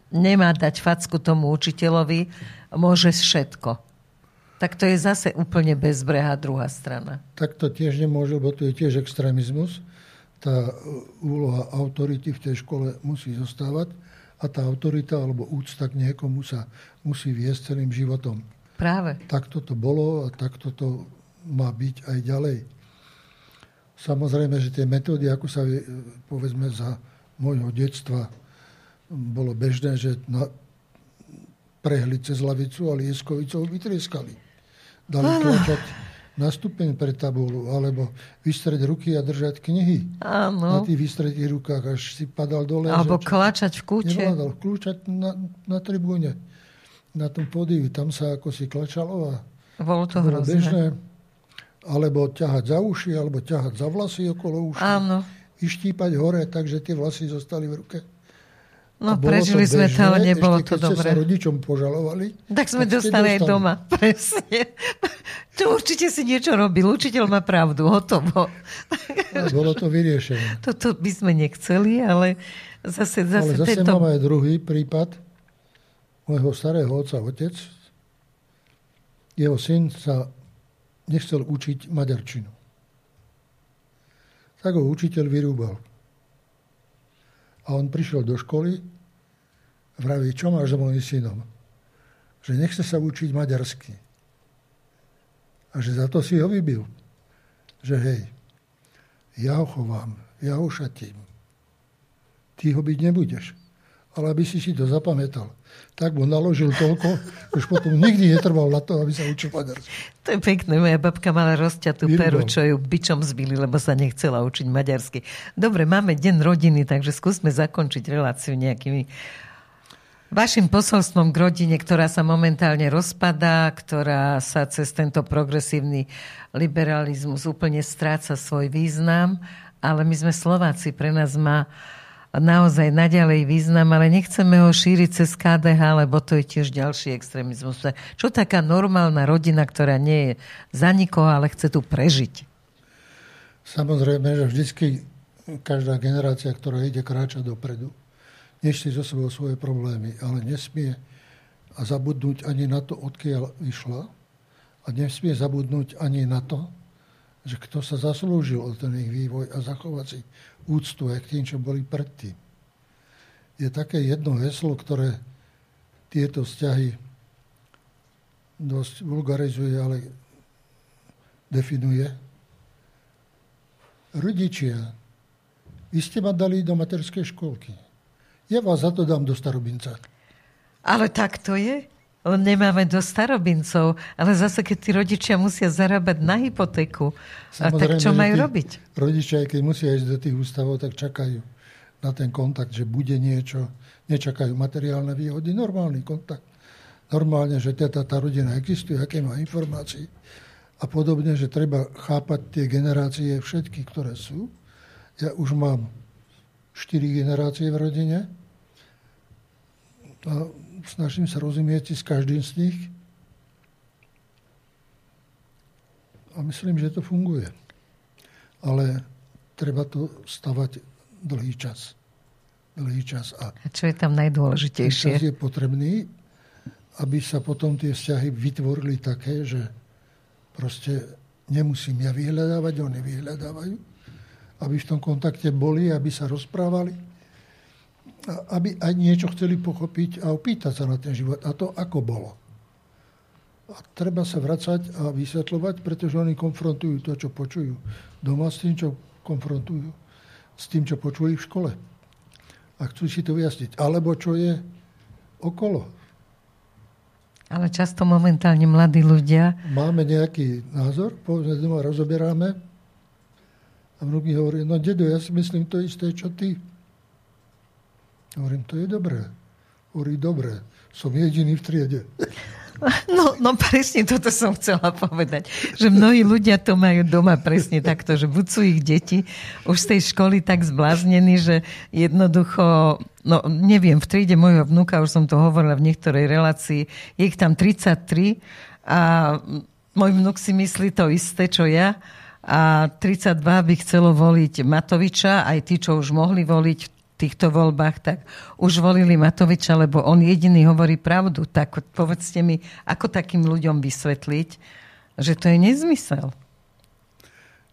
nemá dať facku tomu učiteľovi, môže všetko tak to je zase úplne bezbrehá druhá strana. Tak to tiež nemôže, lebo to je tiež extrémizmus. Tá úloha autority v tej škole musí zostávať a tá autorita alebo úcta k niekomu sa musí viesť celým životom. Práve. Takto to bolo a takto to má byť aj ďalej. Samozrejme, že tie metódy, ako sa povedzme za môjho detstva bolo bežné, že na, prehli cez lavicu a lieskovicou vytrieskali dali tlačať na stupeň pre tabulu, alebo vystreť ruky a držať knihy. Áno. Na tých vystretých rukách, až si padal dole. Alebo že, klačať v kúče. Nevládal, klúčať na, na tribúne, na tom podivi. Tam sa ako si klačalo a bolo to bolo hrozné. bežné. Alebo ťahať za uši, alebo ťahať za vlasy okolo uši. Áno. Ištípať hore, takže tie vlasy zostali v ruke. No, prežili to sme to, ale nebolo ešte, to dobre. sa rodičom požalovali. Tak sme dostali aj doma. (laughs) Presne. Tu určite si niečo robil. Učiteľ má pravdu. Hotovo. A bolo to vyriešené. (laughs) Toto by sme nechceli, ale zase, zase, ale zase tento... máme aj druhý prípad môjho starého otca, otec. Jeho syn sa nechcel učiť maďarčinu. Tak ho učiteľ vyrúbal. A on prišiel do školy, vraví, čo máš za môjim synom? Že nechce sa učiť maďarsky. A že za to si ho vybil. Že hej, ja ho chovám, ja ho šatím. Ty ho byť nebudeš. Ale aby si si to zapamätal tak mu naložil toľko, už potom nikdy netrval na to, aby sa učil maďarsky. To je pekné. Moja babka mala rozťatú peru, čo ju bičom zbili, lebo sa nechcela učiť maďarsky. Dobre, máme deň rodiny, takže skúsme zakončiť reláciu nejakými Vašim posolstvom k rodine, ktorá sa momentálne rozpadá, ktorá sa cez tento progresívny liberalizmus úplne stráca svoj význam, ale my sme Slováci, pre nás má naozaj naďalej význam, ale nechceme ho šíriť cez KDH, lebo to je tiež ďalší extrémizmus. Čo taká normálna rodina, ktorá nie je za nikoho, ale chce tu prežiť? Samozrejme, že vždycky každá generácia, ktorá ide kráča dopredu, nesie zo sebou svoje problémy, ale nesmie a zabudnúť ani na to, odkiaľ vyšla a nesmie zabudnúť ani na to, že kto sa zaslúžil o ten ich vývoj a zachovať úctu aj k tým, čo boli predtým. Je také jedno heslo, ktoré tieto vzťahy dosť vulgarizuje, ale definuje. Rodičia, vy ste ma dali do materskej školky. Ja vás za to dám do starobinca. Ale tak to je. Len nemáme do starobincov. Ale zase, keď tí rodičia musia zarábať na hypotéku, tak čo majú robiť? Rodičia, keď musia ísť do tých ústavov, tak čakajú na ten kontakt, že bude niečo. Nečakajú materiálne výhody, normálny kontakt. Normálne, že teda tá rodina existuje, aké má informácií. A podobne, že treba chápať tie generácie všetky, ktoré sú. Ja už mám štyri generácie v rodine. A snažím sa rozumieť s každým z nich. A myslím, že to funguje. Ale treba to stavať dlhý čas. Dlhý čas. A, a čo je tam najdôležitejšie? Čas je potrebný, aby sa potom tie vzťahy vytvorili také, že proste nemusím ja vyhľadávať, oni vyhľadávajú. Aby v tom kontakte boli, aby sa rozprávali aby aj niečo chceli pochopiť a opýtať sa na ten život. A to ako bolo. A treba sa vracať a vysvetľovať, pretože oni konfrontujú to, čo počujú doma s tým, čo konfrontujú s tým, čo počuli v škole. A chcú si to vyjasniť. Alebo čo je okolo. Ale často momentálne mladí ľudia... Máme nejaký názor, povedzme, doma rozoberáme a mnohí hovorí, no dedo, ja si myslím to isté, čo ty. Hovorím, to je dobré. Hovorí, dobré, som jediný v triede. No, no presne toto som chcela povedať. Že mnohí ľudia to majú doma presne takto, že buď sú ich deti už z tej školy tak zbláznení, že jednoducho, no neviem, v triede môjho vnúka, už som to hovorila v niektorej relácii, je ich tam 33 a môj vnúk si myslí to isté, čo ja a 32 by chcelo voliť Matoviča, aj tí, čo už mohli voliť týchto voľbách, tak už volili Matoviča, lebo on jediný hovorí pravdu. Tak povedzte mi, ako takým ľuďom vysvetliť, že to je nezmysel.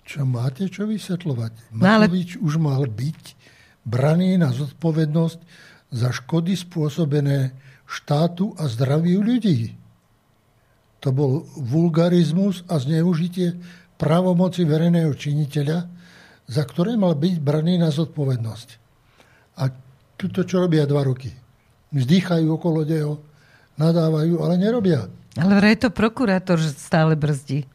Čo máte čo vysvetľovať? No, Matovič ale... už mal byť braný na zodpovednosť za škody spôsobené štátu a zdraviu ľudí. To bol vulgarizmus a zneužitie právomoci verejného činiteľa, za ktoré mal byť braný na zodpovednosť. A tuto čo robia dva roky? Vzdýchajú okolo neho, nadávajú, ale nerobia. Ale vraj to prokurátor stále brzdí.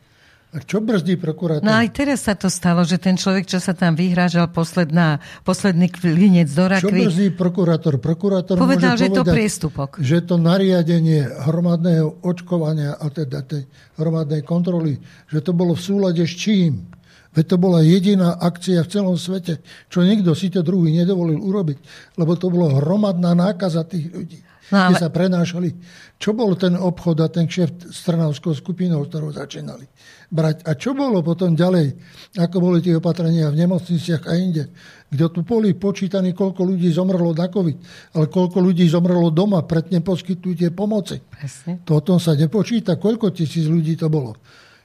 A čo brzdí prokurátor? No aj teraz sa to stalo, že ten človek, čo sa tam vyhrážal posledná, posledný klinec do rakvy... Čo brzdí prokurátor? Prokurátor povedal, že povedať, to priestupok. Že to nariadenie hromadného očkovania a teda tej hromadnej kontroly, že to bolo v súlade s čím? Veď to bola jediná akcia v celom svete, čo nikto si to druhý nedovolil urobiť, lebo to bolo hromadná nákaza tých ľudí. No ale... Sa prenášali. Čo bol ten obchod a ten kšeft s Trnavskou skupinou, ktorou začínali? brať. A čo bolo potom ďalej? Ako boli tie opatrenia v nemocniciach a inde? Kde tu boli počítaní, koľko ľudí zomrlo na COVID, ale koľko ľudí zomrlo doma pred neposkytnutie pomoci. Presne. To o tom sa nepočíta, koľko tisíc ľudí to bolo.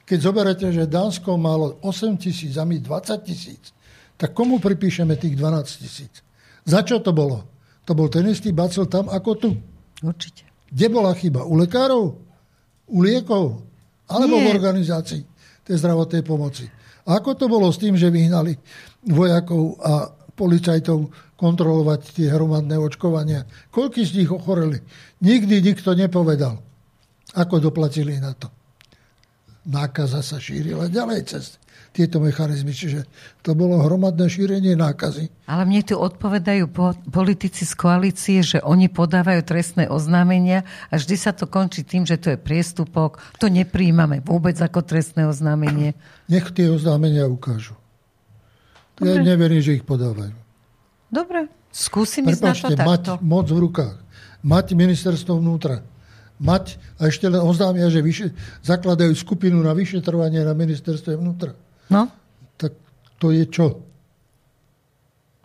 Keď zoberete, že Dánsko malo 8 tisíc a my 20 tisíc, tak komu pripíšeme tých 12 tisíc? Za čo to bolo? To bol ten istý bacil tam ako tu. Určite. Kde bola chyba? U lekárov? U liekov? Alebo Nie. v organizácii? tej zdravotnej pomoci. A ako to bolo s tým, že vyhnali vojakov a policajtov kontrolovať tie hromadné očkovania? Koľky z nich ochoreli? Nikdy nikto nepovedal, ako doplatili na to. Nákaza sa šírila ďalej cez tieto mechanizmy. Čiže to bolo hromadné šírenie nákazy. Ale mne tu odpovedajú politici z koalície, že oni podávajú trestné oznámenia a vždy sa to končí tým, že to je priestupok. To nepríjmame vôbec ako trestné oznámenie. Nech tie oznámenia ukážu. Dobre. Ja neverím, že ich podávajú. Dobre, skúsim ísť na to takto. mať moc v rukách. Mať ministerstvo vnútra mať a ešte len oznámia, že vyše, zakladajú skupinu na vyšetrovanie na ministerstve vnútra. No. Tak to je čo?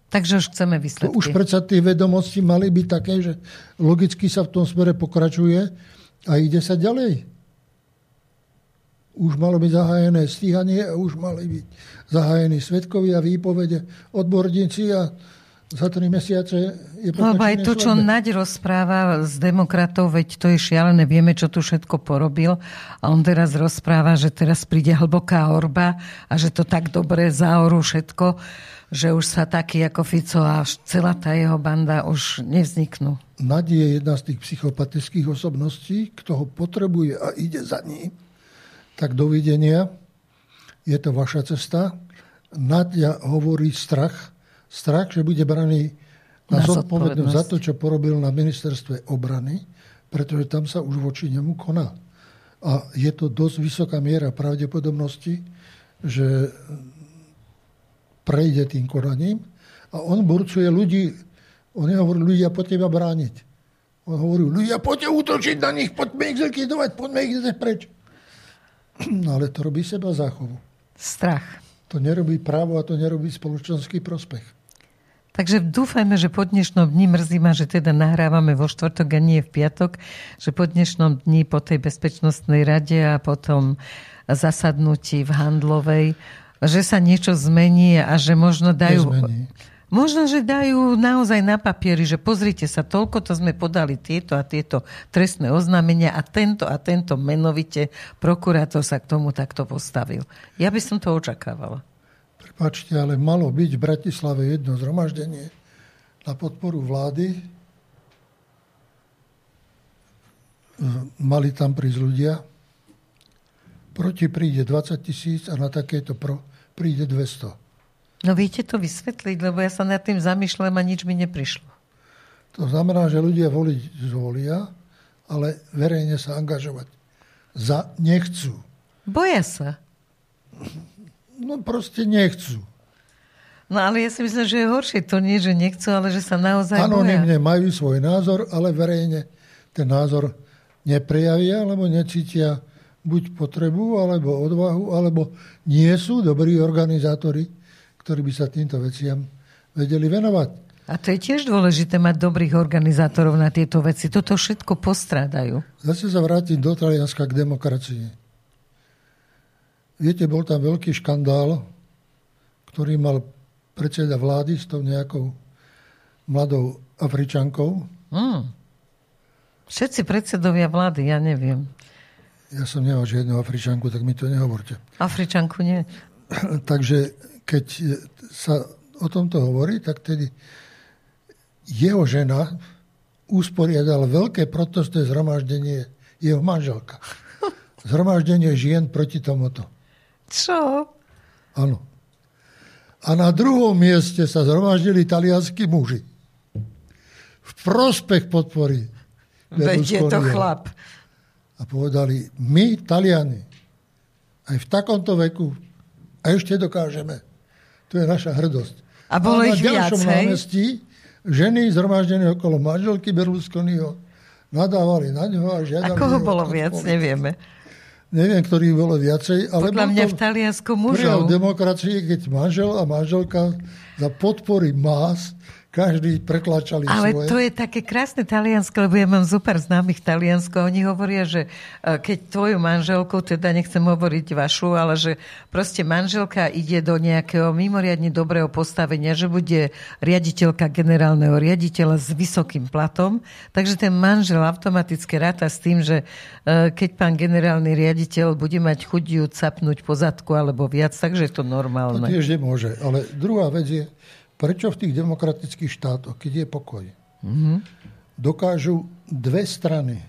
Takže už chceme vysledky. To už predsa tie vedomosti mali byť také, že logicky sa v tom smere pokračuje a ide sa ďalej. Už malo byť zahájené stíhanie a už mali byť zahájení svetkovia, výpovede, odborníci a za tri mesiace je No aj to, čo Naď rozpráva s demokratov, veď to je šialené, vieme, čo tu všetko porobil. A on teraz rozpráva, že teraz príde hlboká orba a že to tak dobre zaorú všetko, že už sa taký ako Fico a celá tá jeho banda už nevzniknú. Naď je jedna z tých psychopatických osobností, kto ho potrebuje a ide za ním, tak dovidenia. Je to vaša cesta. Nadia hovorí strach, strach, že bude braný na, na zodpovednosť za to, čo porobil na ministerstve obrany, pretože tam sa už voči nemu koná. A je to dosť vysoká miera pravdepodobnosti, že prejde tým konaním a on burcuje ľudí, on nehovorí, ľudia po teba brániť. On hovorí, ľudia poďte útočiť na nich, poďme ich zlikvidovať, poďme ich preč. (clears throat) No ale to robí seba záchovu. Strach. To nerobí právo a to nerobí spoločenský prospech. Takže dúfajme, že po dnešnom dni mrzí ma, že teda nahrávame vo štvrtok a nie v piatok, že po dnešnom dni, po tej bezpečnostnej rade a potom zasadnutí v Handlovej, že sa niečo zmení a že možno dajú... Nezmení. Možno, že dajú naozaj na papieri, že pozrite sa, toľko to sme podali tieto a tieto trestné oznámenia a tento a tento menovite prokurátor sa k tomu takto postavil. Ja by som to očakávala. Pačte, ale malo byť v Bratislave jedno zhromaždenie na podporu vlády. Mali tam prísť ľudia. Proti príde 20 tisíc a na takéto pro príde 200. No viete to vysvetliť, lebo ja sa nad tým zamýšľam a nič mi neprišlo. To znamená, že ľudia voliť zvolia ale verejne sa angažovať. Za nechcú. Boja sa. No proste nechcú. No ale ja si myslím, že je horšie to nie, že nechcú, ale že sa naozaj Anonymne majú svoj názor, ale verejne ten názor neprejavia, alebo necítia buď potrebu, alebo odvahu, alebo nie sú dobrí organizátori, ktorí by sa týmto veciam vedeli venovať. A to je tiež dôležité mať dobrých organizátorov na tieto veci. Toto všetko postrádajú. Zase sa vrátim do Talianska k demokracii. Viete, bol tam veľký škandál, ktorý mal predseda vlády s tou nejakou mladou Afričankou. Hmm. Všetci predsedovia vlády, ja neviem. Ja som nemal žiadnu Afričanku, tak mi to nehovorte. Afričanku nie. (clears throat) Takže keď sa o tomto hovorí, tak tedy jeho žena usporiadala veľké protestné zhromaždenie jeho manželka. (laughs) Zhromaždenie žien proti tomuto. Čo? Áno. A na druhom mieste sa zhromaždili talianskí muži. V prospech podpory. Veď je to chlap. A povedali, my, Taliani, aj v takomto veku, a ešte dokážeme. To je naša hrdosť. A bolo a ich viac, námestí ženy zhromaždené okolo manželky Berlusconiho nadávali na ňo a žiadali... A koho bolo viac, nevieme. Neviem, ktorý bolo viacej, ale... Podľa mňa v Taliansku mužov. demokracie, keď manžel a manželka za podpory más každý pretlačali Ale svoje. to je také krásne Taliansko, lebo ja mám super známych Taliansko. Oni hovoria, že e, keď tvoju manželku, teda nechcem hovoriť vašu, ale že proste manželka ide do nejakého mimoriadne dobrého postavenia, že bude riaditeľka generálneho riaditeľa s vysokým platom, takže ten manžel automaticky ráta s tým, že e, keď pán generálny riaditeľ bude mať chuť ju capnúť po zadku alebo viac, takže je to normálne. To tiež nemôže. Ale druhá vec je, Prečo v tých demokratických štátoch, keď je pokoj, mm-hmm. dokážu dve strany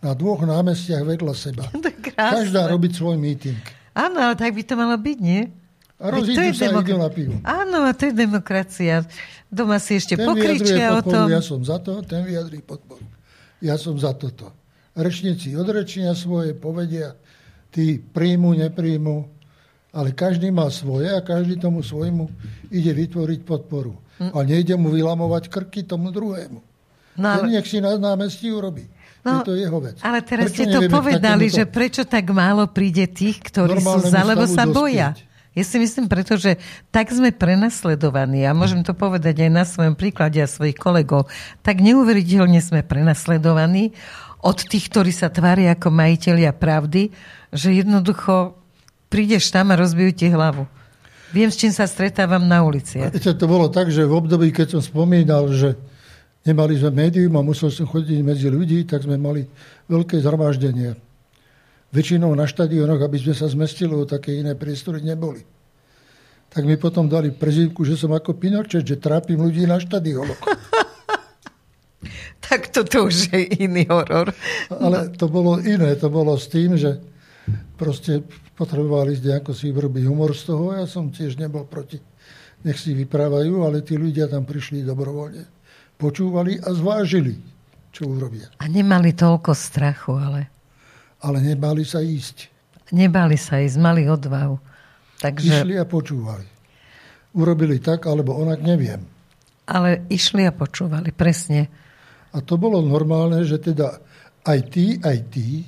na dvoch námestiach vedľa seba (laughs) každá robiť svoj meeting. Áno, ale tak by to malo byť, nie? A rozídu sa demok- idú na pivo. Áno, a to je demokracia. Doma si ešte ten pokričia o tom. Ja som za to, ten vyjadrí podporu. Ja som za toto. Rečníci odrečnia svoje, povedia, tí príjmu, nepríjmu, ale každý má svoje a každý tomu svojmu ide vytvoriť podporu. Hm. A nejde mu vylamovať krky tomu druhému. No, ale... nech si na námestí urobí. No, je to jeho vec. Ale teraz prečo ste to povedali, že prečo tak málo príde tých, ktorí sú za, lebo sa boja. Ja si myslím, pretože tak sme prenasledovaní, a môžem to povedať aj na svojom príklade a svojich kolegov, tak neuveriteľne sme prenasledovaní od tých, ktorí sa tvária ako majiteľia pravdy, že jednoducho prídeš tam a rozbijú ti hlavu. Viem, s čím sa stretávam na ulici. To bolo tak, že v období, keď som spomínal, že nemali sme médium a musel som chodiť medzi ľudí, tak sme mali veľké zhromaždenie. Väčšinou na štadionoch, aby sme sa zmestili, také iné priestory neboli. Tak mi potom dali prezivku, že som ako Pinočet, že trápim ľudí na štadionoch. (laughs) tak toto už je iný horor. Ale to bolo iné. To bolo s tým, že proste potrebovali nejako si vyrobiť humor z toho. Ja som tiež nebol proti. Nech si vyprávajú, ale tí ľudia tam prišli dobrovoľne. Počúvali a zvážili, čo urobia. A nemali toľko strachu, ale... Ale nebali sa ísť. Nebali sa ísť, mali odvahu. Takže... Išli a počúvali. Urobili tak, alebo onak, neviem. Ale išli a počúvali, presne. A to bolo normálne, že teda aj tí, aj tí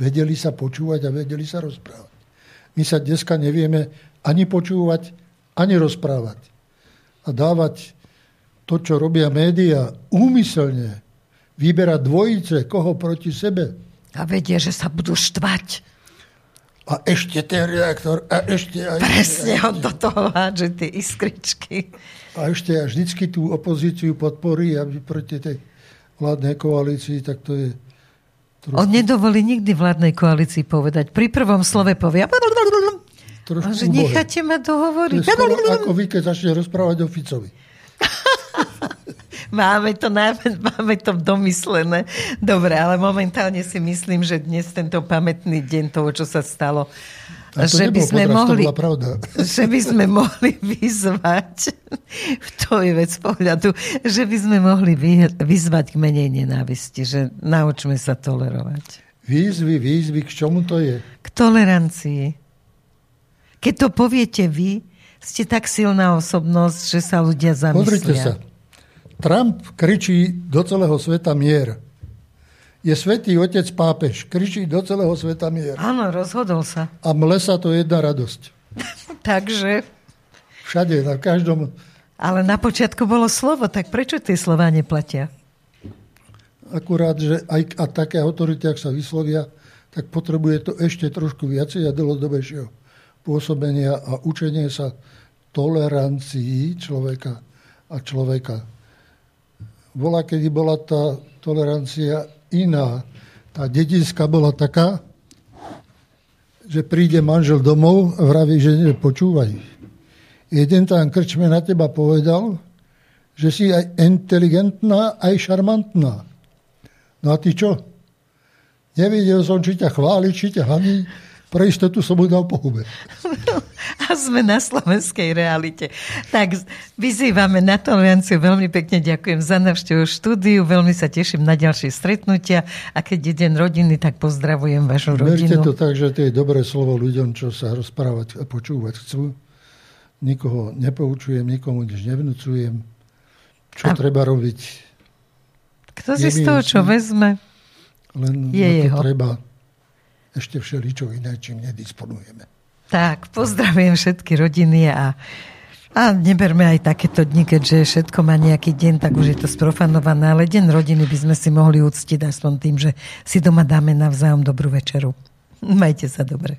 vedeli sa počúvať a vedeli sa rozprávať. My sa dneska nevieme ani počúvať, ani rozprávať. A dávať to, čo robia médiá, úmyselne vyberať dvojice, koho proti sebe. A vedie, že sa budú štvať. A ešte ten reaktor, a ešte aj... Presne, on do toho hádže tie iskričky. A ešte a vždycky tú opozíciu podporí, aby proti tej vládnej koalícii, tak to je Trošku... On nedovolí nikdy vládnej koalícii povedať. Pri prvom slove povie... Trošku že necháte ma dohovoriť. To je ako vy, keď začne rozprávať o Ficovi. (laughs) máme, to, máme to domyslené. Dobre, ale momentálne si myslím, že dnes tento pamätný deň toho, čo sa stalo, že by sme podraz, mohli, (laughs) že by sme mohli vyzvať, (laughs) to je vec pohľadu, že by sme mohli vyzvať k menej nenávisti, že naučme sa tolerovať. Výzvy, výzvy, k čomu to je? K tolerancii. Keď to poviete vy, ste tak silná osobnosť, že sa ľudia zamyslia. Pozrite sa. Trump kričí do celého sveta mier. Je svetý otec pápež. Kričí do celého sveta mier. Áno, rozhodol sa. A mle sa to jedna radosť. (laughs) Takže... Všade, na každom... Ale na počiatku bolo slovo, tak prečo tie slova neplatia? Akurát, že aj a také autority, ak sa vyslovia, tak potrebuje to ešte trošku viacej a dlhodobejšieho pôsobenia a učenie sa tolerancii človeka a človeka. Bola, kedy bola tá tolerancia iná. Tá dedinská bola taká, že príde manžel domov a vraví, že nepočúvaj. Jeden tam krčme na teba povedal, že si aj inteligentná, aj šarmantná. No a ty čo? Nevidel som, či ťa chváli, či ťa haní. Pre istotu som mu dal po hube. (laughs) A sme na slovenskej realite. Tak vyzývame na toleranciu. Veľmi pekne ďakujem za navštevu štúdiu. Veľmi sa teším na ďalšie stretnutia. A keď je deň rodiny, tak pozdravujem vašu rodinu. Berte to tak, že to je dobré slovo ľuďom, čo sa rozprávať a počúvať chcú. Nikoho nepoučujem, nikomu nič nevnúcujem. Čo a... treba robiť? Kto si z toho, čo vezme? Len je jeho. treba ešte všeličo iné, čím nedisponujeme. Tak, pozdravujem všetky rodiny a, a neberme aj takéto dni, keďže všetko má nejaký deň, tak už je to sprofanované, ale deň rodiny by sme si mohli uctiť aspoň tým, že si doma dáme navzájom dobrú večeru. Majte sa dobre.